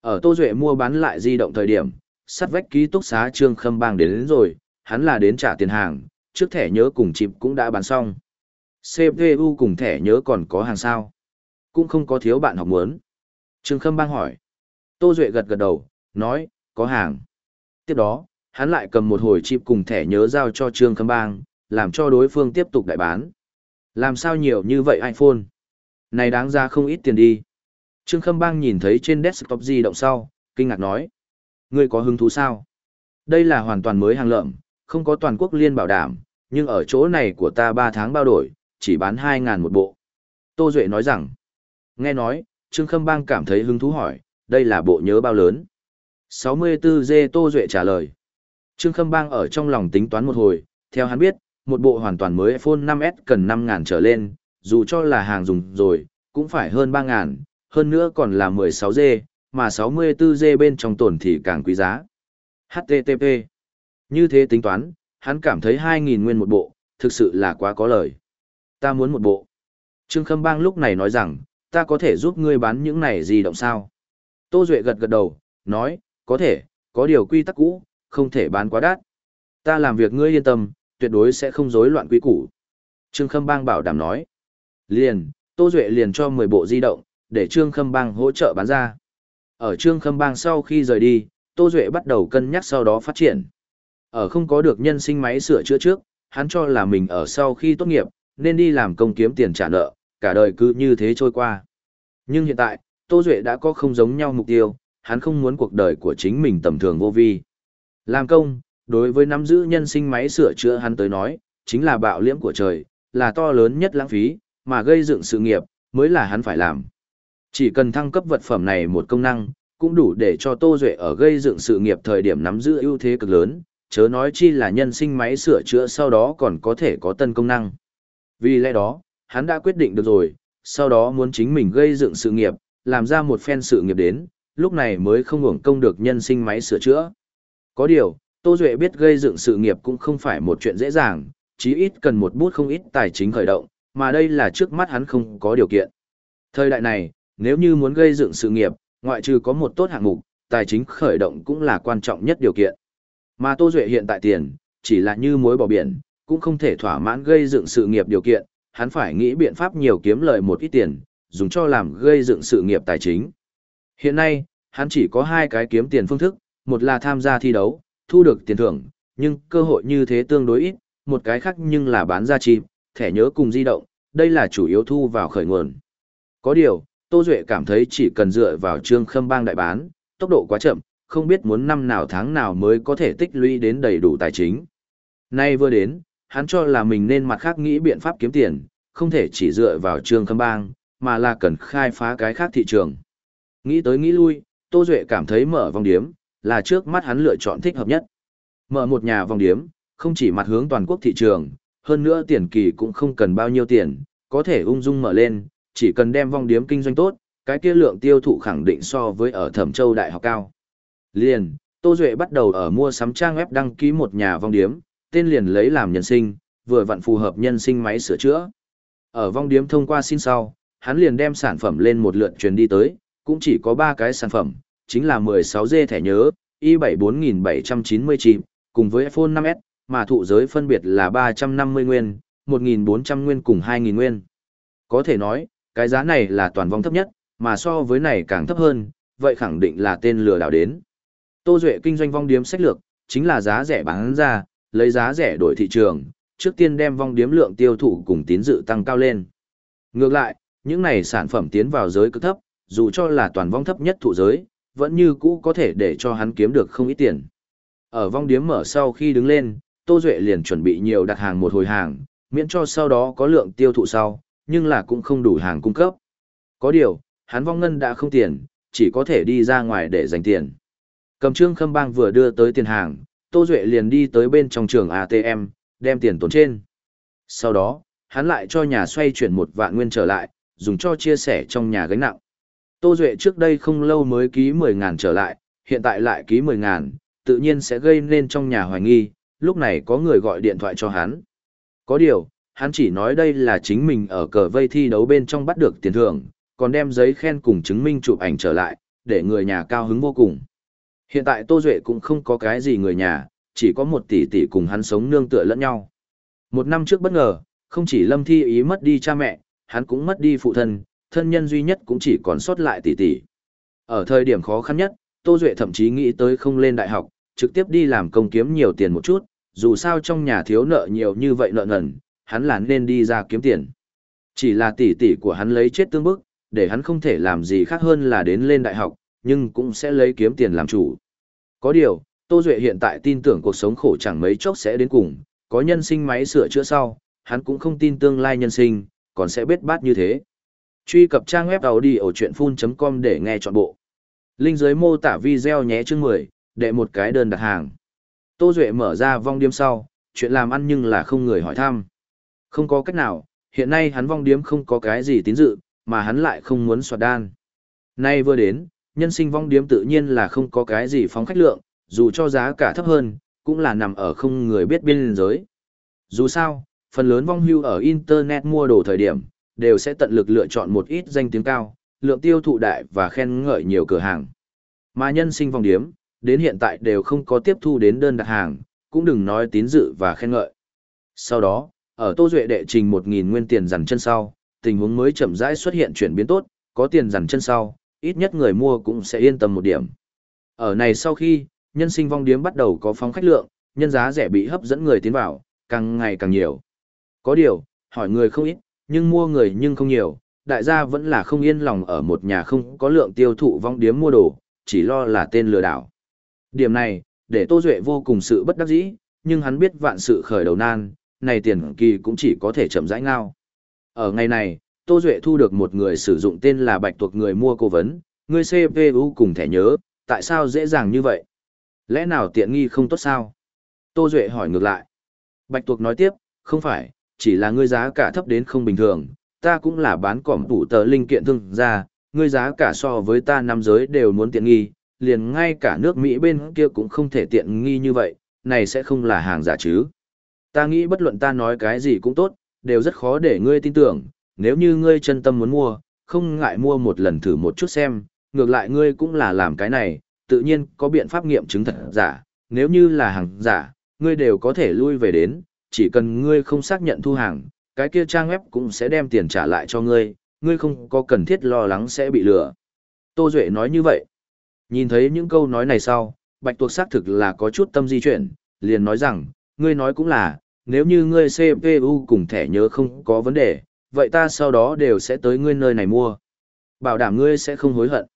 Ở Tô Duệ mua bán lại di động thời điểm, sắt vách ký túc xá Trương Khâm Bang đến, đến rồi, hắn là đến trả tiền hàng, trước thẻ nhớ cùng chịp cũng đã bán xong. CPU cùng thẻ nhớ còn có hàng sao. Cũng không có thiếu bạn học muốn. Trương Khâm Bang hỏi. Tô Duệ gật gật đầu, nói, có hàng. Tiếp đó, hắn lại cầm một hồi chip cùng thẻ nhớ giao cho Trương Khâm Bang, làm cho đối phương tiếp tục đại bán. Làm sao nhiều như vậy iPhone? Này đáng ra không ít tiền đi. Trương Khâm Bang nhìn thấy trên desktop di động sau, kinh ngạc nói. Ngươi có hứng thú sao? Đây là hoàn toàn mới hàng lợm, không có toàn quốc liên bảo đảm, nhưng ở chỗ này của ta 3 tháng bao đổi, chỉ bán 2.000 một bộ. Tô Duệ nói rằng, nghe nói, Trương Khâm Bang cảm thấy hứng thú hỏi, đây là bộ nhớ bao lớn? 64G Tô Duệ trả lời. Trương Khâm Bang ở trong lòng tính toán một hồi, theo hắn biết, một bộ hoàn toàn mới iPhone 5S cần 5.000 trở lên, dù cho là hàng dùng rồi, cũng phải hơn 3.000, hơn nữa còn là 16G, mà 64G bên trong tổn thì càng quý giá. HTTP. Như thế tính toán, hắn cảm thấy 2.000 nguyên một bộ, thực sự là quá có lời. Ta muốn một bộ. Trương Khâm Bang lúc này nói rằng, ta có thể giúp ngươi bán những này gì động sao? Tô Duệ gật gật đầu, nói, có thể, có điều quy tắc cũ, không thể bán quá đắt. Ta làm việc ngươi yên tâm, tuyệt đối sẽ không rối loạn quy củ. Trương Khâm Bang bảo đảm nói. Liền, Tô Duệ liền cho 10 bộ di động, để Trương Khâm Bang hỗ trợ bán ra. Ở Trương Khâm Bang sau khi rời đi, Tô Duệ bắt đầu cân nhắc sau đó phát triển. Ở không có được nhân sinh máy sửa chữa trước, hắn cho là mình ở sau khi tốt nghiệp, nên đi làm công kiếm tiền trả nợ, cả đời cứ như thế trôi qua. Nhưng hiện tại, Tô Duệ đã có không giống nhau mục tiêu, hắn không muốn cuộc đời của chính mình tầm thường vô vi. Làm công, đối với nắm giữ nhân sinh máy sửa chữa hắn tới nói, chính là bạo liễm của trời, là to lớn nhất lãng phí, mà gây dựng sự nghiệp, mới là hắn phải làm. Chỉ cần thăng cấp vật phẩm này một công năng, cũng đủ để cho Tô Duệ ở gây dựng sự nghiệp thời điểm nắm giữ ưu thế cực lớn, chớ nói chi là nhân sinh máy sửa chữa sau đó còn có thể có tân công năng. Vì lẽ đó, hắn đã quyết định được rồi, sau đó muốn chính mình gây dựng sự nghiệp, làm ra một phen sự nghiệp đến, lúc này mới không hưởng công được nhân sinh máy sửa chữa. Có điều, Tô Duệ biết gây dựng sự nghiệp cũng không phải một chuyện dễ dàng, chí ít cần một bút không ít tài chính khởi động, mà đây là trước mắt hắn không có điều kiện. Thời đại này, nếu như muốn gây dựng sự nghiệp, ngoại trừ có một tốt hạng mục, tài chính khởi động cũng là quan trọng nhất điều kiện. Mà Tô Duệ hiện tại tiền, chỉ là như muối bỏ biển, cũng không thể thỏa mãn gây dựng sự nghiệp điều kiện, hắn phải nghĩ biện pháp nhiều kiếm lợi một ít tiền, dùng cho làm gây dựng sự nghiệp tài chính. Hiện nay, hắn chỉ có hai cái kiếm tiền phương thức, một là tham gia thi đấu, thu được tiền thưởng, nhưng cơ hội như thế tương đối ít, một cái khác nhưng là bán ra chim, thẻ nhớ cùng di động, đây là chủ yếu thu vào khởi nguồn. Có điều, Tô Duệ cảm thấy chỉ cần dựa vào trương khâm bang đại bán, tốc độ quá chậm, không biết muốn năm nào tháng nào mới có thể tích lũy đến đầy đủ tài chính. Nay vừa đến, hắn cho là mình nên mặt khác nghĩ biện pháp kiếm tiền, không thể chỉ dựa vào trương khâm bang, mà là cần khai phá cái khác thị trường. Nghĩ tới nghĩ lui, Tô Duệ cảm thấy mở vòng điếm, là trước mắt hắn lựa chọn thích hợp nhất. Mở một nhà vòng điếm, không chỉ mặt hướng toàn quốc thị trường, hơn nữa tiền kỳ cũng không cần bao nhiêu tiền, có thể ung dung mở lên, chỉ cần đem vong điếm kinh doanh tốt, cái kia lượng tiêu thụ khẳng định so với ở Thẩm Châu Đại học cao. Liền, Tô Duệ bắt đầu ở mua sắm trang web đăng ký một nhà vong điếm, tên liền lấy làm nhân sinh, vừa vặn phù hợp nhân sinh máy sửa chữa. Ở vong điếm thông qua xin sau, hắn liền đem sản phẩm lên một lượt truyền đi tới, cũng chỉ có 3 cái sản phẩm, chính là 16G thẻ nhớ, i74790 chip, cùng với iPhone 5S, mà thụ giới phân biệt là 350 nguyên, 1.400 nguyên cùng 2.000 nguyên. Có thể nói, cái giá này là toàn vong thấp nhất, mà so với này càng thấp hơn, vậy khẳng định là tên lừa đảo đến. Tô Duệ kinh doanh vong điếm sách lược, chính là giá rẻ bán ra, lấy giá rẻ đổi thị trường, trước tiên đem vong điếm lượng tiêu thụ cùng tín dự tăng cao lên. Ngược lại, những này sản phẩm tiến vào giới cực thấp, dù cho là toàn vong thấp nhất thụ giới, vẫn như cũ có thể để cho hắn kiếm được không ít tiền. Ở vong điếm mở sau khi đứng lên, Tô Duệ liền chuẩn bị nhiều đặt hàng một hồi hàng, miễn cho sau đó có lượng tiêu thụ sau, nhưng là cũng không đủ hàng cung cấp. Có điều, hắn vong ngân đã không tiền, chỉ có thể đi ra ngoài để dành tiền. Cầm trương khâm bang vừa đưa tới tiền hàng, Tô Duệ liền đi tới bên trong trường ATM, đem tiền tồn trên. Sau đó, hắn lại cho nhà xoay chuyển một vạn nguyên trở lại, dùng cho chia sẻ trong nhà gánh nặng. Tô Duệ trước đây không lâu mới ký 10 ngàn trở lại, hiện tại lại ký 10 ngàn, tự nhiên sẽ gây nên trong nhà hoài nghi, lúc này có người gọi điện thoại cho hắn. Có điều, hắn chỉ nói đây là chính mình ở cờ vây thi đấu bên trong bắt được tiền thưởng, còn đem giấy khen cùng chứng minh chụp ảnh trở lại, để người nhà cao hứng vô cùng. Hiện tại Tô Duệ cũng không có cái gì người nhà, chỉ có một tỷ tỷ cùng hắn sống nương tựa lẫn nhau. Một năm trước bất ngờ, Không chỉ Lâm Thi ý mất đi cha mẹ, hắn cũng mất đi phụ thân, thân nhân duy nhất cũng chỉ còn sót lại tỷ tỷ. Ở thời điểm khó khăn nhất, Tô Duệ thậm chí nghĩ tới không lên đại học, trực tiếp đi làm công kiếm nhiều tiền một chút, dù sao trong nhà thiếu nợ nhiều như vậy nợ nần, hắn là nên đi ra kiếm tiền. Chỉ là tỷ tỷ của hắn lấy chết tương bức, để hắn không thể làm gì khác hơn là đến lên đại học, nhưng cũng sẽ lấy kiếm tiền làm chủ. Có điều, Tô Duệ hiện tại tin tưởng cuộc sống khổ chẳng mấy chốc sẽ đến cùng, có nhân sinh máy sửa chữa sau, hắn cũng không tin tương lai nhân sinh, còn sẽ biết bát như thế. Truy cập trang web đầu đi ở chuyện full.com để nghe trọn bộ. Linh dưới mô tả video nhé chương 10, để một cái đơn đặt hàng. Tô Duệ mở ra vong điếm sau, chuyện làm ăn nhưng là không người hỏi thăm. Không có cách nào, hiện nay hắn vong điếm không có cái gì tín dự, mà hắn lại không muốn soạt đan. Nay vừa đến, nhân sinh vong điếm tự nhiên là không có cái gì phóng khách lượng, dù cho giá cả thấp hơn, cũng là nằm ở không người biết biên giới. Dù sao, phần lớn vong hưu ở Internet mua đồ thời điểm, đều sẽ tận lực lựa chọn một ít danh tiếng cao, lượng tiêu thụ đại và khen ngợi nhiều cửa hàng. Mà nhân sinh vong điếm, đến hiện tại đều không có tiếp thu đến đơn đặt hàng, cũng đừng nói tín dự và khen ngợi. Sau đó, ở Tô Duệ đệ trình 1.000 nguyên tiền dằn chân sau, tình huống mới chậm rãi xuất hiện chuyển biến tốt, có tiền dằn chân sau, ít nhất người mua cũng sẽ yên tâm một điểm. Ở này sau khi, nhân sinh vong điếm bắt đầu có phóng khách lượng, nhân giá rẻ bị hấp dẫn người tiến vào, càng ngày càng nhiều. Có điều, hỏi người không ít, nhưng mua người nhưng không nhiều, đại gia vẫn là không yên lòng ở một nhà không có lượng tiêu thụ vong điếm mua đồ, chỉ lo là tên lừa đảo. Điểm này, để Tô Duệ vô cùng sự bất đắc dĩ, nhưng hắn biết vạn sự khởi đầu nan, này tiền kỳ cũng chỉ có thể chậm rãi ngao. Ở ngày này, Tô Duệ thu được một người sử dụng tên là Bạch Tuộc người mua cố vấn, người CPU cùng thẻ nhớ, tại sao dễ dàng như vậy? Lẽ nào tiện nghi không tốt sao? Tô Duệ hỏi ngược lại. Bạch Tuộc nói tiếp, không phải, chỉ là ngươi giá cả thấp đến không bình thường, ta cũng là bán cỏm tủ tờ linh kiện thương ra, ngươi giá cả so với ta năm giới đều muốn tiện nghi, liền ngay cả nước Mỹ bên kia cũng không thể tiện nghi như vậy, này sẽ không là hàng giả chứ. Ta nghĩ bất luận ta nói cái gì cũng tốt, đều rất khó để ngươi tin tưởng, nếu như ngươi chân tâm muốn mua, không ngại mua một lần thử một chút xem, ngược lại ngươi cũng là làm cái này, tự nhiên có biện pháp nghiệm chứng thật giả, nếu như là hàng giả, ngươi đều có thể lui về đến, chỉ cần ngươi không xác nhận thu hàng, cái kia trang web cũng sẽ đem tiền trả lại cho ngươi, ngươi không có cần thiết lo lắng sẽ bị lừa. Tô Duệ nói như vậy. Nhìn thấy những câu nói này sau, Bạch Tuộc xác thực là có chút tâm di chuyển, liền nói rằng, ngươi nói cũng là, nếu như ngươi CPU cùng thẻ nhớ không có vấn đề, vậy ta sau đó đều sẽ tới ngươi nơi này mua. Bảo đảm ngươi sẽ không hối hận.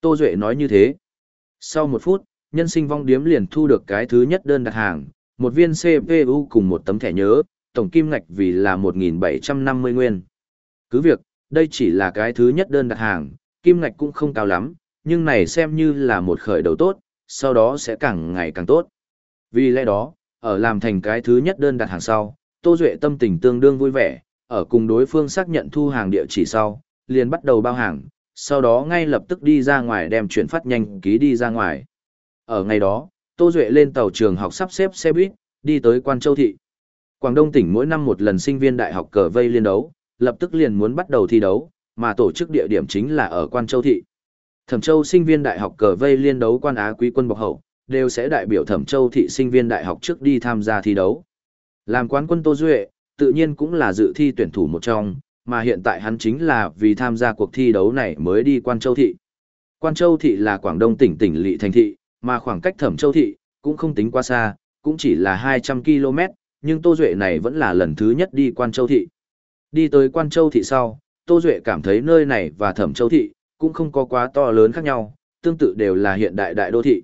Tô Duệ nói như thế. Sau một phút, nhân sinh vong điếm liền thu được cái thứ nhất đơn đặt hàng, một viên CPU cùng một tấm thẻ nhớ, tổng kim ngạch vì là 1.750 nguyên. Cứ việc, đây chỉ là cái thứ nhất đơn đặt hàng, kim ngạch cũng không cao lắm, nhưng này xem như là một khởi đầu tốt, sau đó sẽ càng ngày càng tốt. Vì lẽ đó, ở làm thành cái thứ nhất đơn đặt hàng sau, Tô Duệ tâm tình tương đương vui vẻ, ở cùng đối phương xác nhận thu hàng địa chỉ sau, liền bắt đầu bao hàng, sau đó ngay lập tức đi ra ngoài đem chuyển phát nhanh ký đi ra ngoài. Ở ngày đó, Tô Duệ lên tàu trường học sắp xếp xe buýt, đi tới Quan Châu Thị. Quảng Đông tỉnh mỗi năm một lần sinh viên đại học cờ vây liên đấu, lập tức liền muốn bắt đầu thi đấu, mà tổ chức địa điểm chính là ở Quan Châu Thị. Thẩm Châu sinh viên đại học cờ vây liên đấu quan á quý quân bọc hậu, đều sẽ đại biểu Thẩm Châu thị sinh viên đại học trước đi tham gia thi đấu. Làm quán quân Tô Duệ, tự nhiên cũng là dự thi tuyển thủ một trong, mà hiện tại hắn chính là vì tham gia cuộc thi đấu này mới đi Quan Châu thị. Quan Châu thị là Quảng Đông tỉnh tỉnh lỵ thành thị, mà khoảng cách Thẩm Châu thị cũng không tính quá xa, cũng chỉ là 200 km, nhưng Tô Duệ này vẫn là lần thứ nhất đi Quan Châu thị. Đi tới Quan Châu thị sau, Tô Duệ cảm thấy nơi này và Thẩm Châu thị cũng không có quá to lớn khác nhau, tương tự đều là hiện đại đại đô thị.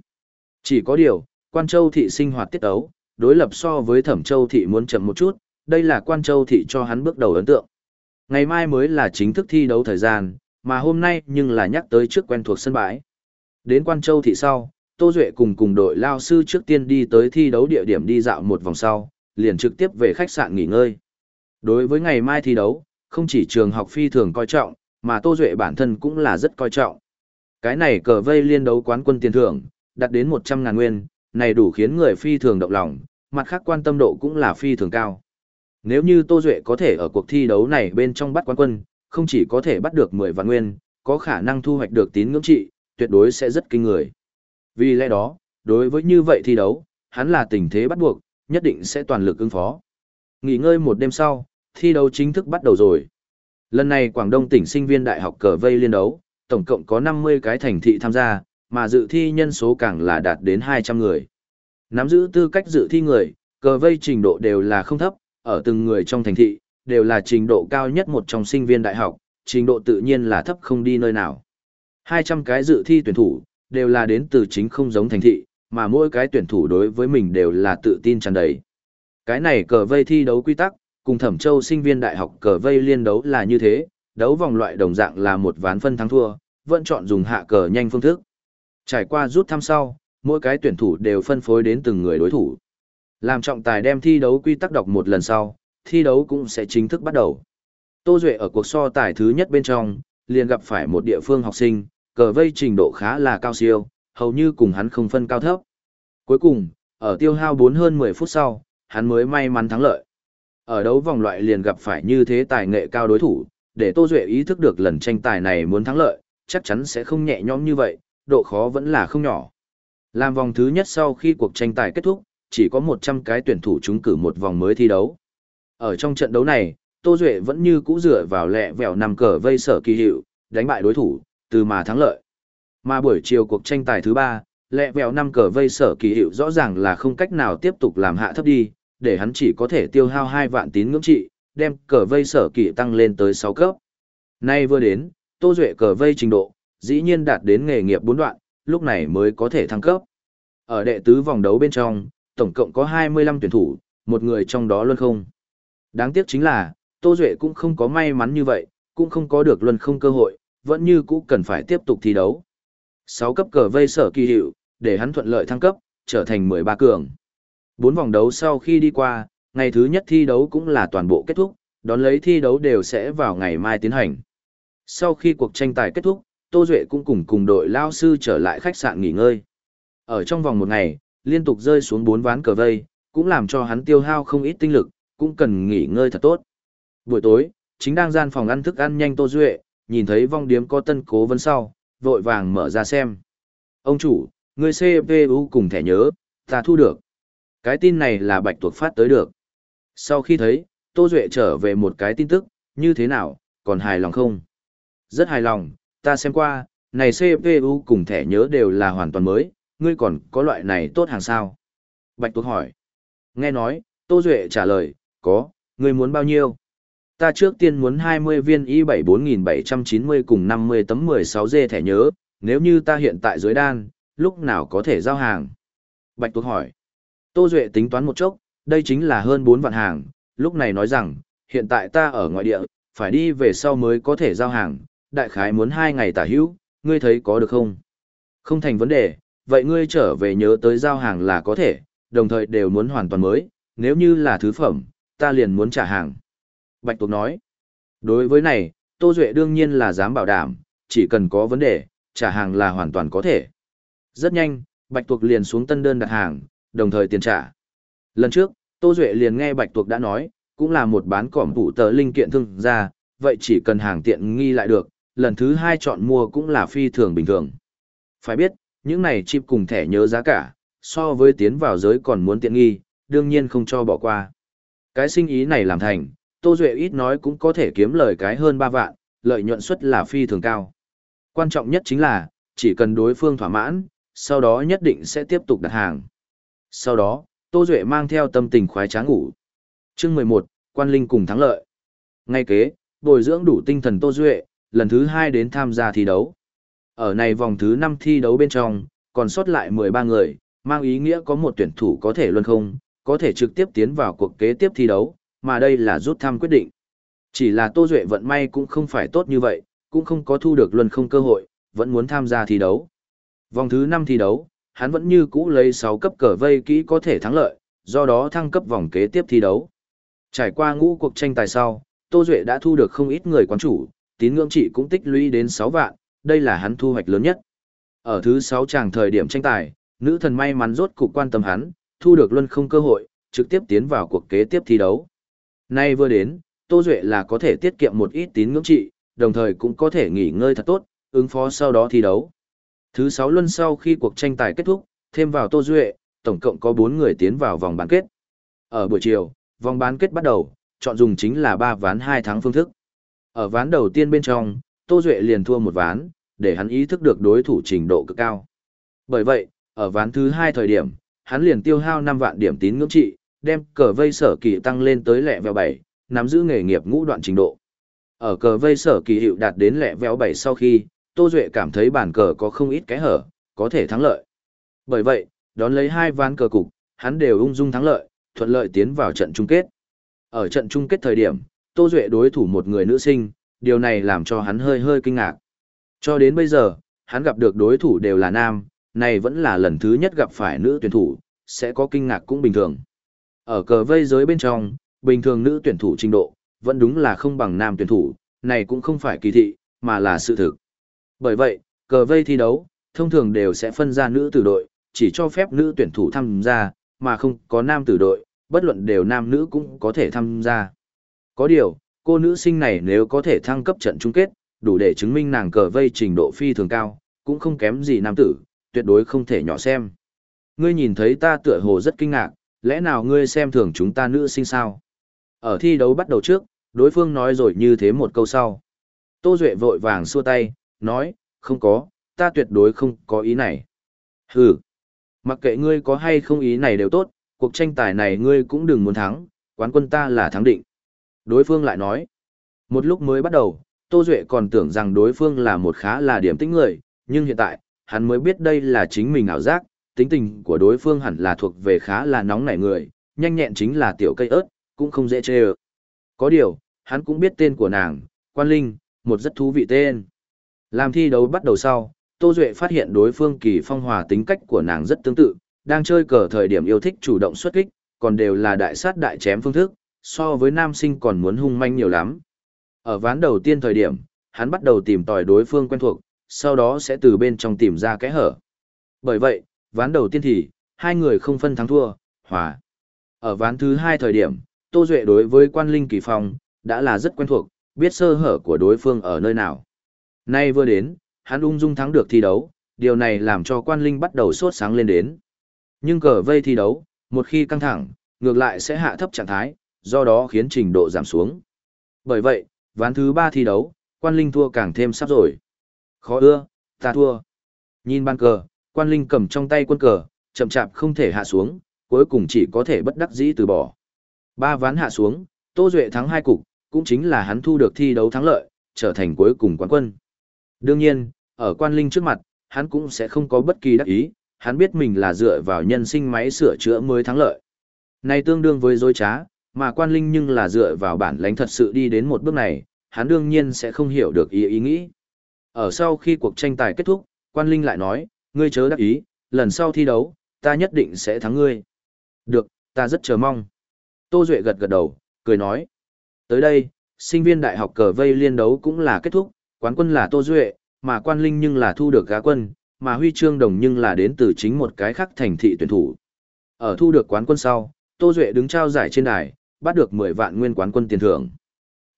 Chỉ có điều, Quan Châu thị sinh hoạt tiết ấu, đối lập so với Thẩm Châu thị muốn chậm một chút, đây là Quan Châu thị cho hắn bước đầu ấn tượng. Ngày mai mới là chính thức thi đấu thời gian, mà hôm nay nhưng là nhắc tới trước quen thuộc sân bãi. Đến Quan Châu thị sau, Tô Duệ cùng cùng đội lao sư trước tiên đi tới thi đấu địa điểm đi dạo một vòng sau, liền trực tiếp về khách sạn nghỉ ngơi. Đối với ngày mai thi đấu, không chỉ trường học phi thường coi trọng, mà Tô Duệ bản thân cũng là rất coi trọng. Cái này cờ vây liên đấu quán quân tiền thưởng, đạt đến 100 ngàn nguyên, này đủ khiến người phi thường động lòng, mặt khác quan tâm độ cũng là phi thường cao. Nếu như Tô Duệ có thể ở cuộc thi đấu này bên trong bắt quán quân, không chỉ có thể bắt được 10 vạn nguyên, có khả năng thu hoạch được tín ngưỡng trị, tuyệt đối sẽ rất kinh người. Vì lẽ đó, đối với như vậy thi đấu, hắn là tình thế bắt buộc, nhất định sẽ toàn lực ứng phó. Nghỉ ngơi một đêm sau, Thi đấu chính thức bắt đầu rồi. Lần này Quảng Đông tỉnh sinh viên đại học cờ vây liên đấu, tổng cộng có 50 cái thành thị tham gia, mà dự thi nhân số càng là đạt đến 200 người. Nắm giữ tư cách dự thi người, cờ vây trình độ đều là không thấp, ở từng người trong thành thị, đều là trình độ cao nhất một trong sinh viên đại học, trình độ tự nhiên là thấp không đi nơi nào. 200 cái dự thi tuyển thủ, đều là đến từ chính không giống thành thị, mà mỗi cái tuyển thủ đối với mình đều là tự tin tràn đầy. Cái này cờ vây thi đấu quy tắc, cùng Thẩm Châu sinh viên đại học cờ vây liên đấu là như thế, đấu vòng loại đồng dạng là một ván phân thắng thua, vẫn chọn dùng hạ cờ nhanh phương thức. Trải qua rút thăm sau, mỗi cái tuyển thủ đều phân phối đến từng người đối thủ. Làm trọng tài đem thi đấu quy tắc đọc một lần sau, thi đấu cũng sẽ chính thức bắt đầu. Tô Duệ ở cuộc so tài thứ nhất bên trong, liền gặp phải một địa phương học sinh, cờ vây trình độ khá là cao siêu, hầu như cùng hắn không phân cao thấp. Cuối cùng, ở tiêu hao 4 hơn 10 phút sau, hắn mới may mắn thắng lợi. Ở đấu vòng loại liền gặp phải như thế tài nghệ cao đối thủ, để Tô Duệ ý thức được lần tranh tài này muốn thắng lợi, chắc chắn sẽ không nhẹ nhõm như vậy, độ khó vẫn là không nhỏ. Làm vòng thứ nhất sau khi cuộc tranh tài kết thúc, chỉ có 100 cái tuyển thủ trúng cử một vòng mới thi đấu. Ở trong trận đấu này, Tô Duệ vẫn như cũ dựa vào lẹ vẻo nằm cờ vây sở kỳ hiệu, đánh bại đối thủ, từ mà thắng lợi. Mà buổi chiều cuộc tranh tài thứ 3, lẹ vẻo nằm cờ vây sở kỳ hiệu rõ ràng là không cách nào tiếp tục làm hạ thấp đi, để hắn chỉ có thể tiêu hao 2 vạn tín ngưỡng trị, đem cờ vây sở kỳ tăng lên tới 6 cấp. Nay vừa đến, Tô Duệ cờ vây trình độ, dĩ nhiên đạt đến nghề nghiệp bốn đoạn, lúc này mới có thể thăng cấp. Ở đệ tứ vòng đấu bên trong, tổng cộng có 25 tuyển thủ, một người trong đó luôn không. Đáng tiếc chính là, Tô Duệ cũng không có may mắn như vậy, cũng không có được luân không cơ hội, vẫn như cũ cần phải tiếp tục thi đấu. 6 cấp cờ vây sở kỳ hiệu, để hắn thuận lợi thăng cấp, trở thành 13 cường. 4 vòng đấu sau khi đi qua, ngày thứ nhất thi đấu cũng là toàn bộ kết thúc, đón lấy thi đấu đều sẽ vào ngày mai tiến hành. Sau khi cuộc tranh tài kết thúc, Tô Duệ cũng cùng cùng đội lao sư trở lại khách sạn nghỉ ngơi. Ở trong vòng một ngày, liên tục rơi xuống 4 ván cờ vây, cũng làm cho hắn tiêu hao không ít tinh lực, cũng cần nghỉ ngơi thật tốt. Buổi tối, chính đang gian phòng ăn thức ăn nhanh Tô Duệ, nhìn thấy vong điếm có tân cố vấn sau, vội vàng mở ra xem. Ông chủ, người CPU cùng thẻ nhớ, ta thu được. Cái tin này là bạch tuộc phát tới được. Sau khi thấy, Tô Duệ trở về một cái tin tức, như thế nào, còn hài lòng không? Rất hài lòng, ta xem qua, này CPU cùng thẻ nhớ đều là hoàn toàn mới, ngươi còn có loại này tốt hàng sao? Bạch tuộc hỏi. Nghe nói, Tô Duệ trả lời, có, ngươi muốn bao nhiêu? Ta trước tiên muốn 20 viên i7 4790 cùng 50 tấm 16G thẻ nhớ, nếu như ta hiện tại dưới đan, lúc nào có thể giao hàng? Bạch Tuộc hỏi. Tô Duệ tính toán một chốc, đây chính là hơn 4 vạn hàng, lúc này nói rằng, hiện tại ta ở ngoại địa, phải đi về sau mới có thể giao hàng, đại khái muốn hai ngày tả hữu, ngươi thấy có được không? Không thành vấn đề, vậy ngươi trở về nhớ tới giao hàng là có thể, đồng thời đều muốn hoàn toàn mới, nếu như là thứ phẩm, ta liền muốn trả hàng. Bạch Tuộc nói, đối với này, Tô Duệ đương nhiên là dám bảo đảm, chỉ cần có vấn đề, trả hàng là hoàn toàn có thể. Rất nhanh, Bạch Tuộc liền xuống tân đơn đặt hàng, đồng thời tiền trả. Lần trước, Tô Duệ liền nghe Bạch Tuộc đã nói, cũng là một bán cỏm vụ tờ linh kiện thương ra, vậy chỉ cần hàng tiện nghi lại được, lần thứ hai chọn mua cũng là phi thường bình thường. Phải biết, những này chip cùng thẻ nhớ giá cả, so với tiến vào giới còn muốn tiện nghi, đương nhiên không cho bỏ qua. Cái sinh ý này làm thành, Tô Duệ ít nói cũng có thể kiếm lời cái hơn 3 vạn, lợi nhuận suất là phi thường cao. Quan trọng nhất chính là, chỉ cần đối phương thỏa mãn, sau đó nhất định sẽ tiếp tục đặt hàng. Sau đó, Tô Duệ mang theo tâm tình khoái tráng ngủ. chương 11, Quan Linh cùng thắng lợi. Ngay kế, bồi dưỡng đủ tinh thần Tô Duệ, lần thứ hai đến tham gia thi đấu. Ở này vòng thứ năm thi đấu bên trong, còn sót lại 13 người, mang ý nghĩa có một tuyển thủ có thể luân không, có thể trực tiếp tiến vào cuộc kế tiếp thi đấu, mà đây là rút thăm quyết định. Chỉ là Tô Duệ vận may cũng không phải tốt như vậy, cũng không có thu được luân không cơ hội, vẫn muốn tham gia thi đấu. Vòng thứ 5 thi đấu, hắn vẫn như cũ lấy 6 cấp cờ vây kỹ có thể thắng lợi, do đó thăng cấp vòng kế tiếp thi đấu. Trải qua ngũ cuộc tranh tài sau, Tô Duệ đã thu được không ít người quán chủ, tín ngưỡng trị cũng tích lũy đến 6 vạn, đây là hắn thu hoạch lớn nhất. Ở thứ 6 tràng thời điểm tranh tài, nữ thần may mắn rốt cục quan tâm hắn, thu được luân không cơ hội, trực tiếp tiến vào cuộc kế tiếp thi đấu. Nay vừa đến, Tô Duệ là có thể tiết kiệm một ít tín ngưỡng trị, đồng thời cũng có thể nghỉ ngơi thật tốt, ứng phó sau đó thi đấu. Thứ 6 luân sau khi cuộc tranh tài kết thúc, thêm vào Tô Duệ, tổng cộng có 4 người tiến vào vòng bán kết. Ở buổi chiều, vòng bán kết bắt đầu, chọn dùng chính là ba ván hai thắng phương thức. Ở ván đầu tiên bên trong, Tô Duệ liền thua một ván, để hắn ý thức được đối thủ trình độ cực cao. Bởi vậy, ở ván thứ hai thời điểm, hắn liền tiêu hao 5 vạn điểm tín ngưỡng trị, đem cờ vây sở kỳ tăng lên tới lẹ vèo 7, nắm giữ nghề nghiệp ngũ đoạn trình độ. Ở cờ vây sở kỳ hiệu đạt đến lẹ vèo 7 sau khi, Tô Duệ cảm thấy bản cờ có không ít cái hở, có thể thắng lợi. Bởi vậy, đón lấy hai ván cờ cục, hắn đều ung dung thắng lợi, thuận lợi tiến vào trận chung kết. Ở trận chung kết thời điểm, Tô Duệ đối thủ một người nữ sinh, điều này làm cho hắn hơi hơi kinh ngạc. Cho đến bây giờ, hắn gặp được đối thủ đều là nam, này vẫn là lần thứ nhất gặp phải nữ tuyển thủ, sẽ có kinh ngạc cũng bình thường. Ở cờ vây giới bên trong, bình thường nữ tuyển thủ trình độ, vẫn đúng là không bằng nam tuyển thủ, này cũng không phải kỳ thị, mà là sự thực. Bởi vậy, cờ vây thi đấu, thông thường đều sẽ phân ra nữ tử đội, chỉ cho phép nữ tuyển thủ tham gia, mà không có nam tử đội, bất luận đều nam nữ cũng có thể tham gia. Có điều, cô nữ sinh này nếu có thể thăng cấp trận chung kết, đủ để chứng minh nàng cờ vây trình độ phi thường cao, cũng không kém gì nam tử, tuyệt đối không thể nhỏ xem. Ngươi nhìn thấy ta tựa hồ rất kinh ngạc, lẽ nào ngươi xem thường chúng ta nữ sinh sao? Ở thi đấu bắt đầu trước, đối phương nói rồi như thế một câu sau. Tô Duệ vội vàng xua tay, nói, không có, ta tuyệt đối không có ý này. Hừ, mặc kệ ngươi có hay không ý này đều tốt, cuộc tranh tài này ngươi cũng đừng muốn thắng, quán quân ta là thắng định. Đối phương lại nói, một lúc mới bắt đầu, Tô Duệ còn tưởng rằng đối phương là một khá là điểm tính người, nhưng hiện tại, hắn mới biết đây là chính mình ảo giác, tính tình của đối phương hẳn là thuộc về khá là nóng nảy người, nhanh nhẹn chính là tiểu cây ớt, cũng không dễ chê ơ. Có điều, hắn cũng biết tên của nàng, Quan Linh, một rất thú vị tên. Làm thi đấu bắt đầu sau, Tô Duệ phát hiện đối phương kỳ phong hòa tính cách của nàng rất tương tự, đang chơi cờ thời điểm yêu thích chủ động xuất kích, còn đều là đại sát đại chém phương thức, so với nam sinh còn muốn hung manh nhiều lắm. Ở ván đầu tiên thời điểm, hắn bắt đầu tìm tòi đối phương quen thuộc, sau đó sẽ từ bên trong tìm ra cái hở. Bởi vậy, ván đầu tiên thì, hai người không phân thắng thua, hòa. Ở ván thứ hai thời điểm, Tô Duệ đối với quan linh kỳ phong, đã là rất quen thuộc, biết sơ hở của đối phương ở nơi nào. Nay vừa đến, hắn ung dung thắng được thi đấu, điều này làm cho quan linh bắt đầu sốt sáng lên đến. Nhưng cờ vây thi đấu, một khi căng thẳng, ngược lại sẽ hạ thấp trạng thái, do đó khiến trình độ giảm xuống. Bởi vậy, ván thứ ba thi đấu, quan linh thua càng thêm sắp rồi. Khó ưa, ta thua. Nhìn ban cờ, quan linh cầm trong tay quân cờ, chậm chạp không thể hạ xuống, cuối cùng chỉ có thể bất đắc dĩ từ bỏ. Ba ván hạ xuống, Tô Duệ thắng hai cục, cũng chính là hắn thu được thi đấu thắng lợi, trở thành cuối cùng quán quân. Đương nhiên, ở quan linh trước mặt, hắn cũng sẽ không có bất kỳ đắc ý, hắn biết mình là dựa vào nhân sinh máy sửa chữa mới thắng lợi. Này tương đương với dối trá, mà quan linh nhưng là dựa vào bản lãnh thật sự đi đến một bước này, hắn đương nhiên sẽ không hiểu được ý ý nghĩ. Ở sau khi cuộc tranh tài kết thúc, quan linh lại nói, ngươi chớ đắc ý, lần sau thi đấu, ta nhất định sẽ thắng ngươi. Được, ta rất chờ mong. Tô Duệ gật gật đầu, cười nói. Tới đây, sinh viên đại học cờ vây liên đấu cũng là kết thúc, quán quân là Tô Duệ, mà quan linh nhưng là thu được gá quân, mà huy chương đồng nhưng là đến từ chính một cái khác thành thị tuyển thủ. Ở thu được quán quân sau, Tô Duệ đứng trao giải trên đài, bắt được 10 vạn nguyên quán quân tiền thưởng.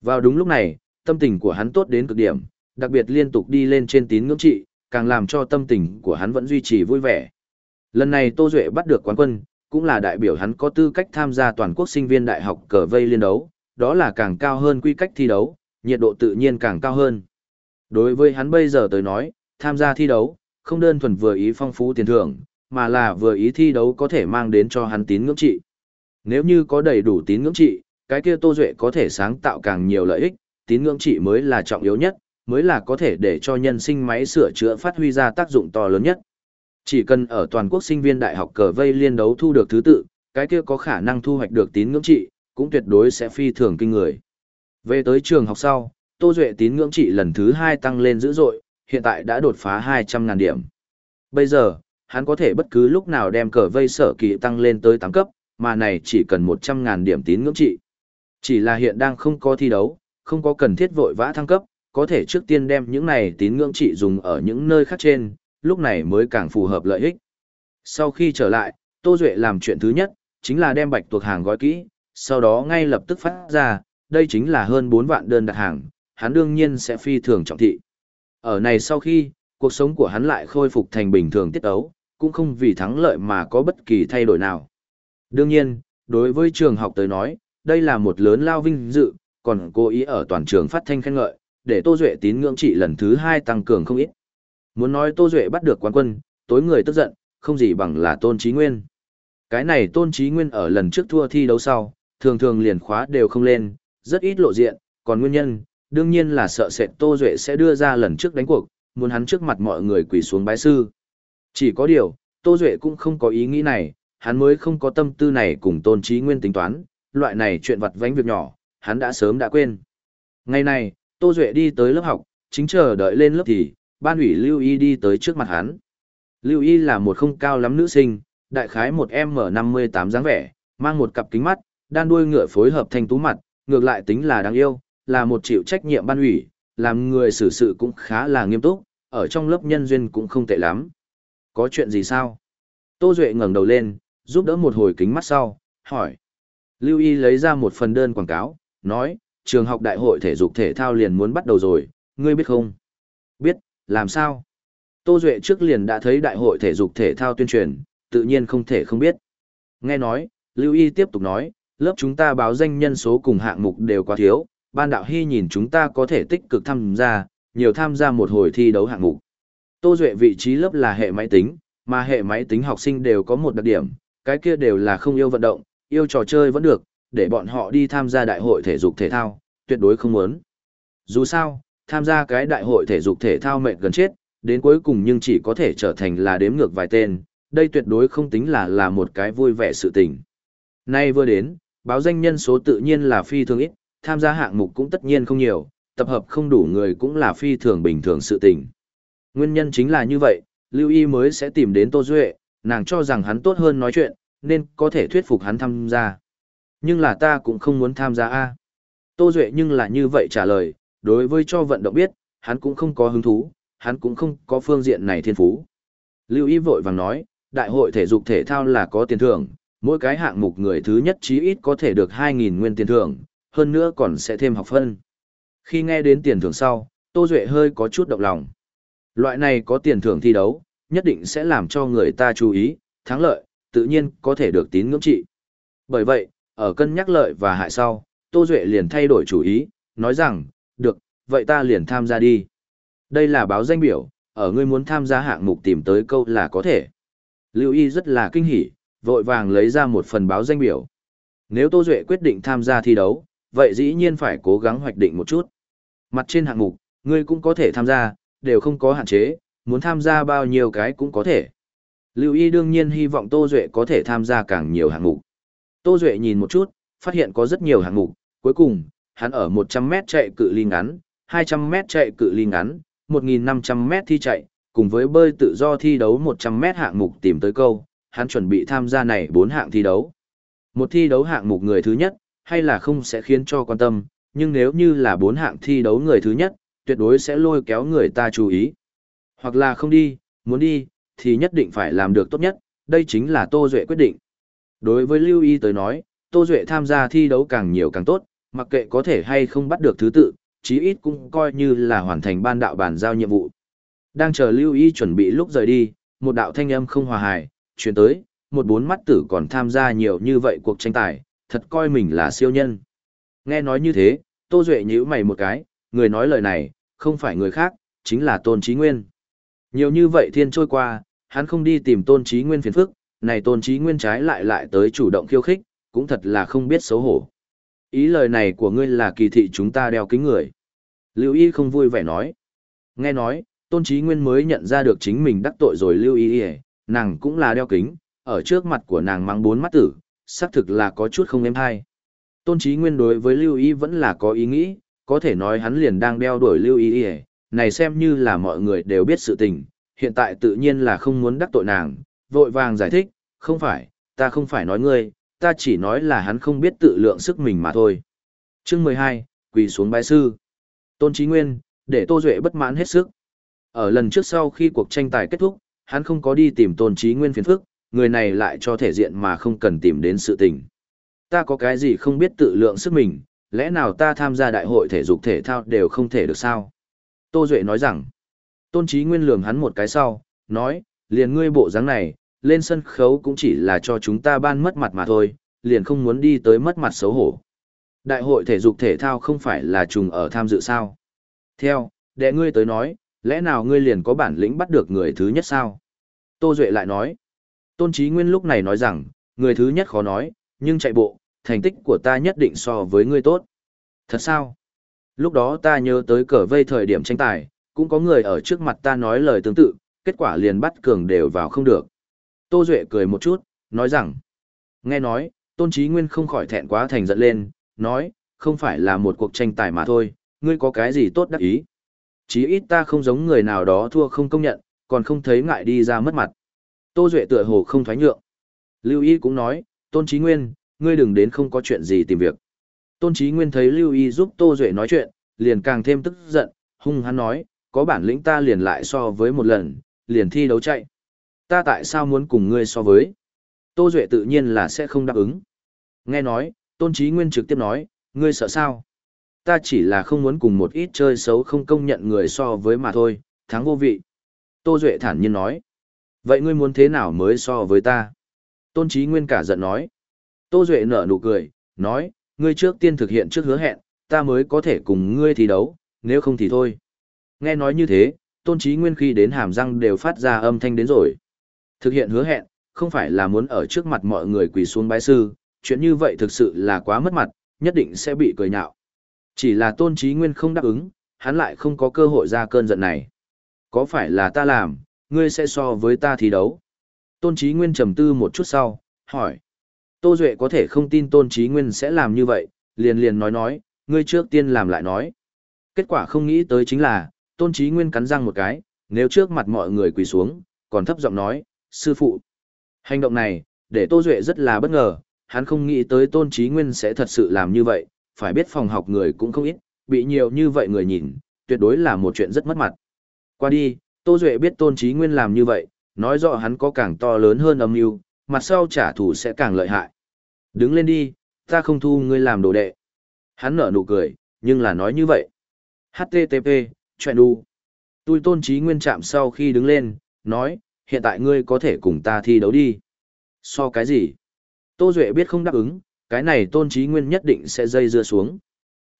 Vào đúng lúc này, tâm tình của hắn tốt đến cực điểm, đặc biệt liên tục đi lên trên tín ngưỡng trị, càng làm cho tâm tình của hắn vẫn duy trì vui vẻ. Lần này Tô Duệ bắt được quán quân, cũng là đại biểu hắn có tư cách tham gia toàn quốc sinh viên đại học cờ vây liên đấu, đó là càng cao hơn quy cách thi đấu, nhiệt độ tự nhiên càng cao hơn. Đối với hắn bây giờ tới nói, tham gia thi đấu, không đơn thuần vừa ý phong phú tiền thưởng, mà là vừa ý thi đấu có thể mang đến cho hắn tín ngưỡng trị. Nếu như có đầy đủ tín ngưỡng trị, cái kia Tô Duệ có thể sáng tạo càng nhiều lợi ích, tín ngưỡng trị mới là trọng yếu nhất, mới là có thể để cho nhân sinh máy sửa chữa phát huy ra tác dụng to lớn nhất. Chỉ cần ở toàn quốc sinh viên đại học cờ vây liên đấu thu được thứ tự, cái kia có khả năng thu hoạch được tín ngưỡng trị, cũng tuyệt đối sẽ phi thường kinh người. Về tới trường học sau, Tô Duệ tín ngưỡng trị lần thứ 2 tăng lên dữ dội, hiện tại đã đột phá 200.000 điểm. Bây giờ, hắn có thể bất cứ lúc nào đem cờ vây sở kỳ tăng lên tới 8 cấp, mà này chỉ cần 100.000 điểm tín ngưỡng trị. Chỉ là hiện đang không có thi đấu, không có cần thiết vội vã thăng cấp, có thể trước tiên đem những này tín ngưỡng trị dùng ở những nơi khác trên, lúc này mới càng phù hợp lợi ích. Sau khi trở lại, Tô Duệ làm chuyện thứ nhất, chính là đem bạch tuộc hàng gói kỹ, sau đó ngay lập tức phát ra, đây chính là hơn 4 vạn đơn đặt hàng, hắn đương nhiên sẽ phi thường trọng thị. Ở này sau khi, cuộc sống của hắn lại khôi phục thành bình thường tiết ấu, cũng không vì thắng lợi mà có bất kỳ thay đổi nào. Đương nhiên, đối với trường học tới nói, đây là một lớn lao vinh dự, còn cố ý ở toàn trường phát thanh khen ngợi, để Tô Duệ tín ngưỡng trị lần thứ hai tăng cường không ít. Muốn nói Tô Duệ bắt được quán quân, tối người tức giận, không gì bằng là Tôn Chí Nguyên. Cái này Tôn Chí Nguyên ở lần trước thua thi đấu sau, thường thường liền khóa đều không lên, rất ít lộ diện, còn nguyên nhân, đương nhiên là sợ sệt Tô Duệ sẽ đưa ra lần trước đánh cuộc, muốn hắn trước mặt mọi người quỳ xuống bái sư. Chỉ có điều, Tô Duệ cũng không có ý nghĩ này, hắn mới không có tâm tư này cùng Tôn trí Nguyên tính toán, loại này chuyện vặt vánh việc nhỏ, hắn đã sớm đã quên. Ngày này, Tô Duệ đi tới lớp học, chính chờ đợi lên lớp thì, ban ủy Lưu Y đi tới trước mặt hắn. Lưu Y là một không cao lắm nữ sinh, đại khái một M58 dáng vẻ, mang một cặp kính mắt, đan đuôi ngựa phối hợp thanh tú mặt, ngược lại tính là đáng yêu, là một chịu trách nhiệm ban ủy, làm người xử sự cũng khá là nghiêm túc, ở trong lớp nhân duyên cũng không tệ lắm. Có chuyện gì sao? Tô Duệ ngẩng đầu lên, giúp đỡ một hồi kính mắt sau, hỏi. Lưu Y lấy ra một phần đơn quảng cáo, nói, trường học đại hội thể dục thể thao liền muốn bắt đầu rồi, ngươi biết không? Biết, làm sao? Tô Duệ trước liền đã thấy đại hội thể dục thể thao tuyên truyền, tự nhiên không thể không biết. Nghe nói, Lưu Y tiếp tục nói, lớp chúng ta báo danh nhân số cùng hạng mục đều quá thiếu, ban đạo hy nhìn chúng ta có thể tích cực tham gia, nhiều tham gia một hồi thi đấu hạng mục. Tô Duệ vị trí lớp là hệ máy tính, mà hệ máy tính học sinh đều có một đặc điểm, cái kia đều là không yêu vận động, yêu trò chơi vẫn được, để bọn họ đi tham gia đại hội thể dục thể thao, tuyệt đối không muốn. Dù sao, tham gia cái đại hội thể dục thể thao mệt gần chết, đến cuối cùng nhưng chỉ có thể trở thành là đếm ngược vài tên, đây tuyệt đối không tính là là một cái vui vẻ sự tình. Nay vừa đến, báo danh nhân số tự nhiên là phi thường ít, tham gia hạng mục cũng tất nhiên không nhiều, tập hợp không đủ người cũng là phi thường bình thường sự tình. Nguyên nhân chính là như vậy, Lưu Y mới sẽ tìm đến Tô Duệ, nàng cho rằng hắn tốt hơn nói chuyện, nên có thể thuyết phục hắn tham gia. Nhưng là ta cũng không muốn tham gia A. Tô Duệ nhưng là như vậy trả lời, đối với cho vận động biết, hắn cũng không có hứng thú, hắn cũng không có phương diện này thiên phú. Lưu Y vội vàng nói, đại hội thể dục thể thao là có tiền thưởng, mỗi cái hạng mục người thứ nhất chí ít có thể được 2.000 nguyên tiền thưởng, hơn nữa còn sẽ thêm học phân. Khi nghe đến tiền thưởng sau, Tô Duệ hơi có chút động lòng. Loại này có tiền thưởng thi đấu, nhất định sẽ làm cho người ta chú ý, thắng lợi, tự nhiên có thể được tín ngưỡng trị. Bởi vậy, ở cân nhắc lợi và hại sau, Tô Duệ liền thay đổi chủ ý, nói rằng, được, vậy ta liền tham gia đi. Đây là báo danh biểu, ở ngươi muốn tham gia hạng mục tìm tới câu là có thể. Lưu Y rất là kinh hỉ, vội vàng lấy ra một phần báo danh biểu. Nếu Tô Duệ quyết định tham gia thi đấu, vậy dĩ nhiên phải cố gắng hoạch định một chút. Mặt trên hạng mục, ngươi cũng có thể tham gia, đều không có hạn chế, muốn tham gia bao nhiêu cái cũng có thể. Lưu Y đương nhiên hy vọng Tô Duệ có thể tham gia càng nhiều hạng mục. Tô Duệ nhìn một chút, phát hiện có rất nhiều hạng mục, cuối cùng, hắn ở 100m chạy cự ly ngắn, 200m chạy cự ly ngắn, 1500m thi chạy, cùng với bơi tự do thi đấu 100m hạng mục tìm tới câu, hắn chuẩn bị tham gia này 4 hạng thi đấu. Một thi đấu hạng mục người thứ nhất, hay là không sẽ khiến cho quan tâm, nhưng nếu như là 4 hạng thi đấu người thứ nhất, tuyệt đối sẽ lôi kéo người ta chú ý. Hoặc là không đi, muốn đi, thì nhất định phải làm được tốt nhất, đây chính là Tô Duệ quyết định. Đối với Lưu Y tới nói, Tô Duệ tham gia thi đấu càng nhiều càng tốt, mặc kệ có thể hay không bắt được thứ tự, chí ít cũng coi như là hoàn thành ban đạo bàn giao nhiệm vụ. Đang chờ Lưu Y chuẩn bị lúc rời đi, một đạo thanh âm không hòa hài, chuyển tới, một bốn mắt tử còn tham gia nhiều như vậy cuộc tranh tài, thật coi mình là siêu nhân. Nghe nói như thế, Tô Duệ nhíu mày một cái, người nói lời này, không phải người khác, chính là Tôn Chí Nguyên. Nhiều như vậy thiên trôi qua, hắn không đi tìm Tôn trí Nguyên phiền phức, này Tôn trí Nguyên trái lại lại tới chủ động khiêu khích, cũng thật là không biết xấu hổ. Ý lời này của ngươi là kỳ thị chúng ta đeo kính người. Lưu Y không vui vẻ nói. Nghe nói, Tôn trí Nguyên mới nhận ra được chính mình đắc tội rồi Lưu Y nàng cũng là đeo kính, ở trước mặt của nàng mang bốn mắt tử, xác thực là có chút không êm hay. Tôn trí Nguyên đối với Lưu Y vẫn là có ý nghĩ, có thể nói hắn liền đang đeo đuổi Lưu Y này xem như là mọi người đều biết sự tình, hiện tại tự nhiên là không muốn đắc tội nàng, vội vàng giải thích, không phải, ta không phải nói ngươi, ta chỉ nói là hắn không biết tự lượng sức mình mà thôi. Chương 12, quỳ xuống bái sư. Tôn Chí Nguyên, để Tô Duệ bất mãn hết sức. Ở lần trước sau khi cuộc tranh tài kết thúc, hắn không có đi tìm Tôn Chí Nguyên phiền phức, người này lại cho thể diện mà không cần tìm đến sự tình. Ta có cái gì không biết tự lượng sức mình, lẽ nào ta tham gia đại hội thể dục thể thao đều không thể được sao? Tô Duệ nói rằng, Tôn trí Nguyên lườm hắn một cái sau, nói, liền ngươi bộ dáng này, lên sân khấu cũng chỉ là cho chúng ta ban mất mặt mà thôi, liền không muốn đi tới mất mặt xấu hổ. Đại hội thể dục thể thao không phải là trùng ở tham dự sao? Theo, đệ ngươi tới nói, lẽ nào ngươi liền có bản lĩnh bắt được người thứ nhất sao? Tô Duệ lại nói. Tôn trí Nguyên lúc này nói rằng, người thứ nhất khó nói, nhưng chạy bộ, thành tích của ta nhất định so với ngươi tốt. Thật sao? Lúc đó ta nhớ tới cờ vây thời điểm tranh tài, cũng có người ở trước mặt ta nói lời tương tự, kết quả liền bắt cường đều vào không được. Tô Duệ cười một chút, nói rằng, nghe nói, Tôn Chí Nguyên không khỏi thẹn quá thành giận lên, nói, không phải là một cuộc tranh tài mà thôi, ngươi có cái gì tốt đắc ý. Chí ít ta không giống người nào đó thua không công nhận, còn không thấy ngại đi ra mất mặt. Tô Duệ tựa hồ không thoái nhượng. Lưu ý cũng nói, Tôn Chí Nguyên, ngươi đừng đến không có chuyện gì tìm việc. Tôn Chí Nguyên thấy Lưu Y giúp Tô Duệ nói chuyện, liền càng thêm tức giận, hung hắn nói, có bản lĩnh ta liền lại so với một lần, liền thi đấu chạy. Ta tại sao muốn cùng ngươi so với? Tô Duệ tự nhiên là sẽ không đáp ứng. Nghe nói, Tôn Chí Nguyên trực tiếp nói, ngươi sợ sao? Ta chỉ là không muốn cùng một ít chơi xấu không công nhận người so với mà thôi, thắng vô vị. Tô Duệ thản nhiên nói. Vậy ngươi muốn thế nào mới so với ta? Tôn Chí Nguyên cả giận nói. Tô Duệ nở nụ cười, nói, ngươi trước tiên thực hiện trước hứa hẹn, ta mới có thể cùng ngươi thi đấu, nếu không thì thôi. Nghe nói như thế, Tôn trí Nguyên khi đến hàm răng đều phát ra âm thanh đến rồi. Thực hiện hứa hẹn, không phải là muốn ở trước mặt mọi người quỳ xuống bái sư, chuyện như vậy thực sự là quá mất mặt, nhất định sẽ bị cười nhạo. Chỉ là Tôn trí Nguyên không đáp ứng, hắn lại không có cơ hội ra cơn giận này. Có phải là ta làm, ngươi sẽ so với ta thi đấu? Tôn trí Nguyên trầm tư một chút sau, hỏi. Tô Duệ có thể không tin Tôn Chí Nguyên sẽ làm như vậy, liền liền nói nói, ngươi trước tiên làm lại nói. Kết quả không nghĩ tới chính là, Tôn Chí Nguyên cắn răng một cái, nếu trước mặt mọi người quỳ xuống, còn thấp giọng nói, sư phụ. Hành động này, để Tô Duệ rất là bất ngờ, hắn không nghĩ tới Tôn Chí Nguyên sẽ thật sự làm như vậy, phải biết phòng học người cũng không ít, bị nhiều như vậy người nhìn, tuyệt đối là một chuyện rất mất mặt. Qua đi, Tô Duệ biết Tôn Chí Nguyên làm như vậy, nói rõ hắn có càng to lớn hơn âm mưu, mặt sau trả thù sẽ càng lợi hại. Đứng lên đi, ta không thu ngươi làm đồ đệ. Hắn nở nụ cười, nhưng là nói như vậy. HTTP, chuyện đu. Tôi tôn trí nguyên chạm sau khi đứng lên, nói, hiện tại ngươi có thể cùng ta thi đấu đi. So cái gì? Tô Duệ biết không đáp ứng, cái này tôn trí nguyên nhất định sẽ dây dưa xuống.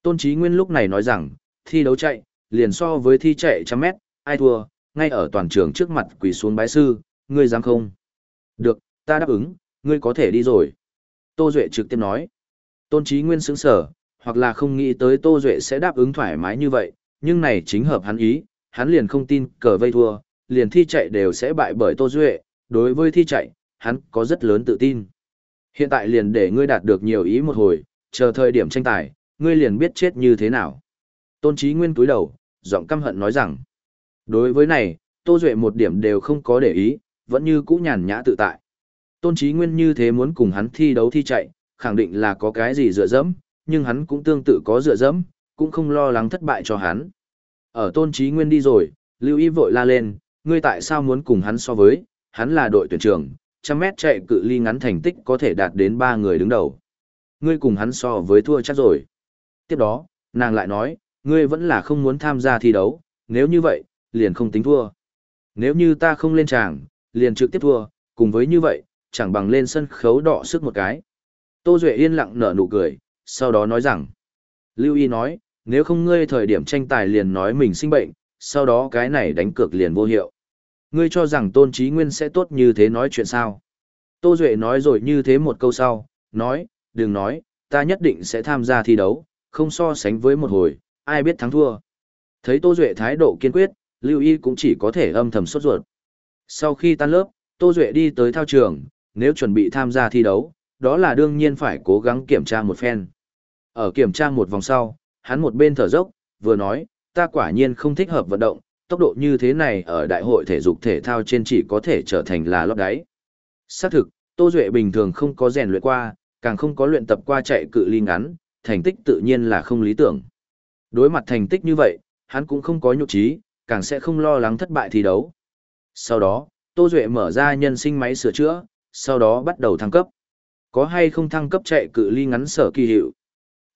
Tôn trí nguyên lúc này nói rằng, thi đấu chạy, liền so với thi chạy trăm mét, ai thua, ngay ở toàn trường trước mặt quỳ xuống bái sư, ngươi dám không? Được, ta đáp ứng, ngươi có thể đi rồi. Tô Duệ trực tiếp nói. Tôn trí nguyên sững sở, hoặc là không nghĩ tới Tô Duệ sẽ đáp ứng thoải mái như vậy, nhưng này chính hợp hắn ý, hắn liền không tin cờ vây thua, liền thi chạy đều sẽ bại bởi Tô Duệ, đối với thi chạy, hắn có rất lớn tự tin. Hiện tại liền để ngươi đạt được nhiều ý một hồi, chờ thời điểm tranh tài, ngươi liền biết chết như thế nào. Tôn Chí Nguyên túi đầu, giọng căm hận nói rằng, đối với này, Tô Duệ một điểm đều không có để ý, vẫn như cũ nhàn nhã tự tại. Tôn Chí Nguyên như thế muốn cùng hắn thi đấu thi chạy, khẳng định là có cái gì dựa dẫm, nhưng hắn cũng tương tự có dựa dẫm, cũng không lo lắng thất bại cho hắn. Ở tôn trí nguyên đi rồi, Lưu Y vội la lên, ngươi tại sao muốn cùng hắn so với, hắn là đội tuyển trưởng, trăm mét chạy cự ly ngắn thành tích có thể đạt đến ba người đứng đầu. Ngươi cùng hắn so với thua chắc rồi. Tiếp đó, nàng lại nói, ngươi vẫn là không muốn tham gia thi đấu, nếu như vậy, liền không tính thua. Nếu như ta không lên tràng, liền trực tiếp thua, cùng với như vậy, chẳng bằng lên sân khấu đọ sức một cái. Tô Duệ yên lặng nở nụ cười, sau đó nói rằng, Lưu Y nói, nếu không ngươi thời điểm tranh tài liền nói mình sinh bệnh, sau đó cái này đánh cược liền vô hiệu. Ngươi cho rằng Tôn Chí Nguyên sẽ tốt như thế nói chuyện sao? Tô Duệ nói rồi như thế một câu sau, nói, đừng nói, ta nhất định sẽ tham gia thi đấu, không so sánh với một hồi, ai biết thắng thua. Thấy Tô Duệ thái độ kiên quyết, Lưu Y cũng chỉ có thể âm thầm sốt ruột. Sau khi tan lớp, Tô Duệ đi tới thao trường, nếu chuẩn bị tham gia thi đấu, đó là đương nhiên phải cố gắng kiểm tra một phen. Ở kiểm tra một vòng sau, hắn một bên thở dốc, vừa nói, ta quả nhiên không thích hợp vận động, tốc độ như thế này ở đại hội thể dục thể thao trên chỉ có thể trở thành là lót đáy. Xác thực, Tô Duệ bình thường không có rèn luyện qua, càng không có luyện tập qua chạy cự ly ngắn, thành tích tự nhiên là không lý tưởng. Đối mặt thành tích như vậy, hắn cũng không có nhục trí, càng sẽ không lo lắng thất bại thi đấu. Sau đó, Tô Duệ mở ra nhân sinh máy sửa chữa, sau đó bắt đầu thăng cấp. Có hay không thăng cấp chạy cự ly ngắn sở kỳ hiệu,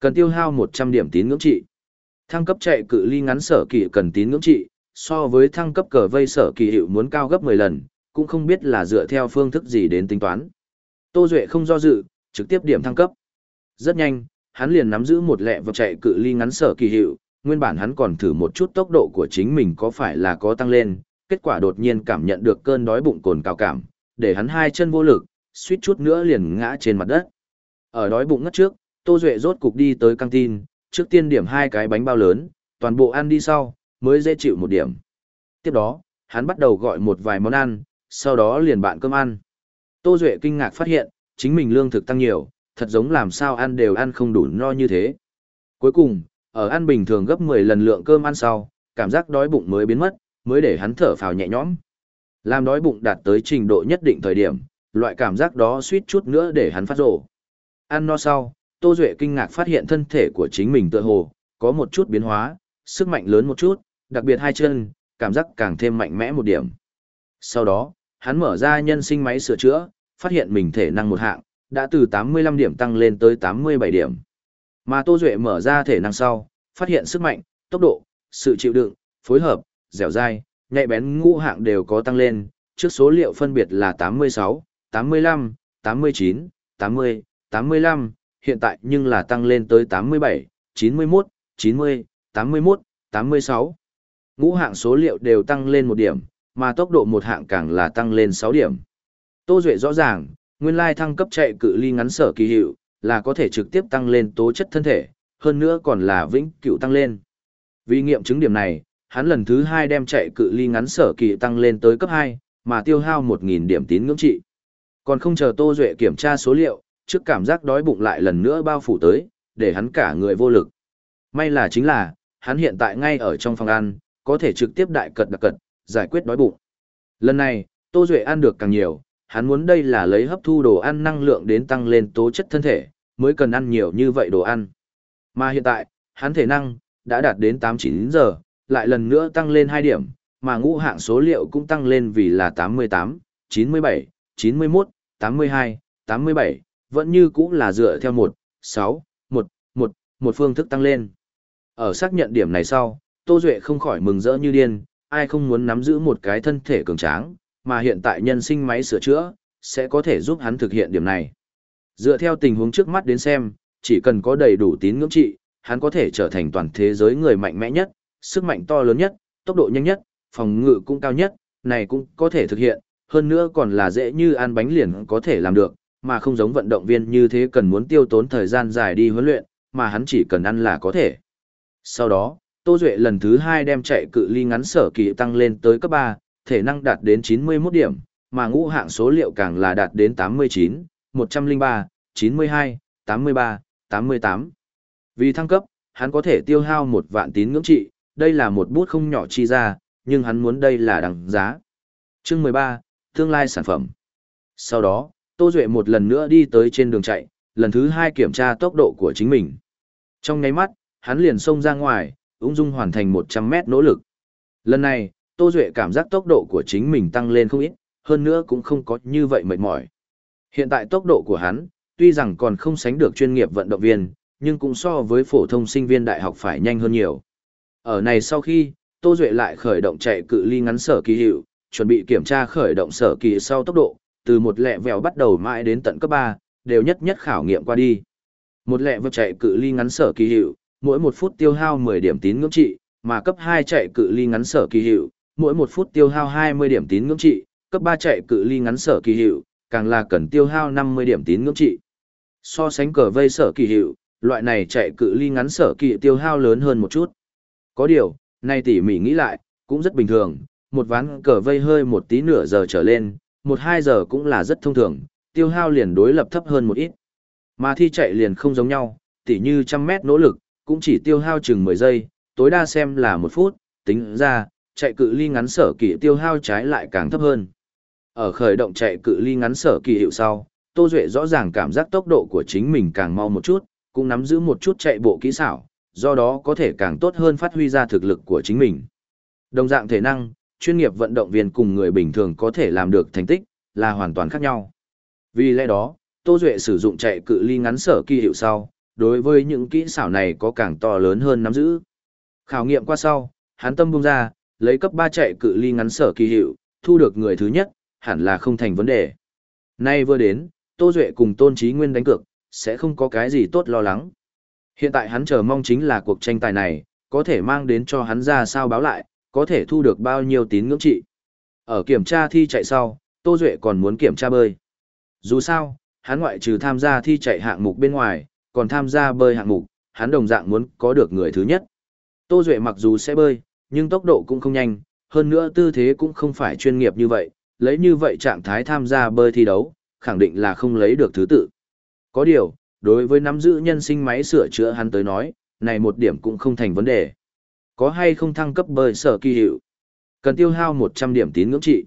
Cần tiêu hao 100 điểm tín ngưỡng trị. Thăng cấp chạy cự ly ngắn sở kỳ cần tín ngưỡng trị, so với thăng cấp cờ vây sở kỳ hiệu muốn cao gấp 10 lần, cũng không biết là dựa theo phương thức gì đến tính toán. Tô Duệ không do dự, trực tiếp điểm thăng cấp. Rất nhanh, hắn liền nắm giữ một lẹ vật chạy cự ly ngắn sở kỳ hiệu, nguyên bản hắn còn thử một chút tốc độ của chính mình có phải là có tăng lên, kết quả đột nhiên cảm nhận được cơn đói bụng cồn cao cảm, để hắn hai chân vô lực, suýt chút nữa liền ngã trên mặt đất. Ở đói bụng ngất trước, Tô Duệ rốt cục đi tới căng tin, trước tiên điểm hai cái bánh bao lớn, toàn bộ ăn đi sau, mới dễ chịu một điểm. Tiếp đó, hắn bắt đầu gọi một vài món ăn, sau đó liền bạn cơm ăn. Tô Duệ kinh ngạc phát hiện, chính mình lương thực tăng nhiều, thật giống làm sao ăn đều ăn không đủ no như thế. Cuối cùng, ở ăn bình thường gấp 10 lần lượng cơm ăn sau, cảm giác đói bụng mới biến mất, mới để hắn thở phào nhẹ nhõm. Làm đói bụng đạt tới trình độ nhất định thời điểm, loại cảm giác đó suýt chút nữa để hắn phát rổ. Ăn no sau, Tô Duệ kinh ngạc phát hiện thân thể của chính mình tựa hồ, có một chút biến hóa, sức mạnh lớn một chút, đặc biệt hai chân, cảm giác càng thêm mạnh mẽ một điểm. Sau đó, hắn mở ra nhân sinh máy sửa chữa, phát hiện mình thể năng một hạng, đã từ 85 điểm tăng lên tới 87 điểm. Mà Tô Duệ mở ra thể năng sau, phát hiện sức mạnh, tốc độ, sự chịu đựng, phối hợp, dẻo dai, nhạy bén ngũ hạng đều có tăng lên, trước số liệu phân biệt là 86, 85, 89, 80, 85, hiện tại nhưng là tăng lên tới 87, 91, 90, 81, 86. Ngũ hạng số liệu đều tăng lên một điểm, mà tốc độ một hạng càng là tăng lên 6 điểm. Tô Duệ rõ ràng, nguyên lai thăng cấp chạy cự ly ngắn sở kỳ hiệu, là có thể trực tiếp tăng lên tố chất thân thể, hơn nữa còn là vĩnh cửu tăng lên. Vì nghiệm chứng điểm này, hắn lần thứ hai đem chạy cự ly ngắn sở kỳ tăng lên tới cấp hai, mà tiêu hao 1.000 điểm tín ngưỡng trị. Còn không chờ Tô Duệ kiểm tra số liệu, trước cảm giác đói bụng lại lần nữa bao phủ tới, để hắn cả người vô lực. May là chính là, hắn hiện tại ngay ở trong phòng ăn, có thể trực tiếp đại cật đặc cật, giải quyết đói bụng. Lần này, Tô Duệ ăn được càng nhiều, hắn muốn đây là lấy hấp thu đồ ăn năng lượng đến tăng lên tố chất thân thể, mới cần ăn nhiều như vậy đồ ăn. Mà hiện tại, hắn thể năng, đã đạt đến 8-9 giờ, lại lần nữa tăng lên 2 điểm, mà ngũ hạng số liệu cũng tăng lên vì là 88, 97, 91, 82, 87, vẫn như cũng là dựa theo 1, 6, 1, 1, một phương thức tăng lên. Ở xác nhận điểm này sau, Tô Duệ không khỏi mừng rỡ như điên, ai không muốn nắm giữ một cái thân thể cường tráng, mà hiện tại nhân sinh máy sửa chữa, sẽ có thể giúp hắn thực hiện điểm này. Dựa theo tình huống trước mắt đến xem, chỉ cần có đầy đủ tín ngưỡng trị, hắn có thể trở thành toàn thế giới người mạnh mẽ nhất, sức mạnh to lớn nhất, tốc độ nhanh nhất, phòng ngự cũng cao nhất, này cũng có thể thực hiện, hơn nữa còn là dễ như ăn bánh liền có thể làm được, mà không giống vận động viên như thế cần muốn tiêu tốn thời gian dài đi huấn luyện, mà hắn chỉ cần ăn là có thể. Sau đó, Tô Duệ lần thứ 2 đem chạy cự ly ngắn sở kỳ tăng lên tới cấp 3, thể năng đạt đến 91 điểm, mà ngũ hạng số liệu càng là đạt đến 89, 103, 92, 83, 88. Vì thăng cấp, hắn có thể tiêu hao một vạn tín ngưỡng trị, đây là một bút không nhỏ chi ra, nhưng hắn muốn đây là đằng giá. Chương 13, tương lai sản phẩm. Sau đó, Tô Duệ một lần nữa đi tới trên đường chạy, lần thứ hai kiểm tra tốc độ của chính mình. Trong nháy mắt, hắn liền xông ra ngoài, ung dung hoàn thành 100 mét nỗ lực. Lần này, Tô Duệ cảm giác tốc độ của chính mình tăng lên không ít, hơn nữa cũng không có như vậy mệt mỏi. Hiện tại tốc độ của hắn, tuy rằng còn không sánh được chuyên nghiệp vận động viên, nhưng cũng so với phổ thông sinh viên đại học phải nhanh hơn nhiều. Ở này sau khi, Tô Duệ lại khởi động chạy cự ly ngắn sở kỳ hiệu, chuẩn bị kiểm tra khởi động sở kỳ sau tốc độ, từ một lẹ vèo bắt đầu mãi đến tận cấp 3, đều nhất nhất khảo nghiệm qua đi. Một lẹ vèo chạy cự ly ngắn sở kỳ hiệu, mỗi một phút tiêu hao 10 điểm tín ngưỡng trị, mà cấp 2 chạy cự ly ngắn sở kỳ hiệu, mỗi một phút tiêu hao 20 điểm tín ngưỡng trị, cấp 3 chạy cự ly ngắn sở kỳ hiệu, càng là cần tiêu hao 50 điểm tín ngưỡng trị. So sánh cờ vây sở kỳ hiệu, loại này chạy cự ly ngắn sở kỳ tiêu hao lớn hơn một chút. Có điều, nay tỉ mỉ nghĩ lại, cũng rất bình thường, một ván cờ vây hơi một tí nửa giờ trở lên, một hai giờ cũng là rất thông thường, tiêu hao liền đối lập thấp hơn một ít. Mà thi chạy liền không giống nhau, tỉ như trăm mét nỗ lực, cũng chỉ tiêu hao chừng 10 giây, tối đa xem là một phút, tính ra, chạy cự ly ngắn sở kỳ tiêu hao trái lại càng thấp hơn. Ở khởi động chạy cự ly ngắn sở kỳ hiệu sau, Tô Duệ rõ ràng cảm giác tốc độ của chính mình càng mau một chút, cũng nắm giữ một chút chạy bộ kỹ xảo, do đó có thể càng tốt hơn phát huy ra thực lực của chính mình. Đồng dạng thể năng, chuyên nghiệp vận động viên cùng người bình thường có thể làm được thành tích, là hoàn toàn khác nhau. Vì lẽ đó, Tô Duệ sử dụng chạy cự ly ngắn sở kỳ hiệu sau, đối với những kỹ xảo này có càng to lớn hơn nắm giữ. Khảo nghiệm qua sau, hắn tâm bung ra, lấy cấp 3 chạy cự ly ngắn sở kỳ hiệu, thu được người thứ nhất, hẳn là không thành vấn đề. Nay vừa đến, Tô Duệ cùng Tôn Chí Nguyên đánh cược, sẽ không có cái gì tốt lo lắng. Hiện tại hắn chờ mong chính là cuộc tranh tài này, có thể mang đến cho hắn ra sao báo lại, có thể thu được bao nhiêu tín ngưỡng trị. Ở kiểm tra thi chạy sau, Tô Duệ còn muốn kiểm tra bơi. Dù sao, hắn ngoại trừ tham gia thi chạy hạng mục bên ngoài, còn tham gia bơi hạng mục, hắn đồng dạng muốn có được người thứ nhất. Tô Duệ mặc dù sẽ bơi, nhưng tốc độ cũng không nhanh, hơn nữa tư thế cũng không phải chuyên nghiệp như vậy, lấy như vậy trạng thái tham gia bơi thi đấu, khẳng định là không lấy được thứ tự. Có điều, đối với nắm giữ nhân sinh máy sửa chữa hắn tới nói, này một điểm cũng không thành vấn đề. Có hay không thăng cấp bơi sở kỳ hiệu? Cần tiêu hao 100 điểm tín ngưỡng trị.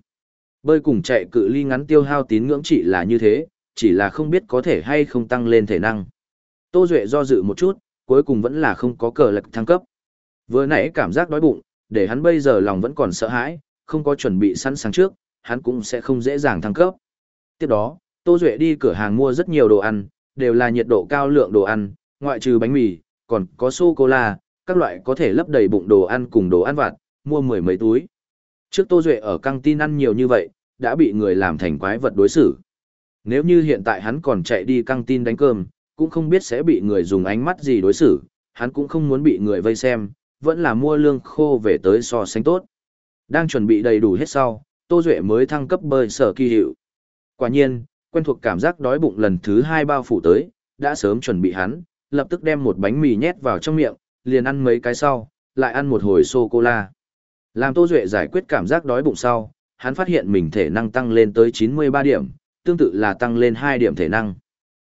Bơi cùng chạy cự ly ngắn tiêu hao tín ngưỡng trị là như thế, chỉ là không biết có thể hay không tăng lên thể năng. Tô Duệ do dự một chút, cuối cùng vẫn là không có cờ lực thăng cấp. Vừa nãy cảm giác đói bụng, để hắn bây giờ lòng vẫn còn sợ hãi, không có chuẩn bị sẵn sàng trước, hắn cũng sẽ không dễ dàng thăng cấp. Tiếp đó, Tô Duệ đi cửa hàng mua rất nhiều đồ ăn, đều là nhiệt độ cao lượng đồ ăn, ngoại trừ bánh mì, còn có sô-cô-la, các loại có thể lấp đầy bụng đồ ăn cùng đồ ăn vặt, mua mười mấy túi. Trước Tô Duệ ở căng tin ăn nhiều như vậy, đã bị người làm thành quái vật đối xử. Nếu như hiện tại hắn còn chạy đi căng tin đánh cơm, cũng không biết sẽ bị người dùng ánh mắt gì đối xử, hắn cũng không muốn bị người vây xem, vẫn là mua lương khô về tới so sánh tốt. Đang chuẩn bị đầy đủ hết sau, Tô Duệ mới thăng cấp bơi sở kỳ hiệu. Quả nhiên, quen thuộc cảm giác đói bụng lần thứ hai bao phủ tới, đã sớm chuẩn bị hắn, lập tức đem một bánh mì nhét vào trong miệng, liền ăn mấy cái sau, lại ăn một hồi sô-cô-la. Làm Tô Duệ giải quyết cảm giác đói bụng sau, hắn phát hiện mình thể năng tăng lên tới 93 điểm, tương tự là tăng lên 2 điểm thể năng.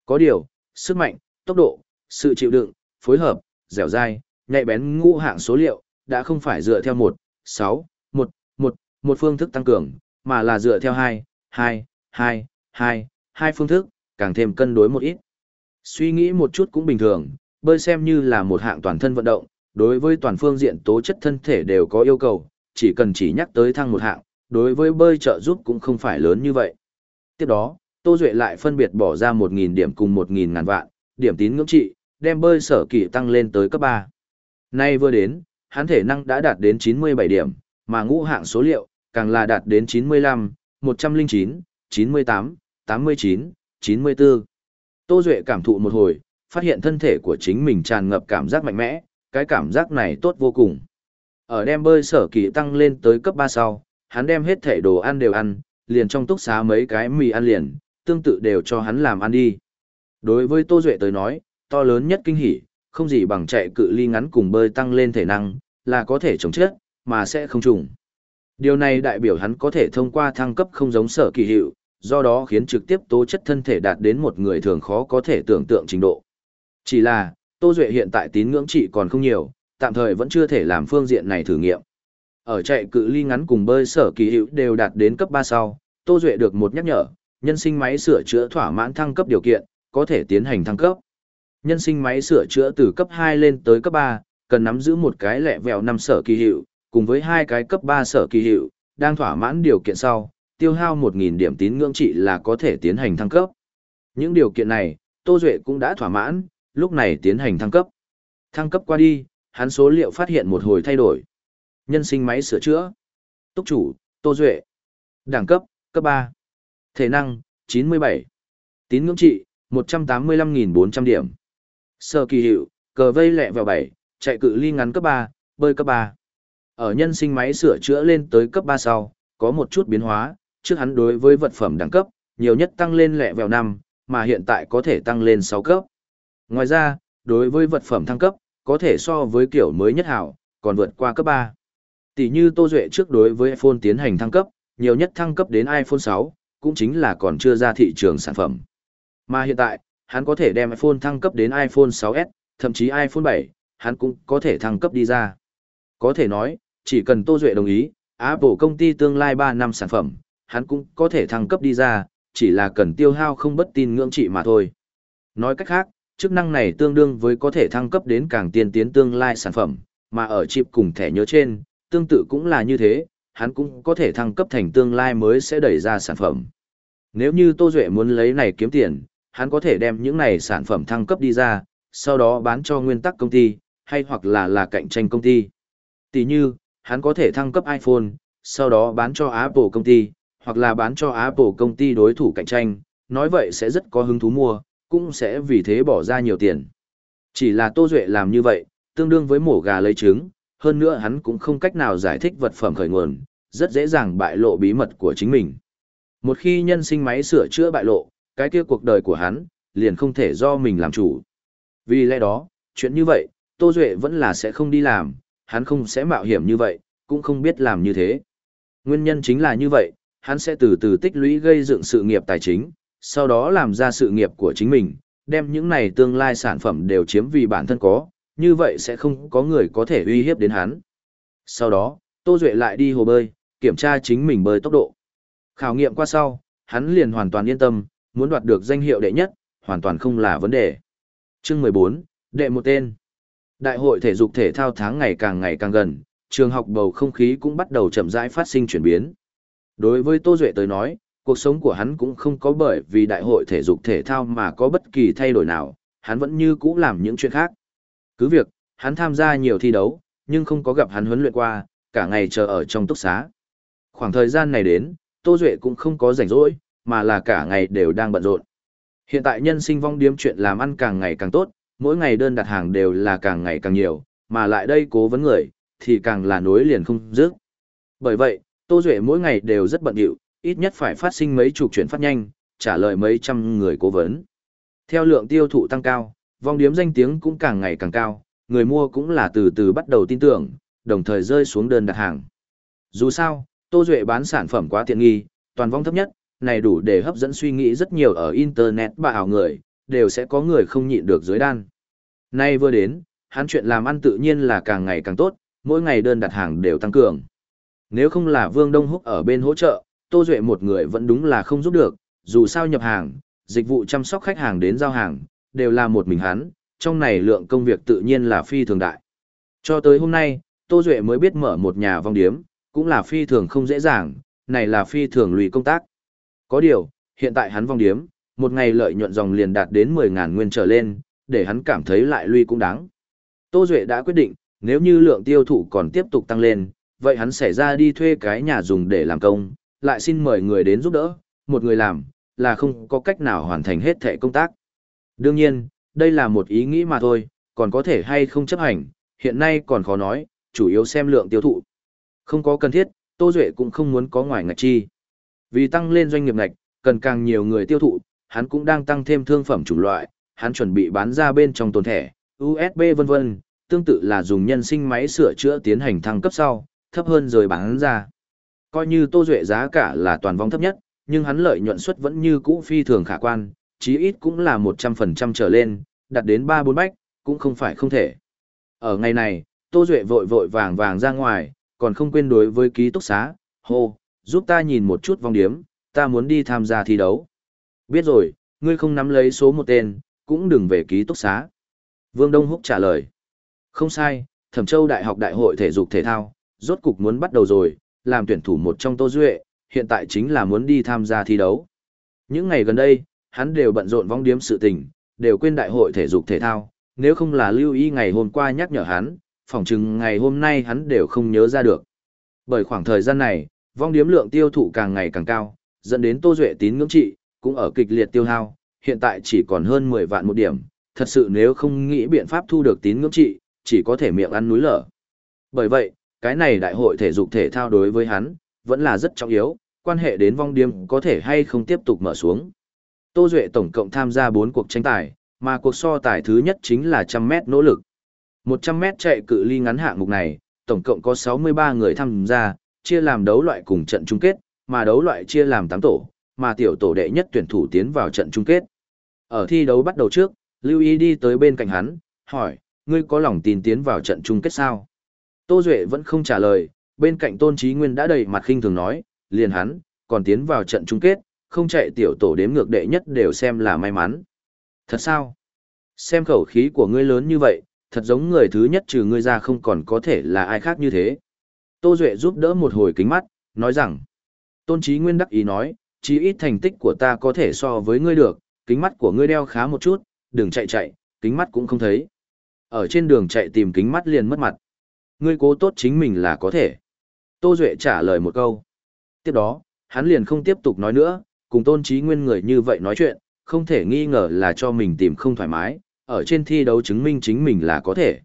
Có điều, sức mạnh, tốc độ, sự chịu đựng, phối hợp, dẻo dai, nhạy bén ngũ hạng số liệu, đã không phải dựa theo 1, 6, 1, 1, một phương thức tăng cường, mà là dựa theo 2, 2, 2, hai, hai phương thức, càng thêm cân đối một ít. Suy nghĩ một chút cũng bình thường, bơi xem như là một hạng toàn thân vận động, đối với toàn phương diện tố chất thân thể đều có yêu cầu, chỉ cần chỉ nhắc tới thăng một hạng, đối với bơi trợ giúp cũng không phải lớn như vậy. Tiếp đó, Tô Duệ lại phân biệt bỏ ra 1.000 điểm cùng 1.000 ngàn vạn, điểm tín ngưỡng trị, đem bơi sở kỳ tăng lên tới cấp ba. Nay vừa đến, hắn thể năng đã đạt đến 97 điểm, mà ngũ hạng số liệu, càng là đạt đến 95, 109, 98, 89, 94. Tô Duệ cảm thụ một hồi, phát hiện thân thể của chính mình tràn ngập cảm giác mạnh mẽ, cái cảm giác này tốt vô cùng. Ở đem bơi sở kỳ tăng lên tới cấp 3 sau, hắn đem hết thể đồ ăn đều ăn, liền trong túc xá mấy cái mì ăn liền, tương tự đều cho hắn làm ăn đi. Đối với Tô Duệ tới nói, to lớn nhất kinh hỉ, không gì bằng chạy cự ly ngắn cùng bơi tăng lên thể năng, là có thể chống chết, mà sẽ không trùng. Điều này đại biểu hắn có thể thông qua thăng cấp không giống sở kỳ hiệu, do đó khiến trực tiếp tố chất thân thể đạt đến một người thường khó có thể tưởng tượng trình độ. Chỉ là, Tô Duệ hiện tại tín ngưỡng trị còn không nhiều, tạm thời vẫn chưa thể làm phương diện này thử nghiệm. Ở chạy cự ly ngắn cùng bơi sở kỳ hữu đều đạt đến cấp 3 sau, Tô Duệ được một nhắc nhở, nhân sinh máy sửa chữa thỏa mãn thăng cấp điều kiện, có thể tiến hành thăng cấp. Nhân sinh máy sửa chữa từ cấp 2 lên tới cấp 3, cần nắm giữ một cái lẹ vẹo năm sở kỳ hiệu, cùng với hai cái cấp 3 sở kỳ hiệu, đang thỏa mãn điều kiện sau, tiêu hao 1.000 điểm tín ngưỡng trị là có thể tiến hành thăng cấp. Những điều kiện này, Tô Duệ cũng đã thỏa mãn, lúc này tiến hành thăng cấp. Thăng cấp qua đi, hắn số liệu phát hiện một hồi thay đổi. Nhân sinh máy sửa chữa. Túc chủ, Tô Duệ. Đẳng cấp, cấp 3. Thể năng, 97. Tín ngưỡng trị, 185.400 điểm. Sở kỳ hiệu, cờ vây lẹ vào 7, chạy cự ly ngắn cấp 3, bơi cấp 3. Ở nhân sinh máy sửa chữa lên tới cấp 3 sau, có một chút biến hóa, trước hắn đối với vật phẩm đẳng cấp, nhiều nhất tăng lên lẹ vèo 5, mà hiện tại có thể tăng lên 6 cấp. Ngoài ra, đối với vật phẩm thăng cấp, có thể so với kiểu mới nhất hảo, còn vượt qua cấp 3. Tỷ như Tô Duệ trước đối với iPhone tiến hành thăng cấp, nhiều nhất thăng cấp đến iPhone 6, cũng chính là còn chưa ra thị trường sản phẩm. Mà hiện tại, hắn có thể đem iPhone thăng cấp đến iPhone 6S, thậm chí iPhone 7, hắn cũng có thể thăng cấp đi ra. Có thể nói, chỉ cần Tô Duệ đồng ý, Apple công ty tương lai 3 năm sản phẩm, hắn cũng có thể thăng cấp đi ra, chỉ là cần tiêu hao không bất tin ngưỡng trị mà thôi. Nói cách khác, chức năng này tương đương với có thể thăng cấp đến càng tiên tiến tương lai sản phẩm, mà ở chip cùng thẻ nhớ trên, tương tự cũng là như thế, hắn cũng có thể thăng cấp thành tương lai mới sẽ đẩy ra sản phẩm. Nếu như Tô Duệ muốn lấy này kiếm tiền, hắn có thể đem những này sản phẩm thăng cấp đi ra, sau đó bán cho nguyên tắc công ty, hay hoặc là là cạnh tranh công ty. Tỷ như, hắn có thể thăng cấp iPhone, sau đó bán cho Apple công ty, hoặc là bán cho Apple công ty đối thủ cạnh tranh, nói vậy sẽ rất có hứng thú mua, cũng sẽ vì thế bỏ ra nhiều tiền. Chỉ là Tô Duệ làm như vậy, tương đương với mổ gà lấy trứng, hơn nữa hắn cũng không cách nào giải thích vật phẩm khởi nguồn, rất dễ dàng bại lộ bí mật của chính mình. Một khi nhân sinh máy sửa chữa bại lộ, cái kia cuộc đời của hắn, liền không thể do mình làm chủ. Vì lẽ đó, chuyện như vậy, Tô Duệ vẫn là sẽ không đi làm, hắn không sẽ mạo hiểm như vậy, cũng không biết làm như thế. Nguyên nhân chính là như vậy, hắn sẽ từ từ tích lũy gây dựng sự nghiệp tài chính, sau đó làm ra sự nghiệp của chính mình, đem những này tương lai sản phẩm đều chiếm vì bản thân có, như vậy sẽ không có người có thể uy hiếp đến hắn. Sau đó, Tô Duệ lại đi hồ bơi, kiểm tra chính mình bơi tốc độ. Khảo nghiệm qua sau, hắn liền hoàn toàn yên tâm, muốn đoạt được danh hiệu đệ nhất, hoàn toàn không là vấn đề. Chương 14, đệ một tên. Đại hội thể dục thể thao tháng ngày càng ngày càng gần, trường học bầu không khí cũng bắt đầu chậm rãi phát sinh chuyển biến. Đối với Tô Duệ tới nói, cuộc sống của hắn cũng không có bởi vì đại hội thể dục thể thao mà có bất kỳ thay đổi nào, hắn vẫn như cũ làm những chuyện khác. Cứ việc, hắn tham gia nhiều thi đấu, nhưng không có gặp hắn huấn luyện qua, cả ngày chờ ở trong túc xá. Khoảng thời gian này đến, Tô Duệ cũng không có rảnh rỗi, mà là cả ngày đều đang bận rộn. Hiện tại nhân sinh vong điếm chuyện làm ăn càng ngày càng tốt, mỗi ngày đơn đặt hàng đều là càng ngày càng nhiều, mà lại đây cố vấn người, thì càng là nối liền không dứt. Bởi vậy, Tô Duệ mỗi ngày đều rất bận rộn, ít nhất phải phát sinh mấy chục chuyển phát nhanh, trả lời mấy trăm người cố vấn. Theo lượng tiêu thụ tăng cao, vong điếm danh tiếng cũng càng ngày càng cao, người mua cũng là từ từ bắt đầu tin tưởng, đồng thời rơi xuống đơn đặt hàng. Dù sao, Tô Duệ bán sản phẩm quá tiện nghi, toàn vong thấp nhất, này đủ để hấp dẫn suy nghĩ rất nhiều ở Internet bà ảo người, đều sẽ có người không nhịn được dưới đan. Nay vừa đến, hắn chuyện làm ăn tự nhiên là càng ngày càng tốt, mỗi ngày đơn đặt hàng đều tăng cường. Nếu không là Vương Đông Húc ở bên hỗ trợ, Tô Duệ một người vẫn đúng là không giúp được, dù sao nhập hàng, dịch vụ chăm sóc khách hàng đến giao hàng, đều là một mình hắn, trong này lượng công việc tự nhiên là phi thường đại. Cho tới hôm nay, Tô Duệ mới biết mở một nhà vong điếm, cũng là phi thường không dễ dàng, này là phi thường lùi công tác. Có điều, hiện tại hắn vong điếm, một ngày lợi nhuận dòng liền đạt đến 10.000 nguyên trở lên, để hắn cảm thấy lại lùi cũng đáng. Tô Duệ đã quyết định, nếu như lượng tiêu thụ còn tiếp tục tăng lên, vậy hắn sẽ ra đi thuê cái nhà dùng để làm công, lại xin mời người đến giúp đỡ, một người làm, là không có cách nào hoàn thành hết thẻ công tác. Đương nhiên, đây là một ý nghĩ mà thôi, còn có thể hay không chấp hành, hiện nay còn khó nói, chủ yếu xem lượng tiêu thụ. Không có cần thiết, Tô Duệ cũng không muốn có ngoài ngạch chi. Vì tăng lên doanh nghiệp ngạch, cần càng nhiều người tiêu thụ, hắn cũng đang tăng thêm thương phẩm chủng loại, hắn chuẩn bị bán ra bên trong tồn thẻ, USB vân vân, tương tự là dùng nhân sinh máy sửa chữa tiến hành thăng cấp sau, thấp hơn rồi bán ra. Coi như Tô Duệ giá cả là toàn vong thấp nhất, nhưng hắn lợi nhuận suất vẫn như cũ phi thường khả quan, chí ít cũng là 100% trở lên, đạt đến 3-4 bách, cũng không phải không thể. Ở ngày này, Tô Duệ vội vội vàng vàng ra ngoài, còn không quên đối với ký túc xá, hô, giúp ta nhìn một chút vong điếm, ta muốn đi tham gia thi đấu. Biết rồi, ngươi không nắm lấy số một tên, cũng đừng về ký túc xá. Vương Đông Húc trả lời. Không sai, Thẩm Châu Đại học Đại hội Thể dục Thể thao, rốt cục muốn bắt đầu rồi, làm tuyển thủ một trong Tô Duệ, hiện tại chính là muốn đi tham gia thi đấu. Những ngày gần đây, hắn đều bận rộn vong điếm sự tình, đều quên Đại hội Thể dục Thể thao, nếu không là lưu ý ngày hôm qua nhắc nhở hắn, phỏng chừng ngày hôm nay hắn đều không nhớ ra được. Bởi khoảng thời gian này, vong điếm lượng tiêu thụ càng ngày càng cao, dẫn đến Tô Duệ tín ngưỡng trị, cũng ở kịch liệt tiêu hao, hiện tại chỉ còn hơn 10 vạn một điểm, thật sự nếu không nghĩ biện pháp thu được tín ngưỡng trị, chỉ có thể miệng ăn núi lở. Bởi vậy, cái này đại hội thể dục thể thao đối với hắn, vẫn là rất trọng yếu, quan hệ đến vong điếm có thể hay không tiếp tục mở xuống. Tô Duệ tổng cộng tham gia 4 cuộc tranh tài, mà cuộc so tài thứ nhất chính là 100 mét nỗ lực. 100 mét chạy cự ly ngắn hạng mục này, tổng cộng có 63 người tham gia, chia làm đấu loại cùng trận chung kết, mà đấu loại chia làm 8 tổ, mà tiểu tổ đệ nhất tuyển thủ tiến vào trận chung kết. Ở thi đấu bắt đầu trước, Lưu Ý đi tới bên cạnh hắn, hỏi, ngươi có lòng tin tiến vào trận chung kết sao? Tô Duệ vẫn không trả lời, bên cạnh Tôn Chí Nguyên đã đầy mặt khinh thường nói, liền hắn, còn tiến vào trận chung kết, không chạy tiểu tổ đếm ngược đệ nhất đều xem là may mắn. Thật sao? Xem khẩu khí của ngươi lớn như vậy, thật giống người thứ nhất trừ ngươi ra không còn có thể là ai khác như thế. Tô Duệ giúp đỡ một hồi kính mắt, nói rằng, Tôn Chí Nguyên đắc ý nói, chí ít thành tích của ta có thể so với ngươi được, kính mắt của ngươi đeo khá một chút, đừng chạy chạy, kính mắt cũng không thấy. Ở trên đường chạy tìm kính mắt liền mất mặt. Ngươi cố tốt chính mình là có thể. Tô Duệ trả lời một câu. Tiếp đó, hắn liền không tiếp tục nói nữa, cùng tôn trí nguyên người như vậy nói chuyện, không thể nghi ngờ là cho mình tìm không thoải mái, ở trên thi đấu chứng minh chính mình là có thể.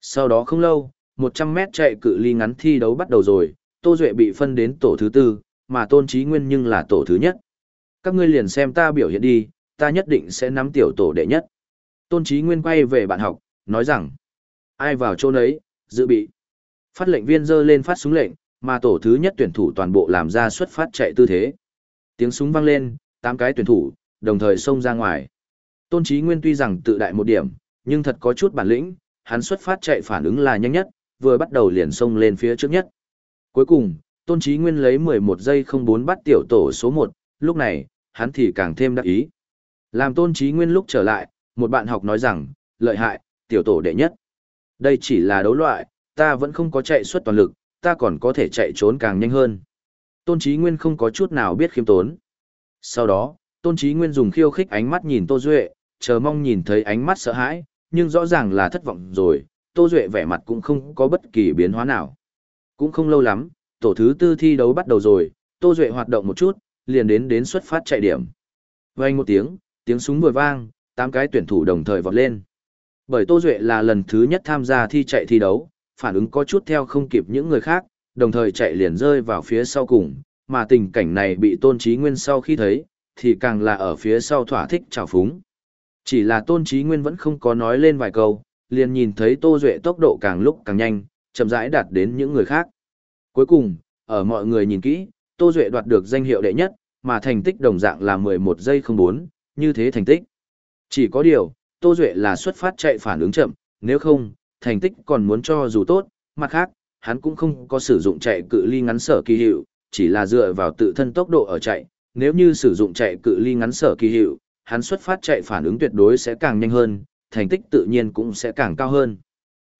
Sau đó không lâu, 100 mét chạy cự ly ngắn thi đấu bắt đầu rồi, Tô Duệ bị phân đến tổ thứ tư, mà Tôn trí Nguyên nhưng là tổ thứ nhất. Các ngươi liền xem ta biểu hiện đi, ta nhất định sẽ nắm tiểu tổ đệ nhất. Tôn trí Nguyên quay về bạn học, nói rằng, ai vào chỗ nấy, dự bị. Phát lệnh viên dơ lên phát súng lệnh, mà tổ thứ nhất tuyển thủ toàn bộ làm ra xuất phát chạy tư thế. Tiếng súng vang lên, tám cái tuyển thủ, đồng thời xông ra ngoài. Tôn Chí Nguyên tuy rằng tự đại một điểm, nhưng thật có chút bản lĩnh, hắn xuất phát chạy phản ứng là nhanh nhất, vừa bắt đầu liền xông lên phía trước nhất. Cuối cùng, Tôn Chí Nguyên lấy 11 giây 04 bắt tiểu tổ số 1, lúc này, hắn thì càng thêm đắc ý. Làm Tôn Chí Nguyên lúc trở lại, một bạn học nói rằng, lợi hại, tiểu tổ đệ nhất. Đây chỉ là đấu loại, ta vẫn không có chạy suất toàn lực, ta còn có thể chạy trốn càng nhanh hơn. Tôn Chí Nguyên không có chút nào biết khiêm tốn. Sau đó, Tôn Chí Nguyên dùng khiêu khích ánh mắt nhìn Tô Duệ, chờ mong nhìn thấy ánh mắt sợ hãi, nhưng rõ ràng là thất vọng rồi, Tô Duệ vẻ mặt cũng không có bất kỳ biến hóa nào. Cũng không lâu lắm, tổ thứ tư thi đấu bắt đầu rồi, Tô Duệ hoạt động một chút, liền đến đến xuất phát chạy điểm. Vang một tiếng, tiếng súng vừa vang, tám cái tuyển thủ đồng thời vọt lên. Bởi Tô Duệ là lần thứ nhất tham gia thi chạy thi đấu, phản ứng có chút theo không kịp những người khác, đồng thời chạy liền rơi vào phía sau cùng, mà tình cảnh này bị Tôn Chí Nguyên sau khi thấy, thì càng là ở phía sau thỏa thích trào phúng. Chỉ là Tôn Chí Nguyên vẫn không có nói lên vài câu, liền nhìn thấy Tô Duệ tốc độ càng lúc càng nhanh, chậm rãi đạt đến những người khác. Cuối cùng, ở mọi người nhìn kỹ, Tô Duệ đoạt được danh hiệu đệ nhất, mà thành tích đồng dạng là 11 giây 04, như thế thành tích. Chỉ có điều, Tô Duệ là xuất phát chạy phản ứng chậm, nếu không, thành tích còn muốn cho dù tốt, mặt khác, hắn cũng không có sử dụng chạy cự ly ngắn sở kỳ hiệu, chỉ là dựa vào tự thân tốc độ ở chạy, nếu như sử dụng chạy cự ly ngắn sở kỳ hiệu, hắn xuất phát chạy phản ứng tuyệt đối sẽ càng nhanh hơn, thành tích tự nhiên cũng sẽ càng cao hơn.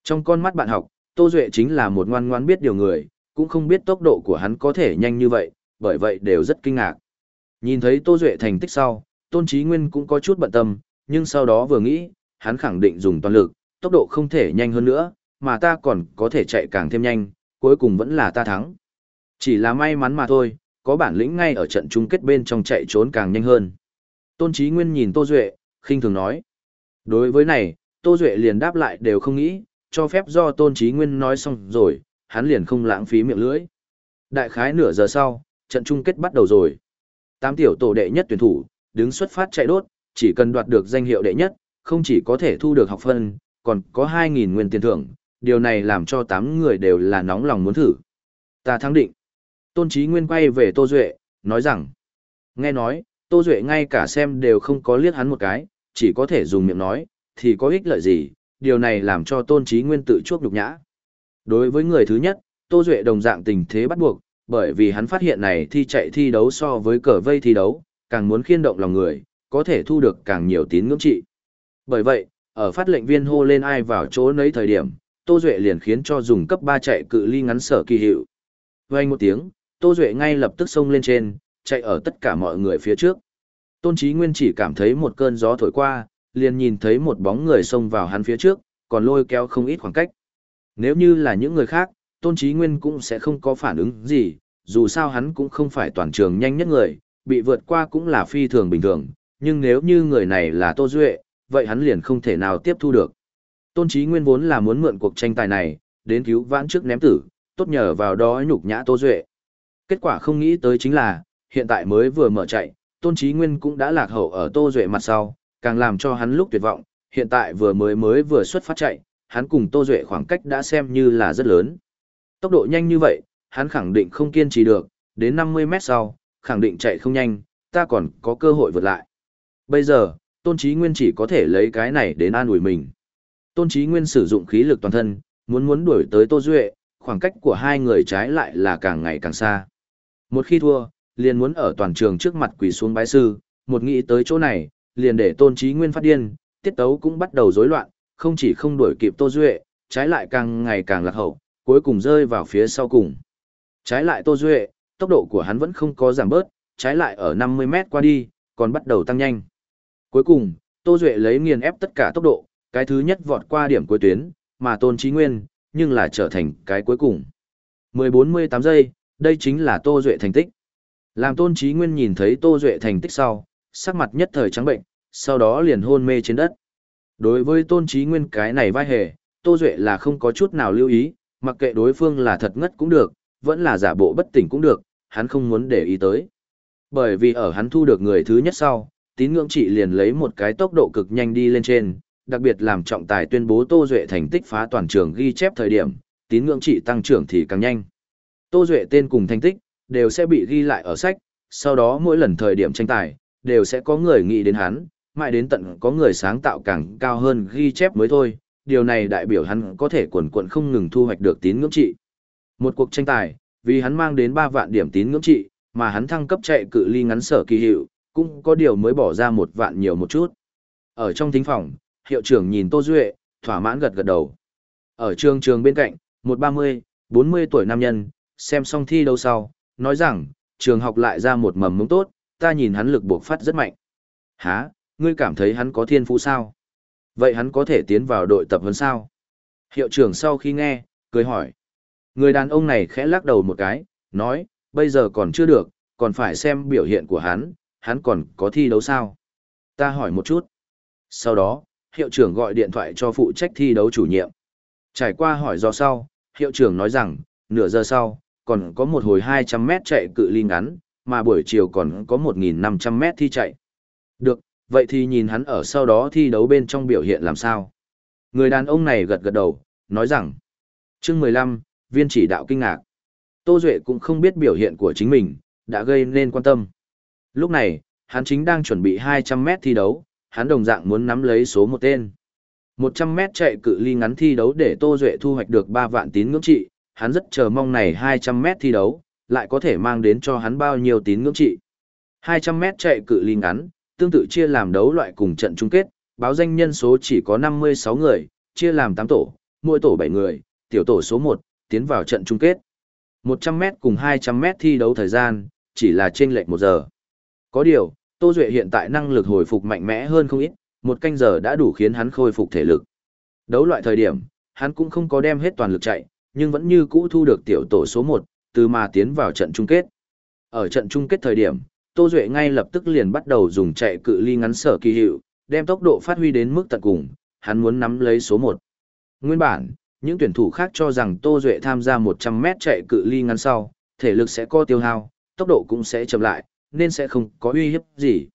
Trong con mắt bạn học, Tô Duệ chính là một ngoan ngoan biết điều người, cũng không biết tốc độ của hắn có thể nhanh như vậy, bởi vậy đều rất kinh ngạc. Nhìn thấy Tô Duệ thành tích sau, Tôn Chí Nguyên cũng có chút bận tâm, nhưng sau đó vừa nghĩ, hắn khẳng định dùng toàn lực, tốc độ không thể nhanh hơn nữa, mà ta còn có thể chạy càng thêm nhanh, cuối cùng vẫn là ta thắng. Chỉ là may mắn mà thôi, có bản lĩnh ngay ở trận chung kết bên trong chạy trốn càng nhanh hơn. Tôn Chí Nguyên nhìn Tô Duệ, khinh thường nói. Đối với này, Tô Duệ liền đáp lại đều không nghĩ, cho phép do Tôn Chí Nguyên nói xong rồi, hắn liền không lãng phí miệng lưỡi. Đại khái nửa giờ sau, trận chung kết bắt đầu rồi. Tám tiểu tổ đệ nhất tuyển thủ, đứng xuất phát chạy đốt, chỉ cần đoạt được danh hiệu đệ nhất, không chỉ có thể thu được học phân, còn có 2.000 nguyên tiền thưởng, điều này làm cho 8 người đều là nóng lòng muốn thử. Ta thắng định. Tôn Chí Nguyên quay về Tô Duệ, nói rằng, nghe nói, Tô Duệ ngay cả xem đều không có liếc hắn một cái, chỉ có thể dùng miệng nói, thì có ích lợi gì, điều này làm cho Tôn Chí Nguyên tự chuốc nhục nhã. Đối với người thứ nhất, Tô Duệ đồng dạng tình thế bắt buộc, bởi vì hắn phát hiện này thi chạy thi đấu so với cờ vây thi đấu, càng muốn khiên động lòng người, có thể thu được càng nhiều tín ngưỡng trị. Bởi vậy, ở phát lệnh viên hô lên ai vào chỗ nấy thời điểm, Tô Duệ liền khiến cho dùng cấp 3 chạy cự ly ngắn sở kỳ hiệu. Vang một tiếng, Tô Duệ ngay lập tức xông lên trên, chạy ở tất cả mọi người phía trước. Tôn Chí Nguyên chỉ cảm thấy một cơn gió thổi qua, liền nhìn thấy một bóng người xông vào hắn phía trước, còn lôi kéo không ít khoảng cách. Nếu như là những người khác, Tôn Chí Nguyên cũng sẽ không có phản ứng gì, dù sao hắn cũng không phải toàn trường nhanh nhất người, bị vượt qua cũng là phi thường bình thường, nhưng nếu như người này là Tô Duệ, vậy hắn liền không thể nào tiếp thu được. Tôn Chí Nguyên vốn là muốn mượn cuộc tranh tài này, đến cứu vãn trước ném tử, tốt nhờ vào đó nhục nhã Tô Duệ. Kết quả không nghĩ tới chính là, hiện tại mới vừa mở chạy, Tôn Chí Nguyên cũng đã lạc hậu ở Tô Duệ mặt sau, càng làm cho hắn lúc tuyệt vọng, hiện tại vừa mới mới vừa xuất phát chạy, hắn cùng Tô Duệ khoảng cách đã xem như là rất lớn. Tốc độ nhanh như vậy, hắn khẳng định không kiên trì được, đến 50 mét sau, khẳng định chạy không nhanh, ta còn có cơ hội vượt lại. Bây giờ, Tôn Chí Nguyên chỉ có thể lấy cái này đến an ủi mình. Tôn Chí Nguyên sử dụng khí lực toàn thân, muốn muốn đuổi tới Tô Duệ, khoảng cách của hai người trái lại là càng ngày càng xa. Một khi thua, liền muốn ở toàn trường trước mặt quỳ xuống bái sư, một nghĩ tới chỗ này, liền để Tôn Chí Nguyên phát điên, tiết tấu cũng bắt đầu rối loạn, không chỉ không đuổi kịp Tô Duệ, trái lại càng ngày càng lạc hậu, cuối cùng rơi vào phía sau cùng. Trái lại Tô Duệ, tốc độ của hắn vẫn không có giảm bớt, trái lại ở 50 mét qua đi, còn bắt đầu tăng nhanh. Cuối cùng, Tô Duệ lấy nghiền ép tất cả tốc độ, cái thứ nhất vọt qua điểm cuối tuyến, mà Tôn Chí Nguyên, nhưng là trở thành cái cuối cùng. 14-18 giây, đây chính là Tô Duệ thành tích. Làm Tôn Chí Nguyên nhìn thấy Tô Duệ thành tích sau, sắc mặt nhất thời trắng bệnh, sau đó liền hôn mê trên đất. Đối với tôn trí nguyên cái này vai hề, Tô Duệ là không có chút nào lưu ý, mặc kệ đối phương là thật ngất cũng được, vẫn là giả bộ bất tỉnh cũng được, hắn không muốn để ý tới. Bởi vì ở hắn thu được người thứ nhất sau, tín ngưỡng trị liền lấy một cái tốc độ cực nhanh đi lên trên, đặc biệt làm trọng tài tuyên bố Tô Duệ thành tích phá toàn trường ghi chép thời điểm, tín ngưỡng trị tăng trưởng thì càng nhanh. Tô Duệ tên cùng thành tích, đều sẽ bị ghi lại ở sách, sau đó mỗi lần thời điểm tranh tài, đều sẽ có người nghĩ đến hắn, mãi đến tận có người sáng tạo càng cao hơn ghi chép mới thôi, điều này đại biểu hắn có thể quần quận không ngừng thu hoạch được tín ngưỡng trị. Một cuộc tranh tài, vì hắn mang đến 3 vạn điểm tín ngưỡng trị, mà hắn thăng cấp chạy cự ly ngắn sở kỳ hiệu, cũng có điều mới bỏ ra một vạn nhiều một chút. Ở trong thính phòng, hiệu trưởng nhìn Tô Duệ, thỏa mãn gật gật đầu. Ở trường trường bên cạnh, một 30, 40 tuổi nam nhân, xem xong thi đấu sau, nói rằng, trường học lại ra một mầm mống tốt, ta nhìn hắn lực buộc phát rất mạnh. Hả, ngươi cảm thấy hắn có thiên phú sao? Vậy hắn có thể tiến vào đội tập huấn sao? Hiệu trưởng sau khi nghe, cười hỏi. Người đàn ông này khẽ lắc đầu một cái, nói, bây giờ còn chưa được, còn phải xem biểu hiện của hắn, hắn còn có thi đấu sao? Ta hỏi một chút. Sau đó, hiệu trưởng gọi điện thoại cho phụ trách thi đấu chủ nhiệm. Trải qua hỏi do sau, hiệu trưởng nói rằng, nửa giờ sau, còn có một hồi 200 mét chạy cự ly ngắn, mà buổi chiều còn có 1.500 mét thi chạy. Được, vậy thì nhìn hắn ở sau đó thi đấu bên trong biểu hiện làm sao. Người đàn ông này gật gật đầu, nói rằng, chương 15, viên chỉ đạo kinh ngạc. Tô Duệ cũng không biết biểu hiện của chính mình, đã gây nên quan tâm. Lúc này, hắn chính đang chuẩn bị 200m thi đấu, hắn đồng dạng muốn nắm lấy số một tên. 100m chạy cự ly ngắn thi đấu để Tô Duệ thu hoạch được 3 vạn tín ngưỡng trị, hắn rất chờ mong này 200m thi đấu, lại có thể mang đến cho hắn bao nhiêu tín ngưỡng trị. 200m chạy cự ly ngắn, tương tự chia làm đấu loại cùng trận chung kết, báo danh nhân số chỉ có 56 người, chia làm 8 tổ, mỗi tổ 7 người, tiểu tổ số 1, tiến vào trận chung kết. 100m cùng 200m thi đấu thời gian, chỉ là chênh lệch 1 giờ. Có điều, Tô Duệ hiện tại năng lực hồi phục mạnh mẽ hơn không ít, một canh giờ đã đủ khiến hắn khôi phục thể lực. Đấu loại thời điểm, hắn cũng không có đem hết toàn lực chạy, nhưng vẫn như cũ thu được tiểu tổ số 1, từ mà tiến vào trận chung kết. Ở trận chung kết thời điểm, Tô Duệ ngay lập tức liền bắt đầu dùng chạy cự ly ngắn sở kỳ hiệu, đem tốc độ phát huy đến mức tận cùng, hắn muốn nắm lấy số 1. Nguyên bản, những tuyển thủ khác cho rằng Tô Duệ tham gia 100m chạy cự ly ngắn sau, thể lực sẽ có tiêu hao, tốc độ cũng sẽ chậm lại, nên sẽ không có uy hiếp gì.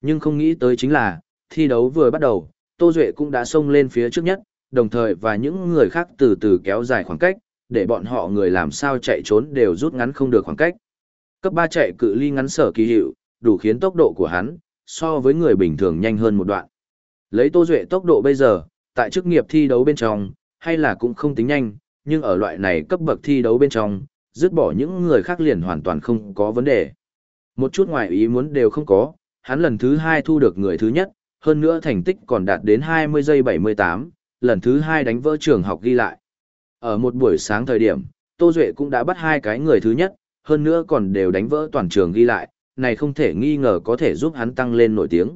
Nhưng không nghĩ tới chính là, thi đấu vừa bắt đầu, Tô Duệ cũng đã xông lên phía trước nhất, đồng thời và những người khác từ từ kéo dài khoảng cách, để bọn họ người làm sao chạy trốn đều rút ngắn không được khoảng cách. Cấp 3 chạy cự ly ngắn sở kỳ hiệu, đủ khiến tốc độ của hắn, so với người bình thường nhanh hơn một đoạn. Lấy Tô Duệ tốc độ bây giờ, tại chức nghiệp thi đấu bên trong, hay là cũng không tính nhanh, nhưng ở loại này cấp bậc thi đấu bên trong, dứt bỏ những người khác liền hoàn toàn không có vấn đề. Một chút ngoài ý muốn đều không có, hắn lần thứ hai thu được người thứ nhất, hơn nữa thành tích còn đạt đến 20 giây 78, lần thứ hai đánh vỡ trường học ghi lại. Ở một buổi sáng thời điểm, Tô Duệ cũng đã bắt hai cái người thứ nhất, hơn nữa còn đều đánh vỡ toàn trường ghi lại, này không thể nghi ngờ có thể giúp hắn tăng lên nổi tiếng.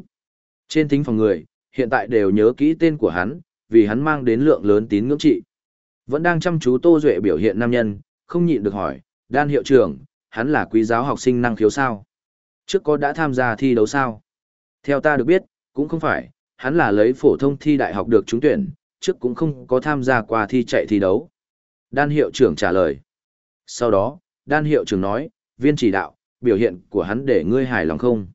Trên thính phòng người, hiện tại đều nhớ kỹ tên của hắn, vì hắn mang đến lượng lớn tín ngưỡng trị. Vẫn đang chăm chú Tô Duệ biểu hiện nam nhân, không nhịn được hỏi, đan hiệu trưởng, hắn là quý giáo học sinh năng khiếu sao? Trước có đã tham gia thi đấu sao? Theo ta được biết, cũng không phải, hắn là lấy phổ thông thi đại học được trúng tuyển, trước cũng không có tham gia qua thi chạy thi đấu. Đan hiệu trưởng trả lời. Sau đó, đan hiệu trưởng nói, viên chỉ đạo, biểu hiện của hắn để ngươi hài lòng không?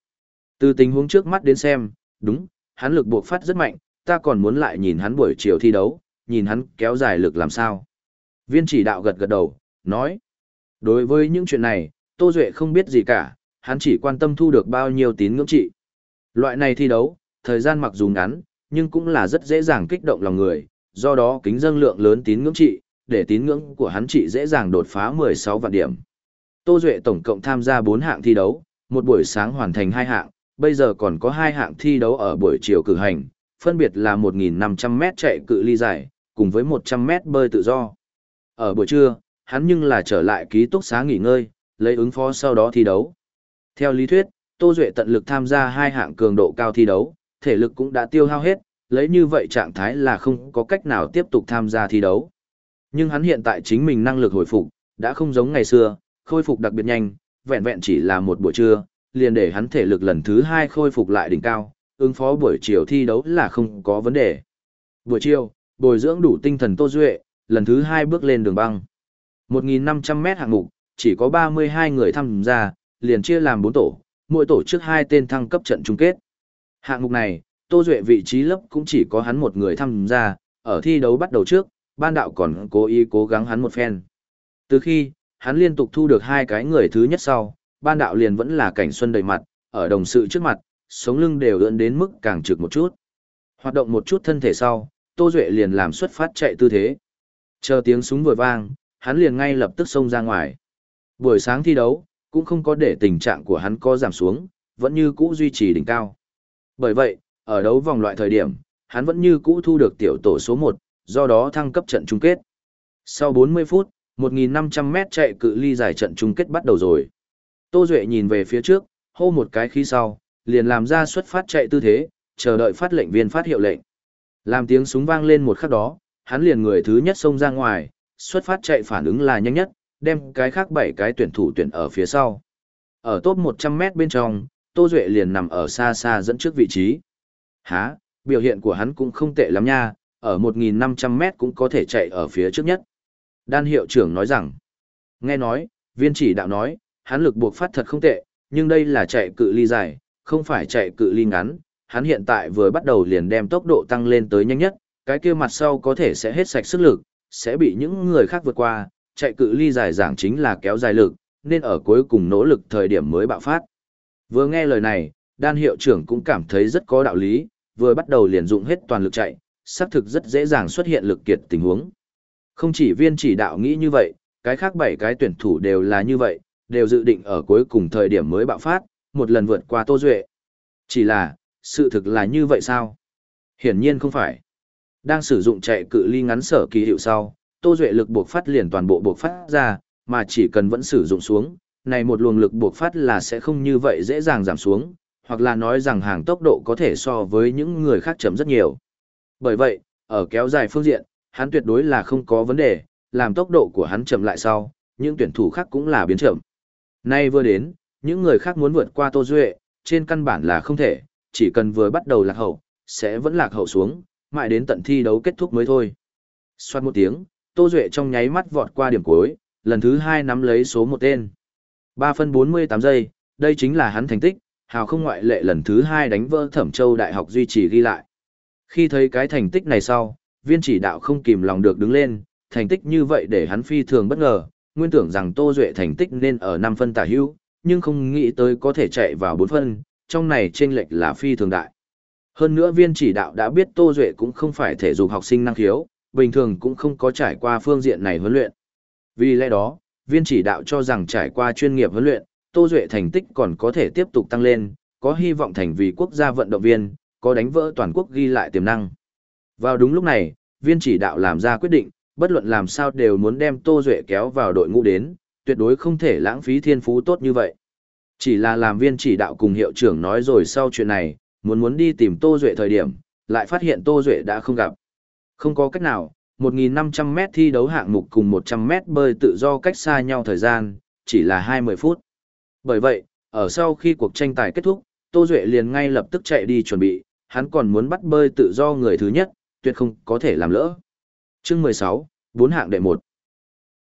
Từ tình huống trước mắt đến xem, đúng, hắn lực buộc phát rất mạnh, ta còn muốn lại nhìn hắn buổi chiều thi đấu, nhìn hắn kéo dài lực làm sao. Viên chỉ đạo gật gật đầu, nói. Đối với những chuyện này, Tô Duệ không biết gì cả, hắn chỉ quan tâm thu được bao nhiêu tín ngưỡng trị. Loại này thi đấu, thời gian mặc dù ngắn, nhưng cũng là rất dễ dàng kích động lòng người, do đó kính dâng lượng lớn tín ngưỡng trị, để tín ngưỡng của hắn trị dễ dàng đột phá 16 vạn điểm. Tô Duệ tổng cộng tham gia 4 hạng thi đấu, một buổi sáng hoàn thành 2 hạng, bây giờ còn có 2 hạng thi đấu ở buổi chiều cử hành, phân biệt là 1.500m chạy cự ly dài, cùng với 100m bơi tự do. Ở buổi trưa, hắn nhưng là trở lại ký túc xá nghỉ ngơi, lấy ứng phó sau đó thi đấu. Theo lý thuyết, Tô Duệ tận lực tham gia hai hạng cường độ cao thi đấu, thể lực cũng đã tiêu hao hết, lấy như vậy trạng thái là không có cách nào tiếp tục tham gia thi đấu. Nhưng hắn hiện tại chính mình năng lực hồi phục, đã không giống ngày xưa, khôi phục đặc biệt nhanh, vẹn vẹn chỉ là một buổi trưa, liền để hắn thể lực lần thứ hai khôi phục lại đỉnh cao, ứng phó buổi chiều thi đấu là không có vấn đề. Buổi chiều, bồi dưỡng đủ tinh thần Tô Duệ, lần thứ hai bước lên đường băng. 1.500 mét hạng mục, chỉ có 32 người tham gia, liền chia làm 4 tổ, mỗi tổ trước hai tên thăng cấp trận chung kết. Hạng mục này, Tô Duệ vị trí lớp cũng chỉ có hắn một người tham gia, ở thi đấu bắt đầu trước, ban đạo còn cố ý cố gắng hắn một phen. Từ khi, hắn liên tục thu được hai cái người thứ nhất sau, ban đạo liền vẫn là cảnh xuân đầy mặt, ở đồng sự trước mặt, sống lưng đều ưỡn đến mức càng trực một chút. Hoạt động một chút thân thể sau, Tô Duệ liền làm xuất phát chạy tư thế. Chờ tiếng súng vừa vang, hắn liền ngay lập tức xông ra ngoài. Buổi sáng thi đấu, cũng không có để tình trạng của hắn có giảm xuống, vẫn như cũ duy trì đỉnh cao. Bởi vậy, ở đấu vòng loại thời điểm, hắn vẫn như cũ thu được tiểu tổ số 1, do đó thăng cấp trận chung kết. Sau 40 phút, 1.500 mét chạy cự ly giải trận chung kết bắt đầu rồi. Tô Duệ nhìn về phía trước, hô một cái khi sau, liền làm ra xuất phát chạy tư thế, chờ đợi phát lệnh viên phát hiệu lệnh. Làm tiếng súng vang lên một khắc đó, hắn liền người thứ nhất xông ra ngoài, xuất phát chạy phản ứng là nhanh nhất, đem cái khác bảy cái tuyển thủ tuyển ở phía sau. Ở top 100 mét bên trong, Tô Duệ liền nằm ở xa xa dẫn trước vị trí. Hả, biểu hiện của hắn cũng không tệ lắm nha, ở 1.500 mét cũng có thể chạy ở phía trước nhất. Đan hiệu trưởng nói rằng, nghe nói, viên chỉ đạo nói, hắn lực buộc phát thật không tệ, nhưng đây là chạy cự ly dài, không phải chạy cự ly ngắn, hắn hiện tại vừa bắt đầu liền đem tốc độ tăng lên tới nhanh nhất, cái kia mặt sau có thể sẽ hết sạch sức lực, sẽ bị những người khác vượt qua, chạy cự ly dài giảng chính là kéo dài lực, nên ở cuối cùng nỗ lực thời điểm mới bạo phát. Vừa nghe lời này, đan hiệu trưởng cũng cảm thấy rất có đạo lý, vừa bắt đầu liền dụng hết toàn lực chạy, xác thực rất dễ dàng xuất hiện lực kiệt tình huống. Không chỉ viên chỉ đạo nghĩ như vậy, cái khác bảy cái tuyển thủ đều là như vậy, đều dự định ở cuối cùng thời điểm mới bạo phát, một lần vượt qua Tô Duệ. Chỉ là, sự thực là như vậy sao? Hiển nhiên không phải. Đang sử dụng chạy cự ly ngắn sở kỳ hiệu sau, Tô Duệ lực buộc phát liền toàn bộ buộc phát ra, mà chỉ cần vẫn sử dụng xuống, này một luồng lực buộc phát là sẽ không như vậy dễ dàng giảm xuống, hoặc là nói rằng hàng tốc độ có thể so với những người khác chậm rất nhiều. Bởi vậy, ở kéo dài phương diện, hắn tuyệt đối là không có vấn đề, làm tốc độ của hắn chậm lại sau, những tuyển thủ khác cũng là biến chậm. Nay vừa đến, những người khác muốn vượt qua Tô Duệ, trên căn bản là không thể, chỉ cần vừa bắt đầu lạc hậu, sẽ vẫn lạc hậu xuống, mãi đến tận thi đấu kết thúc mới thôi. Xoát một tiếng, Tô Duệ trong nháy mắt vọt qua điểm cuối, lần thứ hai nắm lấy số một tên. 3 phân 48 giây, đây chính là hắn thành tích, hào không ngoại lệ lần thứ hai đánh vỡ Thẩm Châu Đại học duy trì ghi lại. Khi thấy cái thành tích này sau, viên chỉ đạo không kìm lòng được đứng lên, thành tích như vậy để hắn phi thường bất ngờ, nguyên tưởng rằng Tô Duệ thành tích nên ở 5 phân tả hữu, nhưng không nghĩ tới có thể chạy vào 4 phân, trong này chênh lệch là phi thường đại. Hơn nữa viên chỉ đạo đã biết Tô Duệ cũng không phải thể dục học sinh năng khiếu, bình thường cũng không có trải qua phương diện này huấn luyện. Vì lẽ đó, viên chỉ đạo cho rằng trải qua chuyên nghiệp huấn luyện, Tô Duệ thành tích còn có thể tiếp tục tăng lên, có hy vọng thành vì quốc gia vận động viên, có đánh vỡ toàn quốc ghi lại tiềm năng. Vào đúng lúc này, viên chỉ đạo làm ra quyết định, bất luận làm sao đều muốn đem Tô Duệ kéo vào đội ngũ đến, tuyệt đối không thể lãng phí thiên phú tốt như vậy. Chỉ là làm viên chỉ đạo cùng hiệu trưởng nói rồi sau chuyện này, muốn muốn đi tìm Tô Duệ thời điểm, lại phát hiện Tô Duệ đã không gặp. Không có cách nào, 1.500 mét thi đấu hạng mục cùng 100 mét bơi tự do cách xa nhau thời gian, chỉ là 20 phút. Bởi vậy, ở sau khi cuộc tranh tài kết thúc, Tô Duệ liền ngay lập tức chạy đi chuẩn bị, hắn còn muốn bắt bơi tự do người thứ nhất, tuyệt không có thể làm lỡ. chương 16, 4 hạng đệ 1.